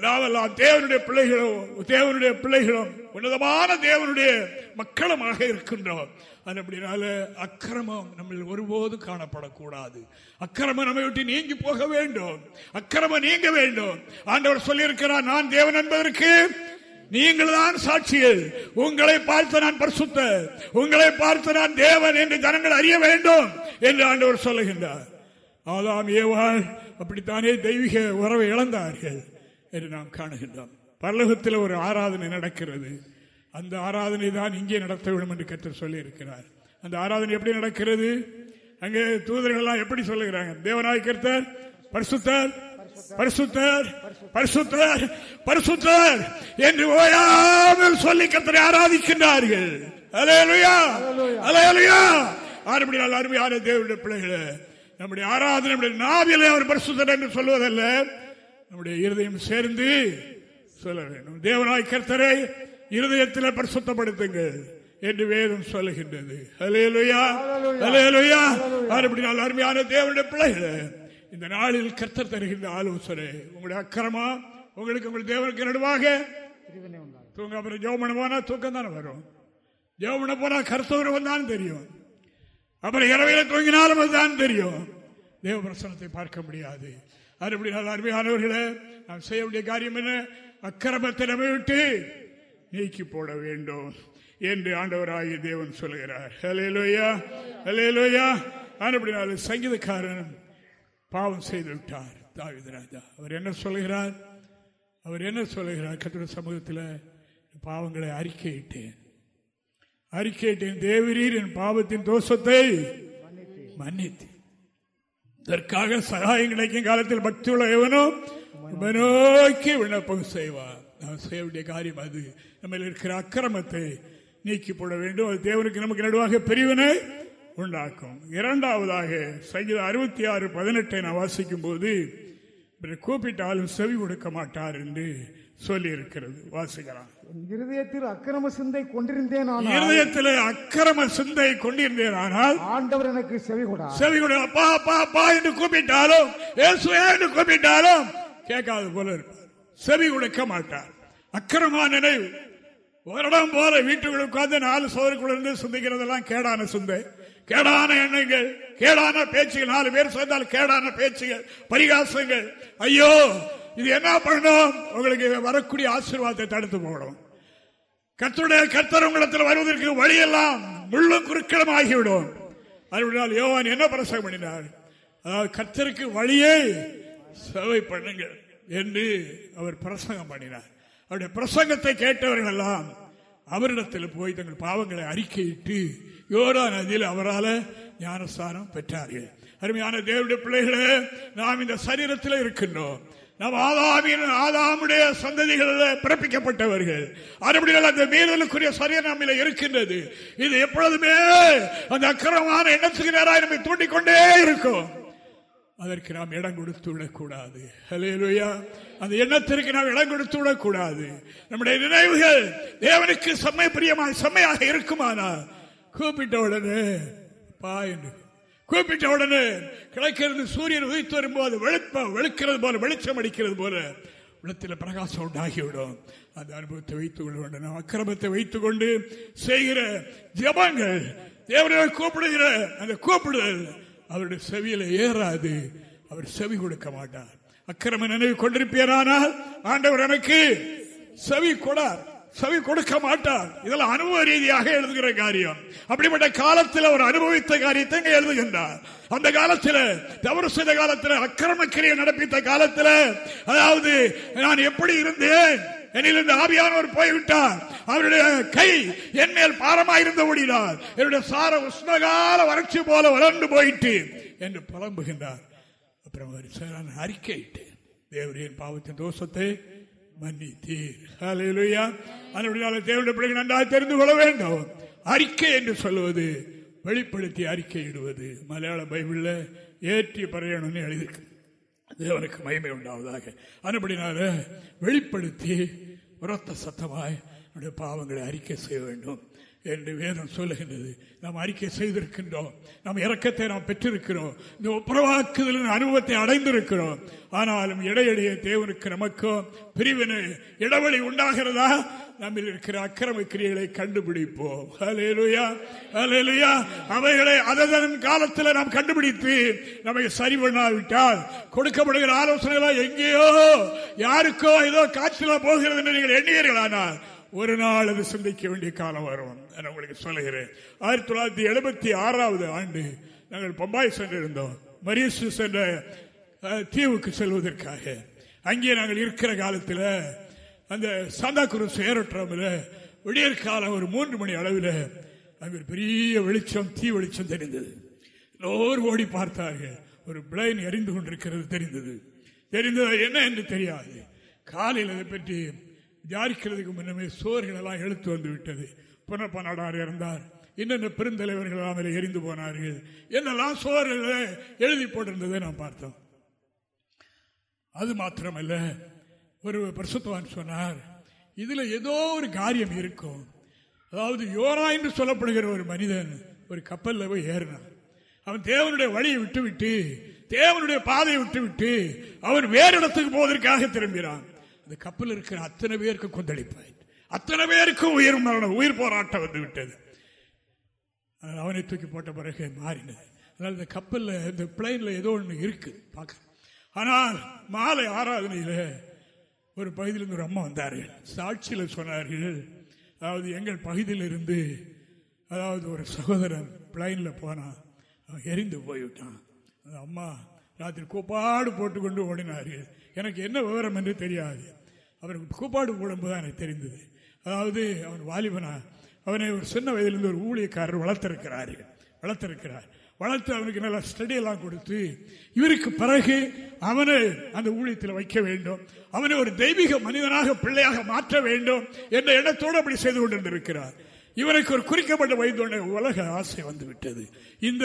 நாமெல்லாம் தேவனுடைய பிள்ளைகளும் தேவனுடைய பிள்ளைகளும் உன்னதமான தேவனுடைய மக்களுமாக இருக்கின்றோம். அது அப்படினால அக்கிரமம் நம்ம ஒருபோது காணப்படக்கூடாது. அக்கிரமம் நம்மை விட்டு நீங்கி போக வேண்டும். அக்கிரமம் நீங்க வேண்டும். ஆண்டவர் சொல்லியிருக்கிறார் நான் தேவன் என்பதற்கு நீங்கள் தான் சாட்சிகள். உங்களை பார்த்து நான் பரிசுத்த உங்களை பார்த்து நான் தேவன் என்று ஜனங்கள் அறிய வேண்டும் என்று ஆண்டவர் சொல்லுகின்றார். ஆதாம் ஏவாள் அப்படித்தானே தெய்வீக உறவை இழந்தார்கள் என்று நாம் காணுகின்றோம். பரலோகத்தில் ஒரு ஆராதனை நடக்கிறது. அந்த ஆராதனை தான் இங்கே நடத்த வேண்டும் என்று கற்று சொல்லியிருக்கிறார். அந்த ஆராதனை எப்படி நடக்கிறது? அங்கே தூதர்கள்லாம் எப்படி சொல்லுகிறாங்க? தேவநாய் கர்த்தர் பரிசுத்தர் பரிசுத்தர் பரிசுத்தர் பரிசுத்தர் என்று ஓயாமல் சொல்லி கர்த்தரை ஆராதிக்கின்றார்கள். அலையலுயா அலையலுயா ஆறுபடியால் அருமையான தேவனுடைய பிள்ளைகளே நம்முடைய ஆராதனை நம்முடைய நாவிலே அவர் பரிசுத்தர் என்று சொல்வதல்ல. நம்முடைய இருதயம் சேர்ந்து சொல்ல வேண்டும். தேவனாய் கர்த்தரை இருதயத்தில் பரிசுத்தப்படுத்துங்கள் என்று வேதம் சொல்லுகின்றது. அருமையான தேவனுடைய பிள்ளைகளே இந்த நாளில் கர்த்தர் தருகின்ற ஆலோசனை உங்களுடைய அக்கிரமா உங்களுக்கு உங்கள் தேவனுக்கு நடுவாக தூங்க அப்புறம் ஜோமன போனா தூக்கம் தானே வரும். ஜோமன போனா கருத்தவர் தான் தெரியும். அப்புறம் இரவையில தூங்கினாலும் அதுதான் தெரியும். தேவ பிரசனத்தை பார்க்க முடியாது. அதுபடினால் அருமையானவர்களே நாம் செய்ய வேண்டிய காரியம் என்ன? அக்கிரமத்தை நம்ம விட்டு நீக்கி போட வேண்டும் என்று ஆண்டவராகிய தேவன் சொல்லுகிறார் ஹலே லோயா ஹலே லோயா அப்படினால சங்கீதக்காரன் பாவம் செய்து விட்டார். தாவித ராஜா. அவர் என்ன சொல்லுகிறார் அவர் என்ன சொல்லுகிறார் கத்திர சமூகத்தில் பாவங்களை அறிக்கையிட்டேன். அறிக்கையிட்டேன். தேவரீர் என் பாவத்தின் தோஷத்தை மன்னித்து இதற்காக சகாயம் கிடைக்கும் காலத்தில் பக்தியுள்ள எவனும் நோக்கி விண்ணப்பம் செய்வார். நாம் செய்ய வேண்டிய காரியம் அது. நம்ம இருக்கிற அக்கிரமத்தை நீக்கி போட வேண்டும். அது தேவனுக்கு நமக்கு நடுவாக பிரிவினை உண்டாக்கும். இரண்டாவதாக சங்கீத அறுபத்தி ஆறு பதினெட்டை நான் வாசிக்கும் போது கூப்பிட்டாலும் செவி கொடுக்க மாட்டார் என்று சொல்லி இருக்கிறது இருதயத்தில் அக்கிரம சிந்தை கொண்டிருந்தேன் இருதயத்தில் அக்கிரம சிந்தை கொண்டிருந்தேன் ஆனால் ஆண்டவர் எனக்கு செவி கொடா. செவி கொடு. அப்பா அப்பா அப்பா என்று கூப்பிட்டாலும் என்று கூப்பிட்டாலும் கேட்காது போல இருப்பார். செவி கொடுக்க மாட்டார். அக்கிரமா நினைவு. வருடம் போல வீட்டுக்குள்ள உட்கார்ந்து நாலு சோதனைக்குள்ள இருந்து சிந்திக்கிறதெல்லாம் கேடான சிந்தை. கேடான எண்ணங்கள் கேடான பேச்சுகள். நாலு பேர் சேர்ந்தால் கேடான பேச்சுகள் பரிகாசங்கள். ஐயோ இது என்ன பண்ணணும் உங்களுக்கு வரக்கூடிய ஆசீர்வாதத்தை தடுத்து போகணும் கத்துடைய கத்தர் உங்களத்தில் வருவதற்கு வழியெல்லாம் முள்ளும் குறுக்களும் ஆகிவிடும். அதுவிடால் யோவான் என்ன பிரசங்கம் பண்ணினார்? அதாவது கத்தருக்கு வழியை சேவை பண்ணுங்கள் என்று அவர் பிரசங்கம் பண்ணினார். அவருடைய பிரசங்கத்தை கேட்டவர்கள் எல்லாம் அவரிடத்தில் போய் தங்கள் பாவங்களை அறிக்கையிட்டு யோரா நதியில் அவரால் ஞானஸ்தானம் பெற்றார்கள். அருமையான தேவடைய பிள்ளைகளே நாம் இந்த சரீரத்தில் இருக்கின்றோம். நாம் ஆதாமின் ஆதாமுடைய சந்ததிகளில் பிறப்பிக்கப்பட்டவர்கள். அதுபடியால் அந்த மீறலுக்குரிய சரீரம் நம்மில இருக்கின்றது. இது எப்பொழுதுமே அந்த அக்கிரமமான எண்ணத்துக்கு நேராக நம்மை தூண்டிக்கொண்டே இருக்கும். அதற்கு நாம் இடம் கொடுத்து விடக்கூடாது அந்த எண்ணத்திற்கு நாம் இடம் கொடுத்து விடக்கூடாது. நம்முடைய நினைவுகள் தேவனுக்கு செம்மை பிரியமாக செம்மையாக இருக்குமானா? கூப்பிட்ட உடனே பா என்று. கூப்பிட்ட உடனே கிழக்கிறது சூரியன் உதித்து வரும்போது வெளுப்ப வெளுக்கிறது போல வெளிச்சம் அடிக்கிறது போல உள்ளத்தில் பிரகாசம் உண்டாகிவிடும். அந்த அனுபவத்தை வைத்துக் கொள்ள வேண்டும் அக்கிரமத்தை வைத்துக் கொண்டு செய்கிற ஜபங்கள் தேவனை கூப்பிடுகிற அந்த கூப்பிடுதல் அவருடைய செவியில ஏறாது. அவர் செவி கொடுக்க மாட்டார். அக்கிரம நினைவு கொண்டிருப்பியரானால் ஆண்டவர் எனக்கு செவி கொடார் செவி கொடுக்க மாட்டார். இதெல்லாம் அனுபவ ரீதியாக எழுதுகிற காரியம். அப்படிப்பட்ட காலத்தில் அவர் அனுபவித்த காரியத்தை எழுதுகின்றார். அந்த காலத்தில் தவறு செய்த காலத்தில் அக்கிரமக்கிரியை நடப்பித்த காலத்தில் அதாவது நான் எப்படி இருந்தேன்? என்னிலிருந்து ஆவியானவர் போய்விட்டார். அவருடைய கை என் மேல் பாரமாயிருந்து ஓடினார். என்னுடைய சார உஷ்ணகால வறட்சி போல வளர்ந்து போயிட்டு என்று புலம்புகின்றார். அப்புறம் அவர் அறிக்கையிட்டு தேவரின் பாவத்தின் தோஷத்தை மன்னித்தீர். தேவனுடைய பிள்ளைகள் நன்றாக தெரிந்து கொள்ள வேண்டும். அறிக்கை என்று சொல்வது வெளிப்படுத்தி அறிக்கையிடுவது. மலையாள பைபிள்ல ஏற்றி பறையணும்னு எழுதியிருக்கு. தேவனுக்கு மகிமை உண்டாவதாக. அதுபடினால வெளிப்படுத்தி உரத்த சத்தமாய் பாவங்களை அறிக்கை செய்ய வேண்டும். என்று வேதம் சொல்லுகின்றது. நாம் அறிக்கை செய்திருக்கின்றோம். நாம் இறக்கத்தை நாம் பெற்றிருக்கிறோம். இந்த ஒப்புரவாக்குதலின் அனுபவத்தை அடைந்திருக்கிறோம். ஆனாலும் இடையிடையே தேவனுக்கு நமக்கும் பிரிவினை இடைவெளி உண்டாகிறதா? நம்மில் இருக்கிற அக்கிரம கிரியைகளை கண்டுபிடிப்போம் அவைகளை அதன் காலத்தில் நாம் கண்டுபிடித்து நம்மை சரி பண்ணாவிட்டால் கொடுக்கப்படுகிற ஆலோசனைகளா எங்கேயோ யாருக்கோ ஏதோ காய்ச்சலா போகிறது என்று நீங்கள் எண்ணீர்களானால் ஒரு நாள் அது சிந்திக்க வேண்டிய காலம் வரும் நான் உங்களுக்கு சொல்லுகிறேன். ஆயிரத்தி தொள்ளாயிரத்தி எழுபத்தி ஆறாவது ஆண்டு நாங்கள் பம்பாய் சென்றிருந்தோம். மரியசு சென்ற தீவுக்கு செல்வதற்காக. அங்கே நாங்கள் இருக்கிற காலத்தில் அந்த சாந்தா குரூஸ் ஏரோட்ராமில் விடியற்காலம் ஒரு மூன்று மணி அளவில் அங்கே பெரிய வெளிச்சம் தீ வெளிச்சம் தெரிந்தது. எல்லோரும் ஓடி பார்த்தார்கள். ஒரு பிளைன் எரிந்து கொண்டிருக்கிறது தெரிந்தது. தெரிந்தது என்ன என்று தெரியாது. காலையில் அதை பற்றி விசாரிக்கிறதுக்கு முன்னமே சோர்கள் எல்லாம் எழுத்து வந்து விட்டது. புனபநாடார் இறந்தார். என்னென்ன பெருந்தலைவர்கள் எல்லாம் எரிந்து போனார்கள். என்னெல்லாம் சோர்கள் எழுதி போட்டிருந்ததை நாம் பார்த்தோம். அது மாத்திரமல்ல ஒரு பிரசுத்தவான் சொன்னார் இதில் ஏதோ ஒரு காரியம் இருக்கும். அதாவது யோரா என்று சொல்லப்படுகிற ஒரு மனிதன் ஒரு கப்பலில் போய் ஏறினான். அவன் தேவனுடைய வழியை விட்டுவிட்டு தேவனுடைய பாதையை விட்டுவிட்டு அவன் வேறு இடத்துக்கு போவதற்காக திரும்பினான். அந்த கப்பல் இருக்கிற அத்தனை பேருக்கு கொந்தளிப்பாயிற்று. அத்தனை பேருக்கும் உயிர் மரணம் உயிர் போராட்டம் வந்து விட்டது. அவனை தூக்கி போட்ட பிறகு மாறினது. அதனால் இந்த கப்பலில் இந்த பிளைனில் ஏதோ ஒன்று இருக்குது பார்க்க. ஆனால் மாலை ஆராதனையில் ஒரு பகுதியிலிருந்து ஒரு அம்மா வந்தார்கள். சாட்சியில் சொன்னார்கள் அதாவது எங்கள் பகுதியிலிருந்து அதாவது ஒரு சகோதரன் பிளைனில் போனான் அவன் எரிந்து போய்விட்டான். அந்த அம்மா ராத்திரி கூப்பாடு போட்டுக்கொண்டு ஓடினார்கள். எனக்கு என்ன விவரம் என்று தெரியாது. அவருக்கு கூப்பாடு போடும்போது எனக்கு தெரிந்தது. அதாவது அவன் வாலிபனா? அவனை ஒரு சின்ன வயதிலிருந்து ஒரு ஊழியக்காரர் வளர்த்திருக்கிறார்கள் வளர்த்திருக்கிறார். வளர்த்து அவனுக்கு நல்ல ஸ்டடியெல்லாம் கொடுத்து இவருக்கு பிறகு அவனை அந்த ஊழியத்தில் வைக்க வேண்டும். அவனை ஒரு தெய்வீக மனிதனாக பிள்ளையாக மாற்ற வேண்டும் என்ற எண்ணத்தோடு அப்படி செய்து கொண்டிருக்கிறார் இவருக்கு ஒரு குறிக்கப்பட்ட வயது உலக ஆசை வந்து விட்டது இந்த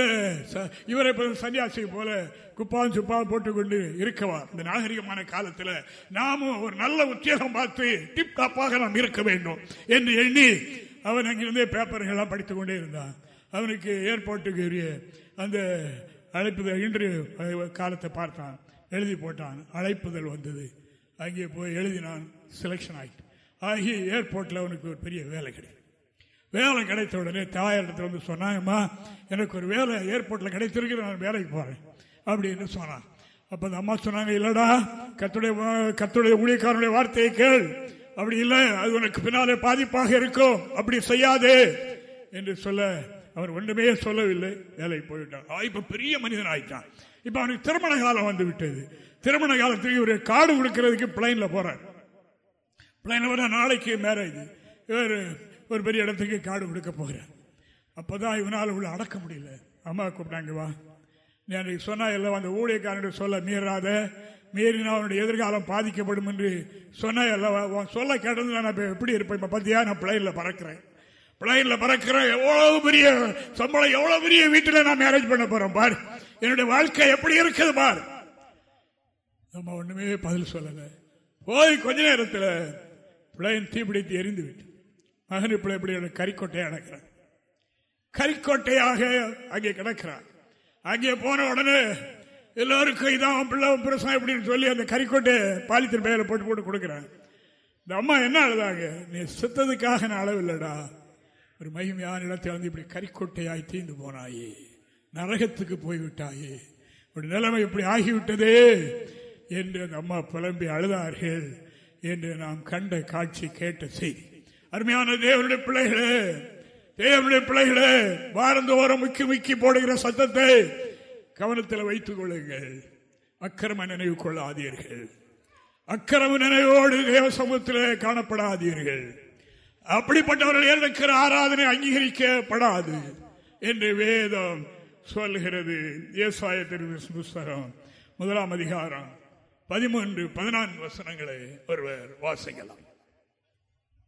இவரை சன்னியாசி போல குப்பான் சுப்பான் போட்டுக்கொண்டு இருக்கவா? இந்த நாகரிகமான காலத்தில் நாமும் ஒரு நல்ல உத்தியோகம் பார்த்து டிப் டாப்பாக நாம் இருக்க வேண்டும் என்று எண்ணி அவன் அங்கிருந்தே பேப்பர்கள்லாம் படித்துக் கொண்டே இருந்தான். அவனுக்கு ஏர்போர்ட்டுக்கு அந்த அழைப்புதல் இன்று காலத்தை பார்த்தான். எழுதி போட்டான். அழைப்புதல் வந்தது. அங்கே போய் எழுதினான். செலெக்ஷன் ஆகிட்டு ஆகி ஏர்போர்ட்டில் அவனுக்கு ஒரு பெரிய வேலை கிடைக்கும் வேலை கிடைத்த உடனே தாயாரிடத்தில் வந்து சொன்னாங்கம்மா எனக்கு ஒரு வேலை ஏர்போர்ட்டில் கிடைத்திருக்கு நான் வேலைக்கு போகிறேன் அப்படின்னு சொன்னான். அப்போ அந்த அம்மா சொன்னாங்க இல்லைடா கத்துடைய கத்துடைய ஊழியக்காரனுடைய வார்த்தையை கேள். அப்படி இல்லை அது உனக்கு பின்னாலே பாதிப்பாக இருக்கும். அப்படி செய்யாதே. என்று சொல்ல அவர் ஒன்றுமே சொல்லவில்லை. வேலைக்கு போயிட்டான் இப்போ பெரிய மனிதன் ஆயிட்டான். இப்போ அவனுக்கு திருமண காலம் வந்து விட்டது. திருமண காலத்துக்கு ஒரு காடு கொடுக்கறதுக்கு பிளைனில் போறார். பிளைனில் போனால் நாளைக்கு மேரேஜ் இவர் ஒரு பெரிய இடத்துக்கு காடு கொடுக்க போகிறார். அப்போதான் இவனால் உள்ள அடக்க முடியல. அம்மா கூப்பிட்டாங்க வா. நீ சொன்னா எல்லாம் அந்த ஊழியக்காரனுடைய சொல்ல மீறாத மீறினா அவனுடைய எதிர்காலம் பாதிக்கப்படும் என்று சொன்ன சொல்ல கேட்டது நான் எப்படி இருப்பேன்? இப்ப பத்தியா நான் பிளைனில் பறக்கிறேன். பிளைனில் பறக்கிறேன். எவ்வளவு பெரிய சம்பளம் எவ்வளவு பெரிய வீட்டில் நான் மேரேஜ் பண்ண போறேன் பாரு. என்னுடைய வாழ்க்கை எப்படி இருக்குது பாரு. நம்ம ஒண்ணுமே பதில் சொல்லலை. போய் கொஞ்ச நேரத்தில் பிளைன் தீப்பிடித்து எரிந்து விட்டு மகன் இப்படி எப்படி கறிக்கோட்டையை அடக்கிறான் கறிக்கோட்டையாக அங்கே கிடக்கிறான். அங்கே போன உடனே எல்லோருக்கும் இதான் பிள்ளை பிரசனம் எப்படின்னு சொல்லி அந்த கறிக்கோட்டை பாலித்தின் பெயரை போட்டு போட்டு கொடுக்குறேன். இந்த அம்மா என்ன அழுதாங்க? நீ சித்ததுக்காக நான் அளவில்லடா ஒரு மகிமையான இடத்தை வந்து இப்படி கறிக்கோட்டையாய் தீந்து போனாயே. நரகத்துக்கு போய்விட்டாயே. ஒரு நிலைமை இப்படி ஆகிவிட்டதே என்று அந்த அம்மா புலம்பி அழுதார்கள் என்று நாம் கண்ட காட்சி கேட்ட செய்தி. அருமையான தேவனுடைய பிள்ளைகளே தேவனுடைய பிள்ளைகளே வாரந்தோறும் முக்கி முக்கி போடுகிற சத்தத்தை கவனத்தில் வைத்துக் கொள்ளுங்கள் அக்கிரம நினைவு கொள்ளாதீர்கள். அக்கிரம நினைவோடு தேவ சமூகத்தில் காணப்படாதீர்கள். அப்படிப்பட்டவர்கள் இருக்கிற ஆராதனை அங்கீகரிக்கப்படாது என்று வேதம் சொல்கிறது. விவசாயத்திற்கு புஸ்தகம் முதலாம் அதிகாரம் பதிமூன்று பதினான்கு வசனங்களை ஒருவர் வாசிக்கலாம்.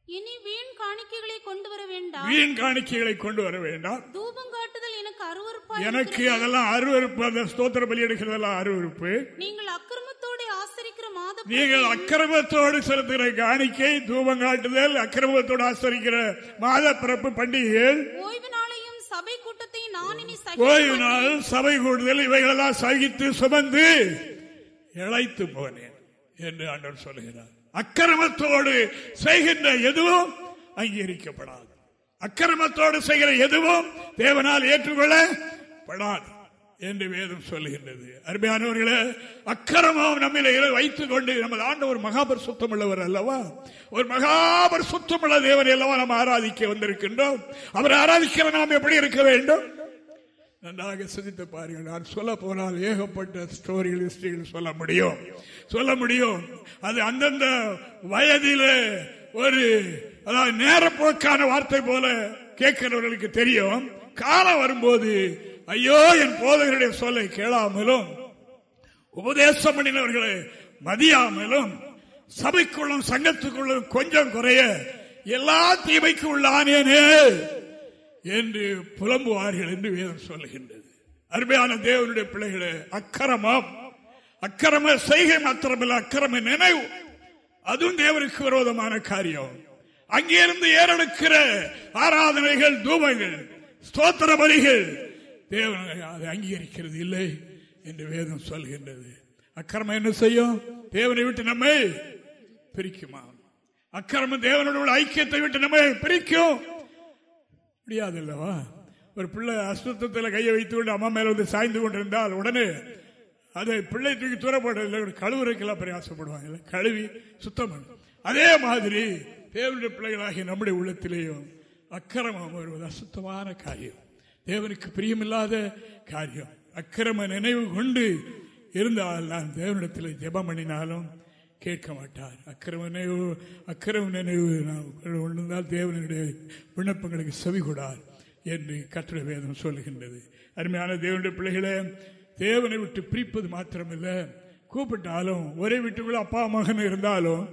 இனி வீண் காணிக்கைகளை கொண்டு வர வேண்டாம். வீண் காணிக்கைகளை கொண்டு வர வேண்டாம். தூபம் காட்டுதல் எனக்கு அருவருப்பா எனக்கு அதெல்லாம் அருவறுப்பு அந்த ஸ்தோத்திர பலி எடுக்கிறதெல்லாம் அருவறுப்பு நீங்கள் அக்கிரமத்தோடு ஆசரிக்கிற மாத நீங்கள் அக்கிரமத்தோடு செலுத்துகிற காணிக்கை தூபம் காட்டுதல் அக்கிரமத்தோடு ஆசரிக்கிற மாத பிறப்பு பண்டிகைகள். ஓய்வு நாளையும் சபை கூட்டத்தை நான் இனி ஓய்வு நாள் சபை கூடுதல் இவைகளெல்லாம் சகித்து சுமந்து இழைத்து போனேன் என்று ஆண்டவர் சொல்லுகிறார் அக்கிரமத்தோடு செய்கின்ற எதுவும் அங்கீகரிக்கப்படாது. அக்கிரமத்தோடு செய்கிற எதுவும் தேவனால் ஏற்றுக்கொள்ளப்படாது என்று வேதம் சொல்லுகின்றது. அருமையானவர்களே அக்கிரமம் நம்மில வைத்துக் கொண்டு நமது ஆண்ட ஒரு மகாபர் சுத்தம் உள்ளவர் அல்லவா? ஒரு மகாபர் சுத்தமுள்ள தேவன் அல்லவா நாம் ஆராதிக்க வந்திருக்கின்றோம்? அவர் ஆராதிக்கிற நாம் எப்படி இருக்க வேண்டும்? நன்றாக சிந்தித்து பாருங்கள். நான் சொல்ல போனால் ஏகப்பட்ட ஸ்டோரிகள் ஹிஸ்டரிகள் சொல்ல முடியும். சொல்ல முடியும். அது அந்தந்த வயதிலே ஒரு அதாவது நேரப்போக்கான வார்த்தை போல கேட்கிறவர்களுக்கு தெரியும். காலம் வரும்போது ஐயோ என் போதகருடைய சொல்லை கேளாமலும் உபதேசம் பண்ணினவர்களை மதியாமலும் சபைக்குள்ளும் சங்கத்துக்குள்ளும் கொஞ்சம் குறைய எல்லா தீமைக்கு உள்ளானேனே. என்று புலம்புவார்கள் என்று வேதம் சொல்லுகின்றது. அருமையான தேவனுடைய பிள்ளைகளே அக்கரமாம். அக்கிரம செய்கை மாத்திரமில்ல அக்கிரம நினைவு. அதுவும் தேவனுக்கு விரோதமான காரியம். அங்கிருந்து ஏறெடுக்கிற ஆராதனைகள் தூபங்கள் ஸ்தோத்திர பலிகள் தேவனை அதை அங்கீகரிக்கிறது இல்லை என்று வேதம் சொல்கின்றது. அக்கிரமம் என்ன செய்யும்? தேவனை விட்டு நம்மை பிரிக்குமா அக்கிரமம் தேவனோட ஐக்கியத்தை விட்டு நம்மை பிரிக்கும். முடியாது அல்லவா ஒரு பிள்ளை அசுத்தத்தில் கையை வைத்து கொண்டு அம்மா மேல வந்து சாய்ந்து கொண்டிருந்தால் உடனே அதை பிள்ளை தூக்கி தூரப்படவில்லை ஒரு கழுவுறதுக்கெல்லாம் பிரயாசப்படுவாங்க கழுவி சுத்தம் அதே மாதிரி தேவனுடைய பிள்ளைகளாகிய நம்முடைய உள்ளத்திலேயும் அக்கிரமம் வருவது அசுத்தமான காரியம். தேவனுக்கு பிரியமில்லாத காரியம். அக்கிரம நினைவு கொண்டு இருந்தால் நான் தேவனிடத்தில் ஜெபம் பண்ணினாலும் கேட்க மாட்டார் அக்கிரம நினைவு அக்கிரம நினைவு. நான் உணர்ந்தால் தேவனுடைய விண்ணப்பங்களுக்கு செவி கொடார் என்று கத்திர வேதம் சொல்லுகின்றது. அருமையான தேவனுடைய பிள்ளைகளை தேவனை விட்டு பிரிப்பது மாத்திரமில்லை. கூப்பிட்டாலும் ஒரே வீட்டுக்குள்ள அப்பா மகன் இருந்தாலும்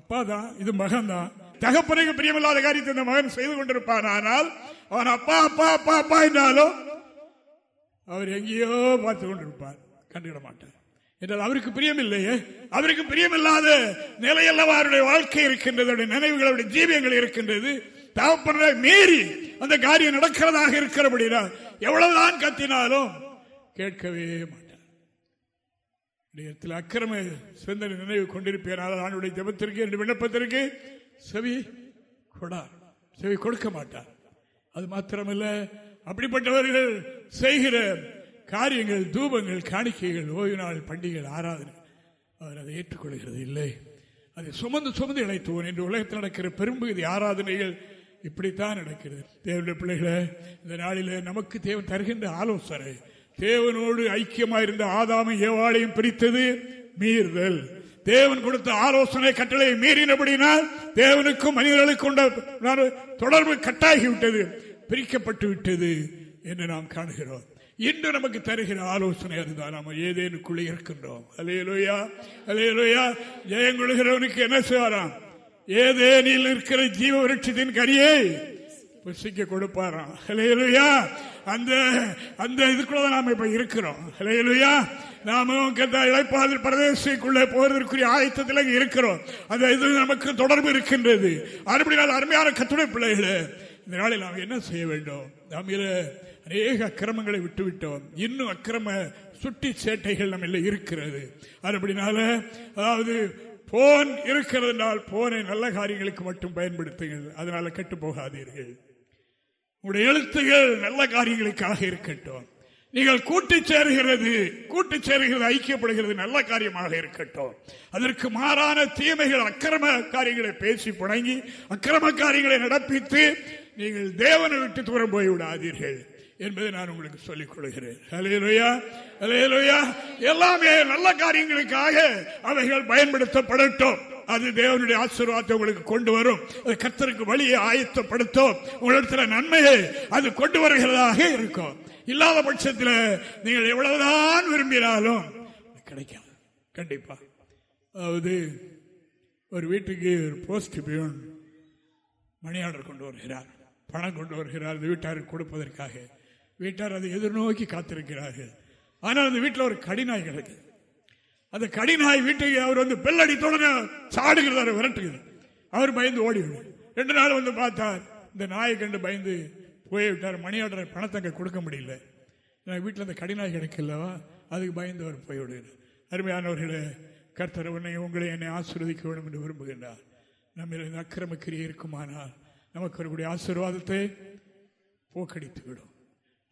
அப்பா தான் இது மகன் தான். தகப்பனுக்கு பிரியமில்லாத காரியத்தை இந்த மகன் செய்து கொண்டிருப்பான். ஆனால் அவன் அப்பா அப்பா அப்பா அப்பா என்றாலும் அவர் எங்கேயோ பார்த்து கொண்டிருப்பார். கண்டுகிட மாட்டார். என்றால் அவருக்கு பிரியமில்லையே? அவருக்கு பிரியமில்லாத நிலையல்லவா அவருடைய வாழ்க்கை இருக்கின்றது அவருடைய நினைவுகள் அவருடைய ஜீவியங்கள் இருக்கின்றது. தகப்பனை மீறி அந்த காரியம் நடக்கிறதாக இருக்கிறபடினா எவ்வளவுதான் கத்தினாலும் கேட்கவே மாட்டார். அக்கிரம சிந்தனை நினைவு கொண்டிருப்பேனால் ஆணுடைய ஜபத்திற்கு என்று விண்ணப்பத்திற்கு செவி கொடார். செவி கொடுக்க மாட்டார். அது மாத்திரமல்ல அப்படிப்பட்டவர்கள் செய்கிற காரியங்கள் தூபங்கள் காணிக்கைகள் ஓய்வு நாள் பண்டிகைகள் ஆராதனை. அவர் அதை ஏற்றுக்கொள்கிறது இல்லை. அதை சுமந்து சுமந்து இழைத்துவோம். என்று உலகத்தில் நடக்கிற பெரும்பகுதி ஆராதனைகள் இப்படித்தான் நடக்கிறது. தேவனுடைய பிள்ளைகளை இந்த நாளில் நமக்கு தேவன் தருகின்ற ஆலோசனை தேவனோடு ஐக்கியமாயிருந்த ஆதாமை ஏவாளையும் பிரித்தது மீறுதல். தேவன் கொடுத்த ஆலோசனை கட்டளையை மீறினபடினால் தேவனுக்கும் மனிதர்களுக்கும் தொடர்பு கட்டாகிவிட்டது பிரிக்கப்பட்டு விட்டது என்று நாம் காணுகிறோம். இன்று நமக்கு தருகிற ஆலோசனை அதுதான். நாம ஏதேனுக்குள்ளே இருக்கின்றோம். அலையலோயா அலையலோயா ஜெயங்கொள்கிறவனுக்கு என்ன செய்வாராம்? ஏதேனில் இருக்கிற ஜீவ விருட்சத்தின் கரியை புசிக்க கொடுப்பாராம். ஹலையலுயா அந்த அந்த இதுக்குள்ளதான் நாம இப்ப இருக்கிறோம். ஹலையலுயா நாம இழைப்பாத பிரதேசத்துக்குள்ளே போவதற்குரிய ஆயத்தத்தில் இருக்கிறோம். அந்த இது நமக்கு தொடர்பு இருக்கின்றது. அறுபடினால் அருமையான கத்துடை பிள்ளைகளே இந்த நாளில் நாம் என்ன செய்ய வேண்டும்? நாம் அநேக அக்கிரமங்களை விட்டுவிட்டோம். இன்னும் அக்கிரம சுட்டி சேட்டைகள் நம்ம இருக்கிறது. அப்படினால அதாவது போன் இருக்கிறதுனால் போனை நல்ல காரியங்களுக்கு மட்டும் பயன்படுத்துங்கள். அதனால கெட்டு போகாதீர்கள் உங்களுடைய எழுத்துகள் நல்ல காரியங்களுக்காக இருக்கட்டும். நீங்கள் கூட்டு சேருகிறது கூட்டு சேருகிறது ஐக்கியப்படுகிறது நல்ல காரியமாக இருக்கட்டும். அதற்கு மாறான தீமைகள் அக்கிரம காரியங்களை பேசி புணங்கி அக்கிரம காரியங்களை நடப்பித்து நீங்கள் தேவனை விட்டு தூரம் போய் விடாதீர்கள் என்பதை நான் உங்களுக்கு சொல்லிக் கொள்கிறேன். எல்லாமே நல்ல காரியங்களுக்காக அவைகள் பயன்படுத்தப்படட்டும். அது தேவனுடைய ஆசீர்வாதத்தை உங்களுக்கு கொண்டு வரும். அது கத்தருக்கு வழியை ஆயத்தப்படுத்தும். உங்களிடத்தில் நன்மையை அது கொண்டு வருகிறதாக இருக்கும். இல்லாத பட்சத்தில் நீங்கள் எவ்வளவுதான் விரும்பினாலும் கிடைக்காது. கண்டிப்பா. அதாவது ஒரு வீட்டுக்கு ஒரு போஸ்ட் பியூன் மணி ஆர்டர் கொண்டு வருகிறார். பணம் கொண்டு வருகிறார். வீட்டாருக்கு கொடுப்பதற்காக. வீட்டார் அதை எதிர்நோக்கி காத்திருக்கிறார்கள். ஆனால் அந்த வீட்டில் ஒரு கடிநாய் கிடக்கு. அந்த கடிநாய் வீட்டுக்கு அவர் வந்து பெல்லடித்தோட சாடுகிறதாரு விரட்டுகிறது. அவர் பயந்து ஓடிவிடும் ரெண்டு நாள் வந்து பார்த்தார் இந்த நாயை கண்டு பயந்து போய்விட்டார். மணி ஆர்டர் பணத்தை கொடுக்க முடியல. வீட்டில் அந்த கடிநாய் கிடைக்கலவா அதுக்கு பயந்து அவர் போய்விடுகிறார். அருமையானவர்களே கர்த்தர் உன்னை உங்களை என்னை ஆசீர்வதிக்க வேண்டும் என்று விரும்புகின்றார். நம்ம அக்கிரமக்கிரியே இருக்குமானால் நமக்கு வரக்கூடிய ஆசீர்வாதத்தை போக்கடித்து விடும்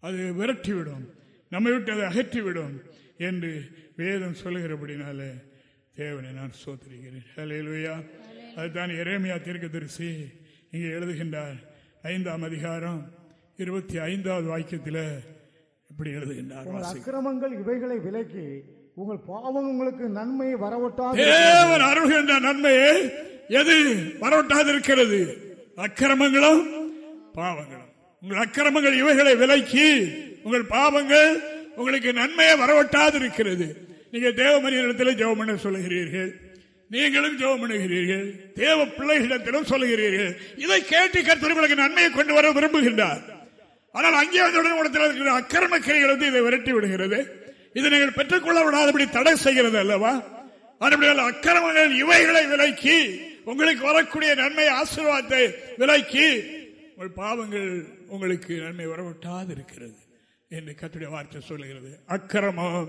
அது விரட்டிவிடும். நம்மை விட்டு அதை அகற்றிவிடும் என்று வேதம் சொல்லுகிறபடினால தேவனை நான் சோதரிகிறேன் ஹலேலுயா அதுதான் இறைமையா தீர்க்க தரிசி இங்கே எழுதுகின்றார். ஐந்தாம் அதிகாரம் இருபத்தி ஐந்தாவது வாக்கியத்தில் இப்படி எழுதுகின்றார். அக்கிரமங்கள் இவைகளை விலக்கி உங்கள் பாவம் உங்களுக்கு நன்மையை வரவட்டாது. தேவன் அருள்கின்ற நன்மையை எது வரவட்டாது இருக்கிறது அக்கிரமங்களும் பாவங்களும். உங்கள் அக்கிரமங்கள் இவைகளை விலக்கி உங்கள் பாவங்கள் உங்களுக்கு நன்மையை வரவட்டாது இருக்கிறது நீங்க தேவ மனிதனிடத்தில் ஜெபம் பண்ண சொல்லுகிறீர்கள். நீங்களும் ஜெபம் பண்ணுகிறீர்கள். தேவ பிள்ளைகளிடத்திலும் சொல்லுகிறீர்கள். இதை கேட்டு கருத்து உங்களுக்கு நன்மையை கொண்டு வர விரும்புகின்றார். ஆனால் அங்கே வந்தவுடன் உடத்தில் இருக்கிற அக்கிரம கிரைகள் வந்து இதை விரட்டி விடுகிறது. இதை நீங்கள் பெற்றுக்கொள்ள விடாதபடி தடை செய்கிறது அல்லவா? அதுபடியால் அக்கிரமங்கள் இவைகளை விலக்கி உங்களுக்கு வரக்கூடிய நன்மை ஆசீர்வாதத்தை விலக்கி உங்கள் பாவங்கள் உங்களுக்கு நன்மை வரவிட்டாது இருக்கிறது என்று கத்துடைய வார்த்தை சொல்லுகிறது. அக்கிரமம்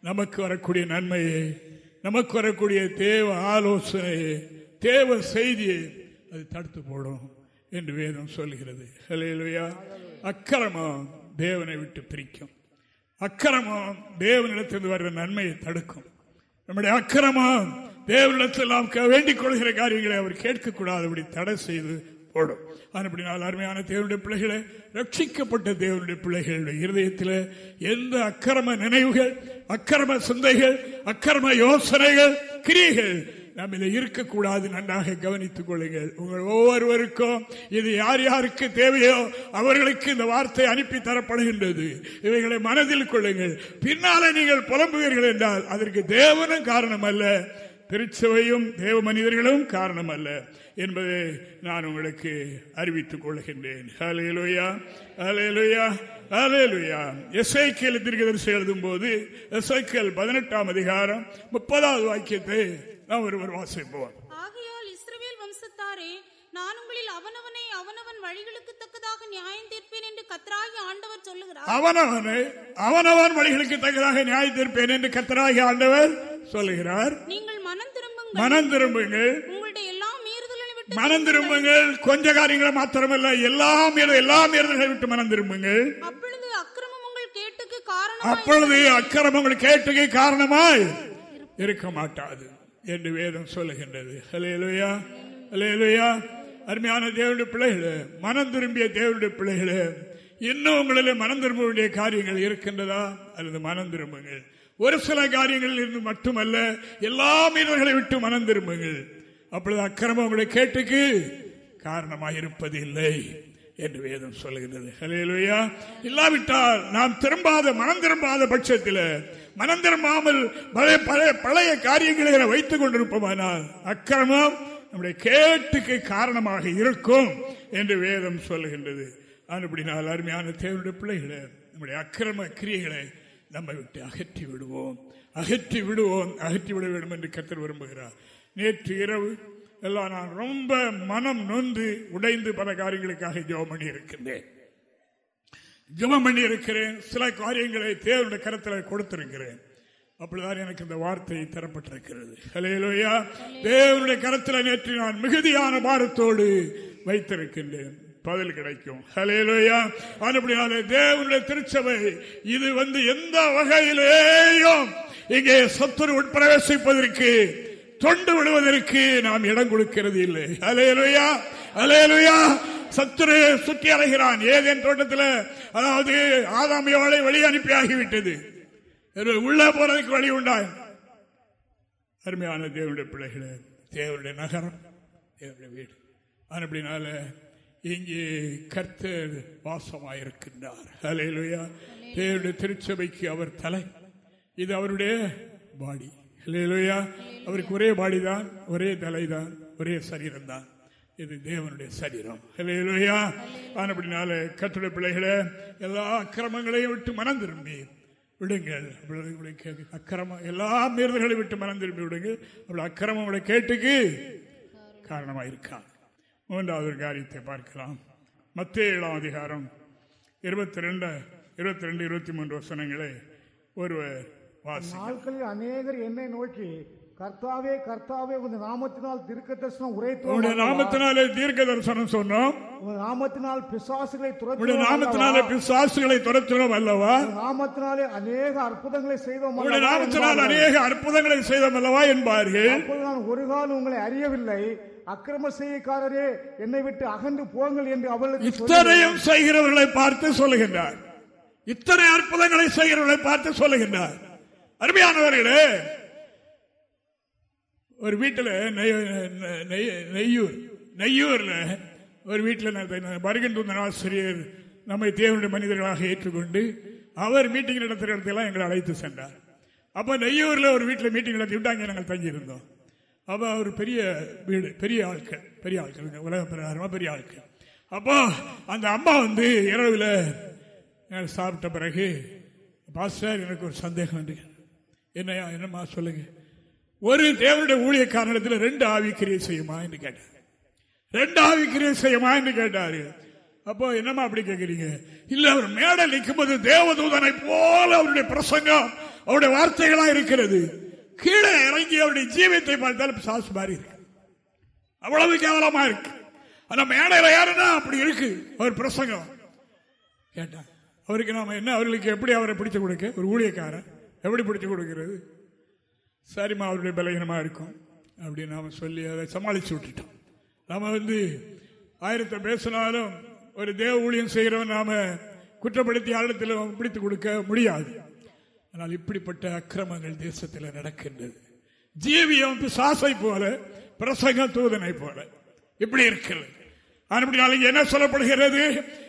நமக்கு வரக்கூடிய நன்மையை நமக்கு வரக்கூடிய தேவ ஆலோசனையை தேவ செய்தியை அது தடுத்து போடும் என்று வேதம் சொல்லுகிறது. ஹலேலுயா அக்கிரமம் தேவனை விட்டு பிரிக்கும். அக்கிரமம் தேவனிடத்திலிருந்து வர்ற நன்மையை தடுக்கும். நம்முடைய அக்கிரமம் தேவனிடத்தில் நாம் வேண்டிக் கொள்கிற காரியங்களை அவர் கேட்கக்கூடாதபடி தடை செய்து போடும். அப்படினால் அருமையான தேவனுடைய பிள்ளைகளை ரட்சிக்கப்பட்ட தேவனுடைய பிள்ளைகளுடைய இருதயத்தில் எந்த அக்கிரம நினைவுகள் அக்கிரம சிந்தைகள் அக்கிரம யோசனைகள் கிரியைகள் நாம் இதை இருக்கக்கூடாது நன்றாக கவனித்துக் கொள்ளுங்கள். உங்கள் ஒவ்வொருவருக்கும் இது யார் யாருக்கு தேவையோ அவர்களுக்கு இந்த வார்த்தை அனுப்பி தரப்படுகின்றது. இவைகளை மனதில் கொள்ளுங்கள். பின்னாலே நீங்கள் புலம்புவீர்கள் என்றால் அதற்கு தேவனும் காரணம் அல்ல திருச்சபையும் தேவ மனிதர்களும் காரணம் அல்ல என்பதை நான் உங்களுக்கு அறிவித்துக் கொள்கின்றேன். ஹலேலுயா ஹலேலுயா ஹலேலுயா எஸ்ஐக்கியல் திருக்கதரிசி எழுதும் போது எஸ்ஐக்கியல் பதினெட்டாம் அதிகாரம் முப்பதாவது வாக்கியத்தை நாம் ஒருவர் வாசிப்போம். ஆகையால் இஸ்ரவேல் வம்சத்தாரே நான் உங்களில் அவனவனை அவனவன் வழிகளுக்கு தக்கதாக நியாயம் தீர்ப்பேன் என்று கத்தராகி ஆண்டவர் சொல்லுகிறார். அவனவனை அவனவன் வழிகளுக்கு தக்கதாக நியாயம் தீர்ப்பேன் என்று கத்தராகி ஆண்டவர் சொல்லுகிறார். நீங்கள் மனம் திரும்புங்கள். மனம் திரும்புங்கள். உங்களுடைய எல்லா மீறுதல்களை விட்டு மனம் திரும்புங்கள். கொஞ்ச காரியங்களை மாத்திரமல்ல எல்லா மீற- எல்லா மீறல்களை விட்டு மனம் திரும்புங்கள். அப்பொழுது அக்கிரமம் உங்கள் கேட்டுக்கு காரணம் அப்பொழுது அக்கிரமங்கள் கேட்டுக்கு காரணமாய் இருக்க மாட்டாது என்று வேதம் சொல்லுகின்றது. ஹலேலுயா ஹலேலுயா அருமையான தேவனுடைய பிள்ளைகளே மனம் திரும்பிய தேவனுடைய பிள்ளைகளே இன்னும் உங்களில் மனம் திரும்ப வேண்டிய காரியங்கள் இருக்கின்றதா? அல்லது மனம் திரும்புங்கள். ஒரு சில காரியங்களில் இருந்து மட்டுமல்ல எல்லா மீனர்களை விட்டு மனம் திரும்புங்கள். அப்பொழுது அக்கிரமம் உங்களை கேட்டுக்கு காரணமாக இருப்பது இல்லை என்று வேதம் சொல்லுகின்றது. ஹலையிலா இல்லாவிட்டால் நாம் திரும்பாத மனம் திரும்பாத பட்சத்தில் மனம் திரும்பாமல் பழைய பழைய பழைய காரியங்களை வைத்துக் கொண்டிருப்போமானால் அக்கிரமம் நம்முடைய கேட்டுக்கு காரணமாக இருக்கும் என்று வேதம் சொல்லுகின்றது. அப்படினால் அருமையான தேவனுடைய பிள்ளைகளை நம்முடைய அக்கிரம கிரியைகளை நம்மை விட்டு அகற்றி விடுவோம். அகற்றி விடுவோம். அகற்றி விட வேண்டும் என்று கத்தர் விரும்புகிறார். நேற்று இரவு எல்லாம் நான் ரொம்ப மனம் நொந்து உடைந்து பல காரியங்களுக்காக ஜெபம் பண்ணி இருக்கின்றேன் ஜெபம் பண்ணி இருக்கிறேன் சில காரியங்களை தேவனுடைய கருத்தில் கொடுத்திருக்கிறேன். அப்படிதான் எனக்கு இந்த வார்த்தை தரப்பட்டிருக்கிறது. ஹலேலோயா தேவனுடைய கரத்தில் நேற்று நான் மிகுதியான பாரத்தோடு வைத்திருக்கின்றேன். பதில் கிடைக்கும். ஹலேலோயா அப்படினாலே தேவனுடைய திருச்சபை இது வந்து எந்த வகையிலேயும் இங்கே சத்துரு உட்பிரவேசிப்பதற்கு தொண்டு விடுவதற்கு நாம் இடம் கொடுக்கிறது இல்லை. அலையலுயா அலையலுயா சத்துரு சுற்றி அலைகிறான். ஏதேன் தோட்டத்தில் அதாவது ஆதாமியோளை வெளியே அனுப்பி ஆகிவிட்டது உள்ளே போறதுக்கு வழி உண்டாய். அருமையான தேவனுடைய பிள்ளைகளே தேவனுடைய நகரம் தேவனுடைய வீடு. அப்படினால இங்கே கர்த்தர் வாசமாயிருக்கின்றார். ஹலேலுயா தேவனுடைய திருச்சபைக்கு அவர் தலை. இது அவருடைய பாடி. ஹலேலுயா அவருக்கு ஒரே பாடி தான் ஒரே தலை தான் ஒரே சரீரம் தான் இது தேவனுடைய சரீரம். இல்லையா அப்படினால கர்த்தருடைய பிள்ளைகளை எல்லா அக்கிரமங்களையும் விட்டு மனம் திரும்பி. விடுங்கள் அக்கிரமம் எல்லா மீறல்களை விட்டு மனம் திரும்பி விடுங்கள் அப்படி கேட்டுக்கு காரணமாக இருக்கா மூன்றாவது ஒரு காரியத்தை பார்க்கலாம். மத்திய ஏழாம் அதிகாரம் இருபத்தி ரெண்டு இருபத்தி ரெண்டு இருபத்தி மூன்று வசனங்களை ஒருவர் நாட்களில் அநேகர் என்னை நோக்கி கர்த்தாவே கர்த்தாவே உங்க நாமத்தினால் தீர்க்க தரிசனம் உங்களுடைய உரைத்தோம் நாமத்தினாலே தீர்க்க தரிசனம் சொன்னோம். உங்க நாமத்தினால் பிசாசுகளை துரத்தினோம் நாமத்தினாலே அல்லவா? பிசாசுகளை துரத்தினோம் அல்லவா? நாமத்தினாலே அநேக அற்புதங்களை செய்தோம் அல்லவா? நாமத்தினால். அநேக அற்புதங்களை செய்தோம் அல்லவா என்பார்கள். அப்பொழுது நான் ஒரு காலம் உங்களை அறியவில்லை. அக்கிரம செய்யக்காரரே என்னை விட்டு அகன்று போங்கள் என்று அவளுக்கு இத்தனையும் செய்கிறவர்களை பார்த்து சொல்லுகின்றார். இத்தனை அற்புதங்களை செய்கிறவர்களை பார்த்து சொல்லுகின்றார். அருமையானவர்களே ஒரு வீட்டில் நெய்யூர் நெய்யூரில் ஒரு வீட்டில் வருகின்ற ஆசிரியர் நம்மை தேவனுடைய மனிதர்களாக ஏற்றுக்கொண்டு அவர் மீட்டிங் நடத்துகிற இடத்தெல்லாம் எங்களை அழைத்து சென்றார். அப்போ நெய்யூரில் ஒரு வீட்டில் மீட்டிங் நடத்தி விட்டாங்க நாங்கள் தங்கியிருந்தோம். அப்போ அவர் பெரிய வீடு பெரிய ஆட்கள் பெரிய ஆட்கள் உலக பிரகாரமாக பெரிய ஆட்கள். அப்போ அந்த அம்மா வந்து இரவில் சாப்பிட்ட பிறகு பாஸ்டர் எனக்கு ஒரு சந்தேகம் இருக்கு என்னையா என்னம்மா சொல்லுங்கள் ஒரு தேவனுடைய ஊழியக்காரனிடத்தில் ரெண்டு ஆவிக்கிரியை செய்யுமா என்று கேட்டார். ரெண்டு ஆவிக்கிரியை செய்யுமா என்று கேட்டாரு. அப்போ என்னமா அப்படி கேக்குறீங்க? இல்ல அவர் மேடை நிற்கும்போது தேவதூதனை போல அவருடைய பிரசங்கம் அவருடைய வார்த்தைகளா இருக்கிறது. கீழே இறங்கி அவருடைய ஜீவியத்தை பார்த்தால் சாஸ் மாதிரி இருக்கு. அவ்வளவு கேவலமா இருக்கு. ஆனா மேடையில யாருன்னா அப்படி இருக்கு அவர் பிரசங்கம். கேட்டான் அவருக்கு நாம என்ன அவர்களுக்கு எப்படி அவரை பிடிச்சு கொடுக்க? ஒரு ஊழியக்காரன் எப்படி பிடிச்சு கொடுக்கிறது? சரிம்மா அவருடைய பலகீனமாக இருக்கும். அப்படின்னு நாம் சொல்லி அதை சமாளித்து விட்டுட்டோம் நாம் வந்து ஆயிரத்தை பேசினாலும் ஒரு தேவ ஊழியம் செய்கிறவன் நாம் குற்றப்படுத்தி ஆழத்தில் பிடித்து கொடுக்க முடியாது. ஆனால் இப்படிப்பட்ட அக்கிரமங்கள் தேசத்தில் நடக்கின்றது. ஜீவியம் சாசை போல பிரசங்க தூதனை போல. இப்படி இருக்கிறது. அப்படி என்ன சொல்லப்படுகிறது?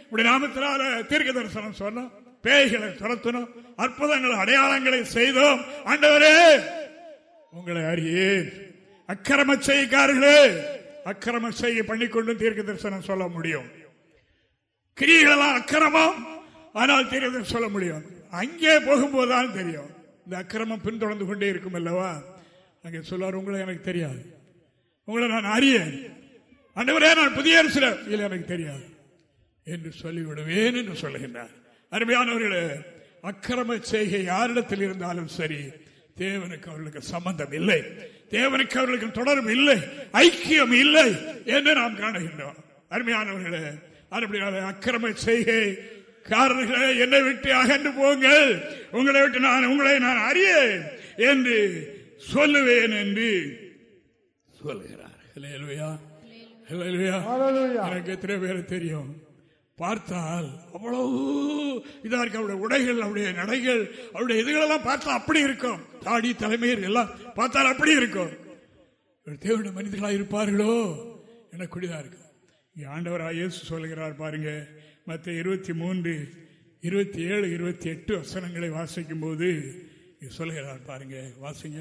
இப்படி நாமத்தினால தீர்க்க தரிசனம் சொன்னோம் பேய்களை துரத்தினோம் அற்புதங்கள் அடையாளங்களை செய்தோம். ஆண்டவரே உங்களை அறியேன். அக்கிரம செய்கார்களே. அக்கிரம செய்ய பண்ணிக்கொண்டு தீர்க்க தரிசனம் சொல்ல முடியும். கிரியெல்லாம் அக்கிரமம் ஆனால் தீர்க்க சொல்ல முடியும். அங்கே போகும்போதுதான் தெரியும். இந்த அக்கிரமம் பின்தொடர்ந்து கொண்டே இருக்கும் அல்லவா? அங்கே சொல்லுவார் உங்களை எனக்கு தெரியாது. உங்களை நான் அறியேன். அண்டவரே நான் புதிய இல்லை எனக்கு தெரியாது. என்று சொல்லிவிடுவேன் என்று சொல்லுகின்றார். அருமையானவர்களே அக்கிரம செய்கை யாரிடத்தில் இருந்தாலும் சரி தேவனுக்கு அவர்களுக்கு சம்பந்தம் இல்லை. தேவனுக்கு அவர்களுக்கு தொடர்பு இல்லை. ஐக்கியம் இல்லை என்று நாம் காணுகின்றோம். அருமையானவர்களே அப்படியான அக்கிரம செய்கை காரர்களே என்னை விட்டு அகன்று போங்கள். உங்களை விட்டு நான் உங்களை நான் அறியேன் என்று சொல்லுவேன் என்று சொல்லுகிறார் எனக்கு எத்தனை பேர் தெரியும்? பார்த்தால் அவ்வளவு இதா இருக்கு. அவருடைய உடைகள் அவருடைய நடைகள் அவருடைய இதுகளெல்லாம் பார்த்தா அப்படி இருக்கும். தாடி தலைமையர் எல்லாம் பார்த்தால் அப்படி இருக்கும். தேவனுடைய மனிதர்களா இருப்பார்களோ? என குடிதா இருக்கு ஆண்டவராக இயேசு சொல்லுகிறார் பாருங்க. மற்ற இருபத்தி மூன்று இருபத்தி ஏழு இருபத்தி எட்டு வசனங்களை வாசிக்கும் போது சொல்லுகிறார் பாருங்க. வாசிங்க.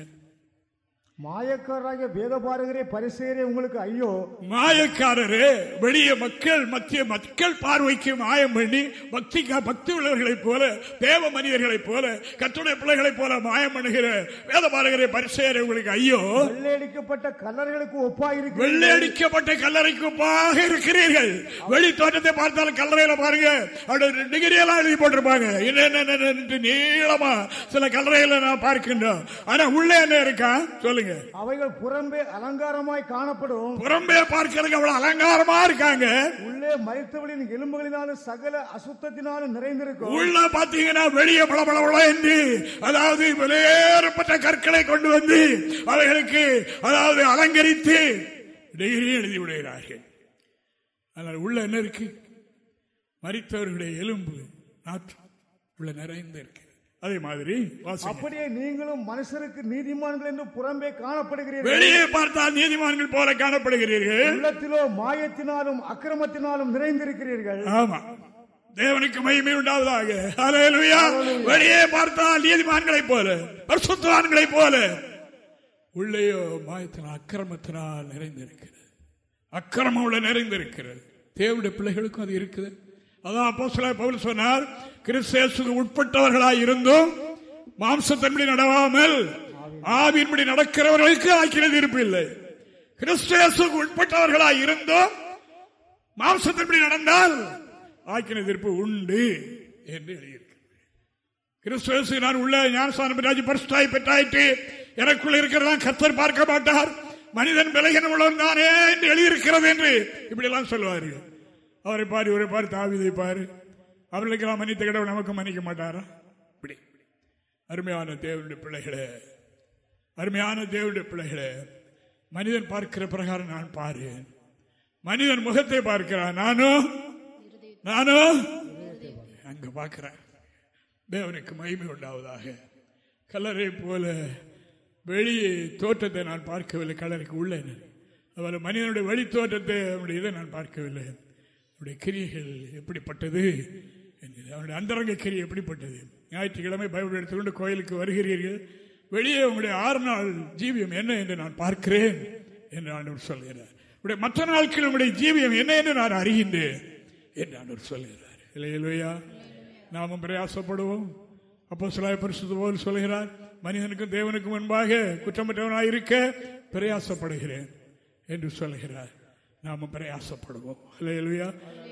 மாயக்காரராகிய வேத பாரகரே பரிசேரே உங்களுக்கு ஐயோ. மாயக்காரரே வெளிய மக்கள் மத்திய மக்கள் பார்வைக்கு மாயம் பண்ணி பக்தி பக்தி உள்ளவர்களைப் போல தேவ மனிதர்களைப் போல கத்துடைய பிள்ளைகளைப் போல மாயம் பண்ணுகிற வேத பாரகரே பரிசேரே உங்களுக்கு ஐயோ. வெள்ளையடிக்கப்பட்ட கல்லறைகளுக்கு ஒப்பாக வெள்ளையடிக்கப்பட்ட கல்லறைக்கு ஒப்பாக இருக்கிறீர்கள். வெளி தோட்டத்தை பார்த்தாலும் கல்லறையில பாருங்க அப்படி டிகிரி எல்லாம் எழுதி போட்டிருப்பாங்க. என்ன நீளமா சில கல்லறைகளை நான் பார்க்கின்றோம். ஆனா உள்ளே என்ன இருக்கா? சொல்லுங்க. சொல்லுங்க அவைகள் புறம்பே அலங்காரமாய் காணப்படும். புறம்பே பார்க்கிறதுக்கு அவ்வளவு அலங்காரமா இருக்காங்க. உள்ளே மறித்தவளின் எலும்புகளினாலும் சகல அசுத்தத்தினாலும் நிறைந்திருக்கும். உள்ள பாத்தீங்கன்னா வெளியே பளபளபள என்று அதாவது வெளியேறப்பட்ட கற்களை கொண்டு வந்து அவைகளுக்கு அதாவது அலங்கரித்து டிகிரி எழுதி விடுகிறார்கள். அதனால் உள்ள என்ன இருக்கு? மறித்தவர்களுடைய எலும்பு நாற்று உள்ள நிறைந்து இருக்கு அதே மாதிரி அப்படியே நீங்களும் மனுஷருக்கு நீதிமான்கள் என்று புறம்பே காணப்படுகிறீர்கள். வெளியே பார்த்தால் நீதிமான்கள் போல காணப்படுகிறீர்கள். உள்ளத்திலோ மாயத்தினாலும் அக்கிரமத்தினாலும் நிறைந்திருக்கிறீர்கள். ஆமா. தேவனுக்கு மகிமை உண்டாவதாக. வெளியே பார்த்தால் நீதிமான்களை போல பரிசுத்தவான்களை போல. உள்ளேயோ மாயத்தினால் அக்கிரமத்தினால் நிறைந்திருக்கிறது. அக்கிரமம் உள்ள நிறைந்திருக்கிறது. தேவனுடைய பிள்ளைகளுக்கும் அது இருக்குது. அதான் அப்போ சில பவுல் சொன்னார் கிறிஸ்தேசுக்கு உட்பட்டவர்களாய் இருந்தும் மாம்சத்தின்படி நடவாமல் ஆவியின்படி நடக்கிறவர்களுக்கு ஆக்கினது இருப்பு இல்லை. கிறிஸ்தேசுக்கு உட்பட்டவர்களாய் இருந்தும் மாம்சத்தின்படி நடந்தால் ஆக்கின தீர்ப்பு உண்டு என்று எழுதியிருக்கிறது கிறிஸ்துவேசு நான் உள்ள ஞானஸ்தானம் பெற்றாச்சு பரிசுத்தாய் பெற்றாயிட்டு எனக்குள்ள இருக்கிறதா கத்தர் பார்க்க மாட்டார். மனிதன் விலகினவுடன் தானே என்று எழுதியிருக்கிறது என்று இப்படி எல்லாம் சொல்லுவார்கள் அவரை பாரு இவரை பாரு தாவிதை பாரு அவர்களுக்கெல்லாம் மன்னித்த கடவுள் நமக்கு மன்னிக்க மாட்டாரா? இப்படி. அருமையான தேவனுடைய பிள்ளைகளே அருமையான தேவனுடைய பிள்ளைகளே மனிதன் பார்க்கிற பிரகாரம் நான் பாரு மனிதன் முகத்தை பார்க்கிறான். நானும் நானும் அங்க பார்க்கிறேன். தேவனுக்கு மகிமை உண்டாவதாக. கலரை போல வெளியே தோற்றத்தை நான் பார்க்கவில்லை. கலருக்கு உள்ளேன் அதுபோல மனிதனுடைய வழி தோற்றத்தை அவனுடைய இதை நான் பார்க்கவில்லை. அவருடைய கிரியைகள் எப்படிப்பட்டது அவருடைய அந்தரங்க கிரியை எப்படிப்பட்டது? ஞாயிற்றுக்கிழமை பைபிள் எடுத்துக்கொண்டு கோயிலுக்கு வருகிறீர்கள். வெளியே உங்களுடைய ஆறு நாள் ஜீவியம் என்ன என்று நான் பார்க்கிறேன் என்று ஆண்டவர் சொல்கிறார். மற்ற நாட்கள் உங்களுடைய ஜீவியம் என்ன என்று நான் அறிகின்றேன் என்று ஆண்டவர் சொல்கிறார். இல்லையிலா நாமும் பிரயாசப்படுவோம். அப்போ சிலாய பரிசுத்து போல் சொல்கிறார் மனிதனுக்கும் தேவனுக்கும் முன்பாக குற்றமற்றவனாக இருக்க பிரயாசப்படுகிறேன் என்று சொல்கிறார். நாம பிரயாசப்படுவோம். இல்லையா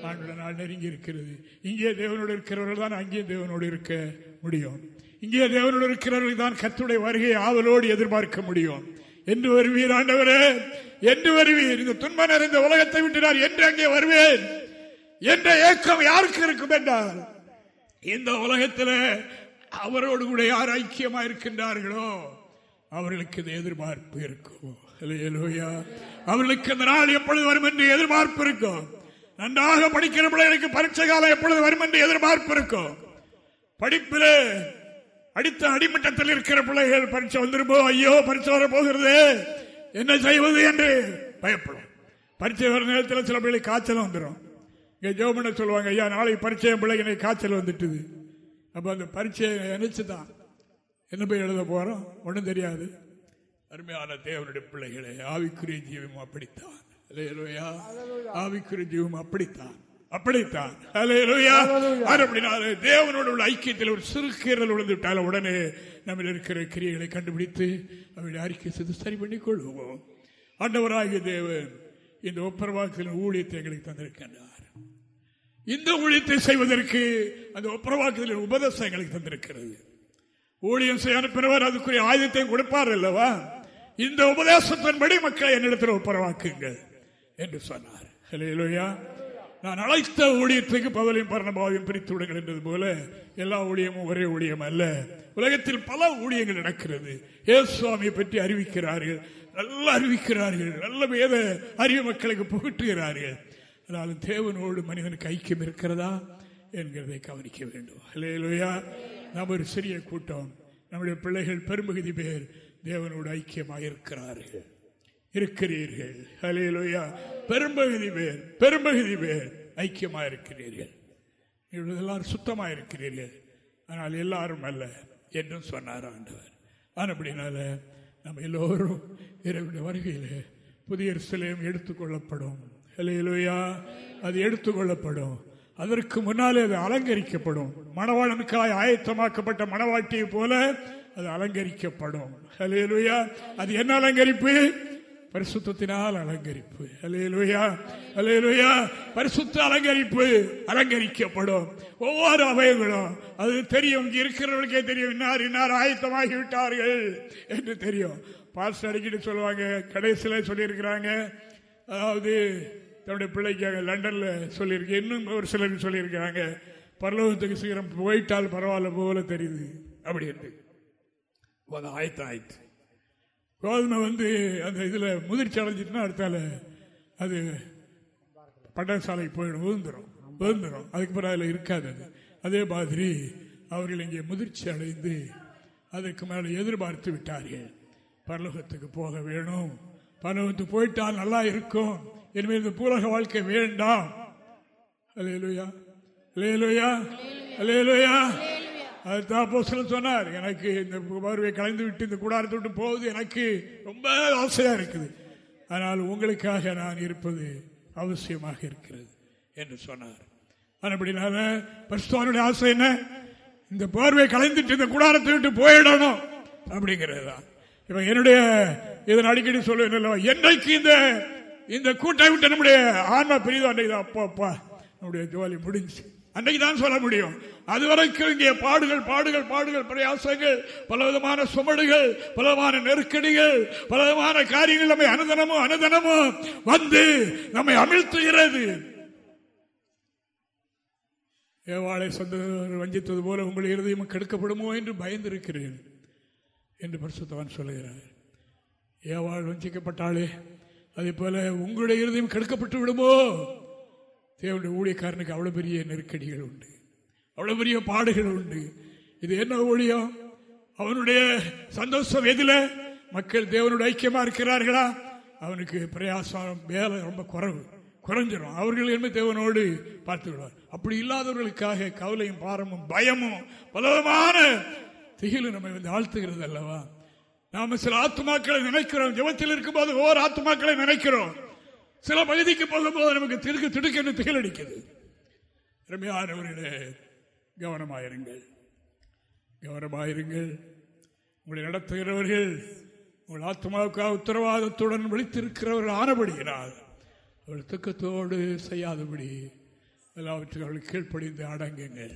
ஆண்டோட நாள் நெருங்கி இருக்கிறது இங்கே தேவனோடு இருக்கிறவர்கள் தான் அங்கே தேவனோடு இருக்க முடியும். இங்கே தேவனோடு இருக்கிறவர்கள் தான் கத்துடைய வருகை ஆவலோடு எதிர்பார்க்க முடியும். என்று வருவீர் ஆண்டவரே? என்று வருவீர்? இந்த துன்ப நிறைந்த உலகத்தை விட்டுனார் என்று அங்கே வருவேன். என்ற ஏக்கம் யாருக்கு இருக்கும் என்றால் இந்த உலகத்தில் அவரோடு கூட யார் ஐக்கியமா இருக்கின்றார்களோ அவர்களுக்கு இந்த எதிர்பார்ப்பு இருக்கும். அவர்களுக்கு இந்த நாள் எப்பொழுது வரும் என்று எதிர்பார்ப்பு இருக்கும். நன்றாக படிக்கிற பிள்ளைகளுக்கு பரீட்சை காலம் எப்பொழுது வரும் என்று எதிர்பார்ப்பு இருக்கும். படிப்பில் அடித்த அடிமட்டத்தில் இருக்கிற பிள்ளைகள் பரீட்சை வந்துருமோ? ஐயோ பரீட்சை வர போகிறது. என்ன செய்வது என்று பயப்படும். பரீட்சை வர நேரத்தில் சில பிள்ளை காய்ச்சல் வந்துடும் இங்கே ஜோமன சொல்லுவாங்க ஐயா நாளைக்கு பரீட்சை பிள்ளைங்க காய்ச்சல் வந்துட்டுது. அப்போ அந்த பரீட்சையை நினைச்சு தான் என்ன போய் எழுத போகிறோம் ஒன்றும் தெரியாது. அருமையான தேவனுடைய பிள்ளைகளே ஆவிக்குரிய ஜீவம் அப்படித்தான். ஆவிக்குரிய ஜீவம் அப்படித்தான். அப்படித்தான். தேவனோடு உள்ள ஐக்கியத்தில் ஒரு சிறு கீறல் விழுந்து விட்டால் உடனே நம்ம இருக்கிற கிரியைகளை கண்டுபிடித்து அவருடைய அறிக்கை செய்து சரி பண்ணி கொள்வோம் ஆண்டவராகிய தேவன் இந்த ஒப்பரவாக்கில் ஊழியத்தை எங்களுக்கு தந்திருக்கின்றார். இந்த ஊழியத்தை செய்வதற்கு அந்த ஒப்பரவாக்குதலின் உபதேசம் எங்களுக்கு தந்திருக்கிறது. ஊழியம் செய்ய அனுப்பினவர் அதுக்குரிய ஆயுதத்தை கொடுப்பார் அல்லவா? இந்த உபதேசத்தின்படி மக்களை என்னிடத்தில் ஒப்புரவாக்குங்கள் என்று சொன்னார். ஹalleluya. நான் அழைத்த ஊழியத்துக்கு பவலையும் பரணபாவையும் பிரித்து விடுங்கள் என்றது போல எல்லா ஊழியமும் ஒரே ஊழியம் அல்ல. உலகத்தில் பல ஊழியங்கள் நடக்கிறது. சுவாமியை பற்றி அறிவிக்கிறார்கள். நல்லா அறிவிக்கிறார்கள். நல்ல வேத அறிவு மக்களுக்கு புகட்டுகிறார்கள். ஆனாலும் தேவனோடு மனிதனுக்கு ஐக்கியம் இருக்கிறதா என்கிறதை கவனிக்க வேண்டும். ஹalleluya. நாம் ஒரு சிறிய கூட்டம். நம்முடைய பிள்ளைகள் பெரும்பகுதி பேர். தேவனோடு ஐக்கியமாக இருக்கிறார்கள். இருக்கிறீர்கள் ஹலையிலோயா பெரும்பகுதி பேர் பெரும்பகுதி பேர் ஐக்கியமாக இருக்கிறீர்கள் எல்லாரும் சுத்தமாக இருக்கிறீர்கள் ஆனால் எல்லாரும் அல்ல என்றும் சொன்னார் ஆண்டவர். ஆனால் அப்படினால நம்ம எல்லோரும் இறைவனுடைய வருகையில் புதிய சிலையும் எடுத்துக்கொள்ளப்படும். ஹலையிலோயா அது எடுத்துக்கொள்ளப்படும். அதற்கு முன்னாலே அது அலங்கரிக்கப்படும். மணவாளனுக்காய் ஆயத்தமாக்கப்பட்ட மணவாட்டியை போல அது அலங்கரிக்கப்படும். ஹலேலுயா அது என்ன அலங்கரிப்பு? பரிசுத்தினால் அலங்கரிப்பு. அலையலுயா அலையலுயா பரிசுத்த அலங்கரிப்பு அலங்கரிக்கப்படும். ஒவ்வொரு அவயங்களும். அது தெரியும். இங்கே இருக்கிறவர்களுக்கே தெரியும். இன்னார் இன்னார் ஆயத்தமாகி விட்டார்கள் என்று தெரியும். பாஸ்டர் அடிக்கடி சொல்லுவாங்க. கடைசியில் சொல்லியிருக்கிறாங்க. அதாவது தன்னுடைய பிள்ளைக்காக லண்டனில் சொல்லியிருக்கு இன்னும் ஒரு சிலர் சொல்லியிருக்கிறாங்க. பரலோகத்துக்கு சீக்கிரம் போயிட்டால் பரவாயில்ல போல தெரியுது. அப்படி என்று ஆயத்தம் ஆயிடுச்சு கோதுமை வந்து அந்த இதில் முதிர்ச்சி அடைஞ்சிட்டுனா அடுத்தால அது பண்டகசாலைக்கு போயிடும் விழுந்துரும் விழுந்துரும். அதுக்கு பிறகு அதில் இருக்காது அது. அதே மாதிரி அவர்கள் இங்கே முதிர்ச்சி அடைந்து அதற்கு மேலே எதிர்பார்த்து விட்டார்கள். பரலோகத்துக்கு போக வேணும். பரலோகத்துக்கு போயிட்டால் நல்லா இருக்கும். இனிமேல் இந்த பூலக வாழ்க்கை வேண்டாம். அலேலுயா அலேலுயா அலேலுயா அதுதான் அப்போஸ்தலன் சொன்னார் எனக்கு இந்த பார்வையை கலைந்து விட்டு இந்த கூடாரத்தை விட்டு போவது எனக்கு ரொம்ப ஆசையா இருக்குது. ஆனால் உங்களுக்காக நான் இருப்பது அவசியமாக இருக்கிறது என்று சொன்னார். அப்படினால பரிசுத்தவானுடைய ஆசை என்ன? இந்த பார்வையை கலைந்துட்டு இந்த கூடாரத்தை விட்டு போயிடணும் அப்படிங்கிறது தான் இவன் என்னுடைய இதன் அடிக்கடி சொல்லுவேன் என்றைக்கு இந்த இந்த கூட்டை விட்டு நம்முடைய ஆன்மா பிரிதம் அன்றைக்கு அப்பா அப்பா நம்முடைய ஜோலி முடிஞ்சு அன்றைக்கு தான் சொல்ல முடியும். அதுவரைக்கும் இங்கே பாடுகள் பாடுகள் பாடுகள் பிரயாசங்கள் பலவிதமான சுமடுகள் பலவிதமான நெருக்கடிகள் பலவிதமான காரியங்கள் நம்மை அனுதனமும் அனுதனமும் வந்து நம்மை அமிழ்த்துகிறது ஏவாளை சொந்த வஞ்சித்தது போல உங்கள் இருதயம் கெடுக்கப்படுமோ என்று பயந்திருக்கிறேன் என்று பரிசுத்தவான் சொல்லுகிறார் ஏவாள் வஞ்சிக்கப்பட்டாளே அதே போல உங்களுடைய இருதயம் கெடுக்கப்பட்டு விடுமோ? தேவனுடைய ஊழியக்காரனுக்கு அவ்வளோ பெரிய நெருக்கடிகள் உண்டு. அவ்வளோ பெரிய பாடுகள் உண்டு. இது என்ன ஊழியம்? அவனுடைய சந்தோஷம் எதில்? மக்கள் தேவனுடைய ஐக்கியமாக இருக்கிறார்களா? அவனுக்கு பிரயாசம் வேலை ரொம்ப குறைவு. குறைஞ்சிடும் அவர்கள் என்ன தேவனோடு பார்த்து விடுவார்? அப்படி இல்லாதவர்களுக்காக கவலையும் பாரமும் பயமும் பலவிதமான திகிலும் நம்மை வந்து ஆழ்த்துகிறது அல்லவா நாம சில ஆத்மாக்களை நினைக்கிறோம். ஜபத்தில் இருக்கும்போது ஓர் ஆத்மாக்களை நினைக்கிறோம். சில பகுதிக்கு போகும்போது நமக்கு திடுக்கு திடுக்கு திகழடிக்குது ரம்யானவர்களே கவனமாயிருங்கள். கவனமாயிருங்கள். உங்களை நடத்துகிறவர்கள் உங்கள் ஆத்மாவுக்காக உத்தரவாதத்துடன் விழித்திருக்கிறவர்கள் ஆனபடியினால் அவள் துக்கத்தோடு செய்யாதபடி எல்லாவற்றையும் அவள் கீழ்ப்படிந்து அடங்குங்கள்.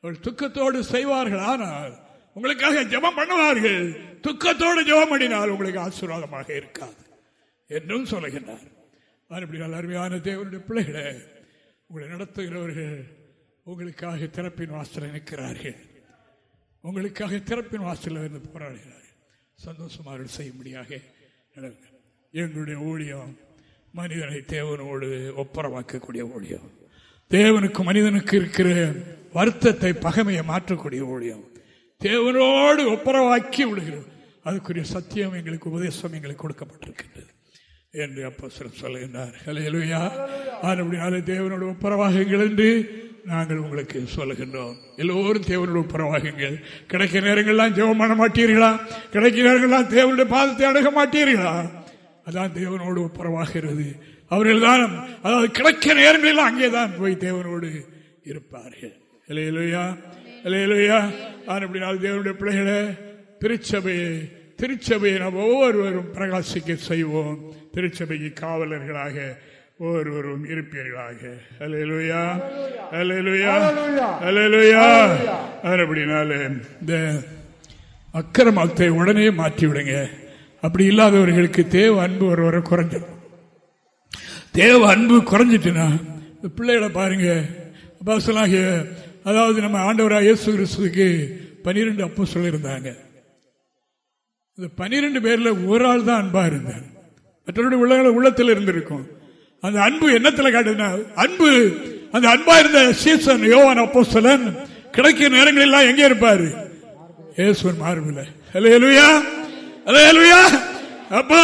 அவள் துக்கத்தோடு செய்வார்கள் ஆனால் உங்களுக்காக ஜபம் பண்ணுவார்கள். துக்கத்தோடு ஜெபம் பண்ணினால் உங்களுக்கு ஆசீர்வாதமாக இருக்காது என்றும் சொல்லுகின்றார். மறுபடியும் அருமையான தேவனுடைய பிள்ளைகளை உங்களை நடத்துகிறவர்கள் உங்களுக்காக திறப்பின் வாசலில் நிற்கிறார்கள். உங்களுக்காக திறப்பின் வாசலில் இருந்து போராடுகிறார்கள். சந்தோஷமாக செய்யும்படியாக நடங்க எங்களுடைய ஊழியம் மனிதனை தேவனோடு ஒப்புரமாக்கக்கூடிய ஊழியம். தேவனுக்கு மனிதனுக்கு இருக்கிற வருத்தத்தை பகைமையை மாற்றக்கூடிய ஊழியம். தேவனோடு ஒப்புரவாக்கி விடுகிறோம். அதுக்குரிய சத்தியம் எங்களுக்கு உபதேசம் எங்களுக்கு கொடுக்கப்பட்டிருக்கின்றது. என்று அப்போ சொல்லுகின்றார். ஹலையலுயா அப்படினாலே தேவனோட ஒப்புரவாகுங்கள் என்று நாங்கள் உங்களுக்கு சொல்லுகின்றோம். எல்லோரும் தேவனோட ஒப்புரவாகுங்கள். கிடைக்க நேரங்கள்லாம் ஜெபம் பண்ண மாட்டீர்களா? கிடைக்க நேரங்கள்லாம் தேவனுடைய பாதத்தை அணுக மாட்டீர்களா? அதான் தேவனோடு ஒப்புரவாகிறது. அவர்கள் தான் அதாவது கிடைக்க நேரங்களில் அங்கேதான் போய் தேவனோடு இருப்பார்கள். இலையிலுயா இலையிலுயா அப்படினால் தேவனுடைய பிள்ளைகளை திருச்சபையை திருச்சபையை நாம் ஒவ்வொருவரும் பிரகாசிக்க செய்வோம். திருச்சபைக்கு காவலர்களாக ஒவ்வொருவரும் இருப்பீர்களாக. அலையலுயா அலையலுயா அலையலுயா அப்படினால இந்த அக்கிரமத்தை உடனே மாற்றிவிடுங்க. அப்படி இல்லாதவர்களுக்கு தேவ அன்பு ஒரு வர குறைஞ்சிடும் தேவ அன்பு குறைஞ்சிட்டுனா இந்த பிள்ளைகளை பாருங்க. அப்போசலாகிய அதாவது நம்ம ஆண்டவராக இயேசு கிறிஸ்துக்கு பன்னிரெண்டு அப்போ சொல்லியிருந்தாங்க இந்த பனிரெண்டு பேர்ல ஒரு ஆள் தான் அன்பா இருந்தார். மற்றவருடைய உள்ளங்கள உள்ளத்தில் இருந்திருக்கும். அந்த அன்பு என்னத்துல காட்டுனா அன்பு அந்த அன்பா இருந்த சீசன் யோவான் அப்போ கிடைக்கிற நேரங்கள் எல்லாம் எங்க இருப்பாரு? ஏசுவன் மார்பில். அலையலுயா அலையலுயா அப்பா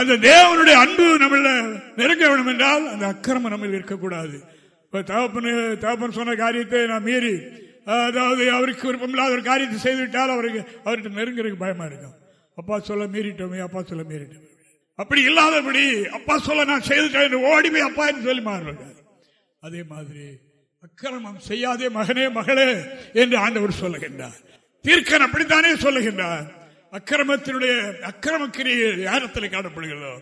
அந்த தேவனுடைய அன்பு நம்மள நெருங்க வேணும் என்றால் அந்த அக்கிரமம் நம்ம இருக்கக்கூடாது. தகப்பன் தகப்பன் சொன்ன காரியத்தை நான் மீறி அதாவது அவருக்கு விருப்பமில்லாத ஒரு காரியத்தை செய்துவிட்டால் அவருக்கு அவர்கிட்ட நெருங்கிறதுக்கு பயமா இருக்கும். அப்பா சொல்ல மீறிட்டோமே அப்பா சொல்ல மீறிட்டோமே. அப்படி இல்லாதபடி அப்பா சொல்ல நான் செய்துட்டேன் ஓடி போய் அப்பா என்று சொல்லி மாறுவார் அதே மாதிரி அக்கிரமம் செய்யாதே மகனே மகளே என்று ஆண்டவர் சொல்லுகின்றார். தீர்க்கன் அப்படித்தானே சொல்லுகின்றார். அக்கிரமத்தினுடைய அக்கிரமக்கிரியை யாரத்தில் காணப்படுகிறதோ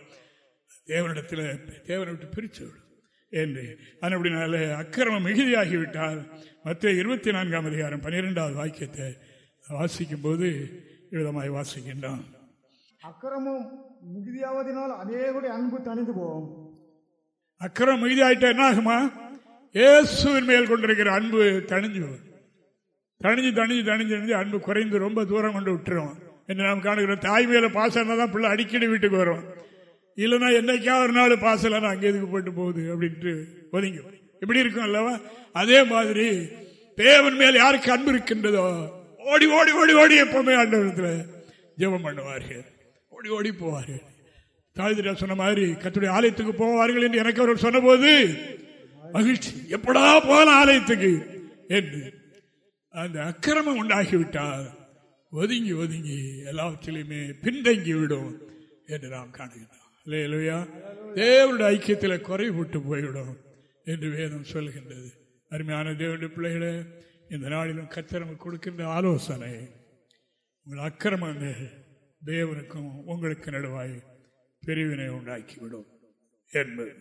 தேவனிடத்தில் தேவனை விட்டு பிரித்து விடும் என்று. அப்படினாலே அக்கிரமம் மிகுதியாகிவிட்டால் மற்ற இருபத்தி நான்காம் அதிகாரம் பன்னிரெண்டாவது வாக்கியத்தை வாசிக்கும் போது விதமாய் வாசிக்கின்றான். அக்கிரமம் மிகுதியாவதினால் அநேகுடைய அன்பு தணிந்து போகும். அக்கிரம் மிகுதியாயிட்ட என்ன ஆகுமா இயேசுவின் மேல் கொண்டிருக்கிற அன்பு தணிஞ்சு தணிஞ்சு தணிஞ்சு தணிஞ்சு தணிஞ்சு அன்பு குறைந்து ரொம்ப தூரம் கொண்டு விட்டுரும். என்று நாம் காணுகிறோம் தாய் மேல பாசம் தான் பிள்ளை அடிக்கடி வீட்டுக்கு வரும். இல்லைன்னா என்னைக்கா ஒரு நாள் பாசல அங்கே எதுக்கு போட்டு போகுது அப்படின்ட்டு ஒதுங்கி இப்படி இருக்கும் அல்லவா? அதே மாதிரி தேவன் மேல் யாருக்கு அன்பு இருக்கின்றதோ ஓடி ஓடி ஓடி ஓடி எப்பவுமே ஆண்டவரத்தில் ஜெபம் பண்ணுவார்கள். ஓடி ஓடி போவார்கள். தாழ்திரா சொன்ன மாதிரி கத்துடைய ஆலயத்துக்கு போவார்கள் என்று எனக்கு அவர்கள் சொன்ன போது மகிழ்ச்சி. எப்படா போகலாம் ஆலயத்துக்கு என்று அந்த அக்கிரமம் உண்டாகிவிட்டால் ஒதுங்கி ஒதுங்கி எல்லாவற்றிலையுமே பின்தங்கி விடும் என்று நாம் காணுகிறோம் இல்லையா தேவனுடைய ஐக்கியத்தில் குறைவுட்டு போய்விடும் என்று வேதம் சொல்கின்றது. அருமையான தேவனுடைய பிள்ளைகளை இந்த நாளிலும் கத்திரம் கொடுக்கின்ற ஆலோசனை உங்கள் அக்கிரமங்கள் தேவனுக்கும் உங்களுக்கு நடுவாய் பிரிவினை உண்டாக்கிவிடும். என்பது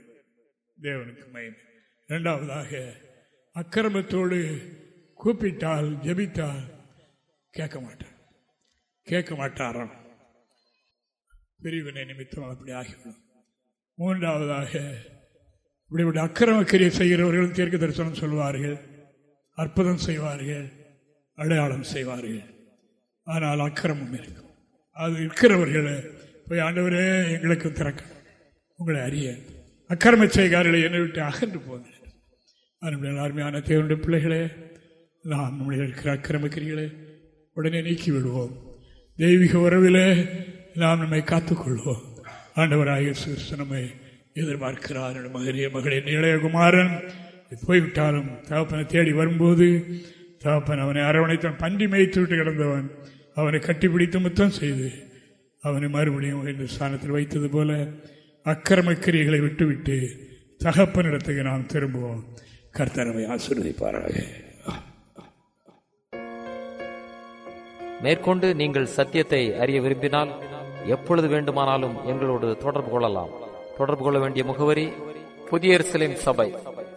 தேவனுக்கு மயம் இரண்டாவதாக அக்கிரமத்தோடு கூப்பிட்டால் ஜபித்தால் கேட்க மாட்டார். கேட்க மாட்டாராம். பிரிவினை நிமித்தம் அப்படி ஆகிவிடும். மூன்றாவதாக இப்படிப்பட்ட அக்கிரமக்கிரியை செய்கிறவர்களும் தீர்க்க தரிசனம் சொல்வார்கள். அற்புதம் செய்வார்கள் அடையாளம் செய்வார்கள். ஆனால் அக்கிரமம் இருக்கும். அது இருக்கிறவர்கள் போய் ஆண்டவரே எங்களுக்கு திறக்க. உங்களை அறிய. அக்கிரம செய்கார்களை என்னை விட்டு அகன்று போங்க. அருமையான தேவனுடைய பிள்ளைகளே நாம் நம்முடைய இருக்கிற அக்கிரமக்கிரிகளை உடனே நீக்கி விடுவோம். தெய்வீக உறவிலே நாம் நம்மை காத்துக்கொள்வோம். ஆண்டவராக நம்மை எதிர்பார்க்கிறார். மகரிய மகளின் இளையகுமாரன் போய்விட்டாலும் தகப்பனை தேடி வரும்போது தகப்பன் அவனை அரவணைத்தான் பன்றி மேய்த்து விட்டு கிடந்தவன். அவனை கட்டிப்பிடித்து முத்தம் செய்து அவனை மறுபடியும் இந்த ஸ்தானத்தில் வைத்தது போல அக்கிரமக்கிரிகளை விட்டுவிட்டு தகப்பனிடத்துக்கு நாம் திரும்புவோம். கர்த்தரவை ஆசீர்வதிப்பாராக. மேற்கொண்டு நீங்கள் சத்தியத்தை அறிய விரும்பினால் எப்பொழுது வேண்டுமானாலும் எங்களோடு தொடர்பு கொள்ளலாம். தொடர்பு கொள்ள வேண்டிய முகவரி புதிய எருசலேம் சபை.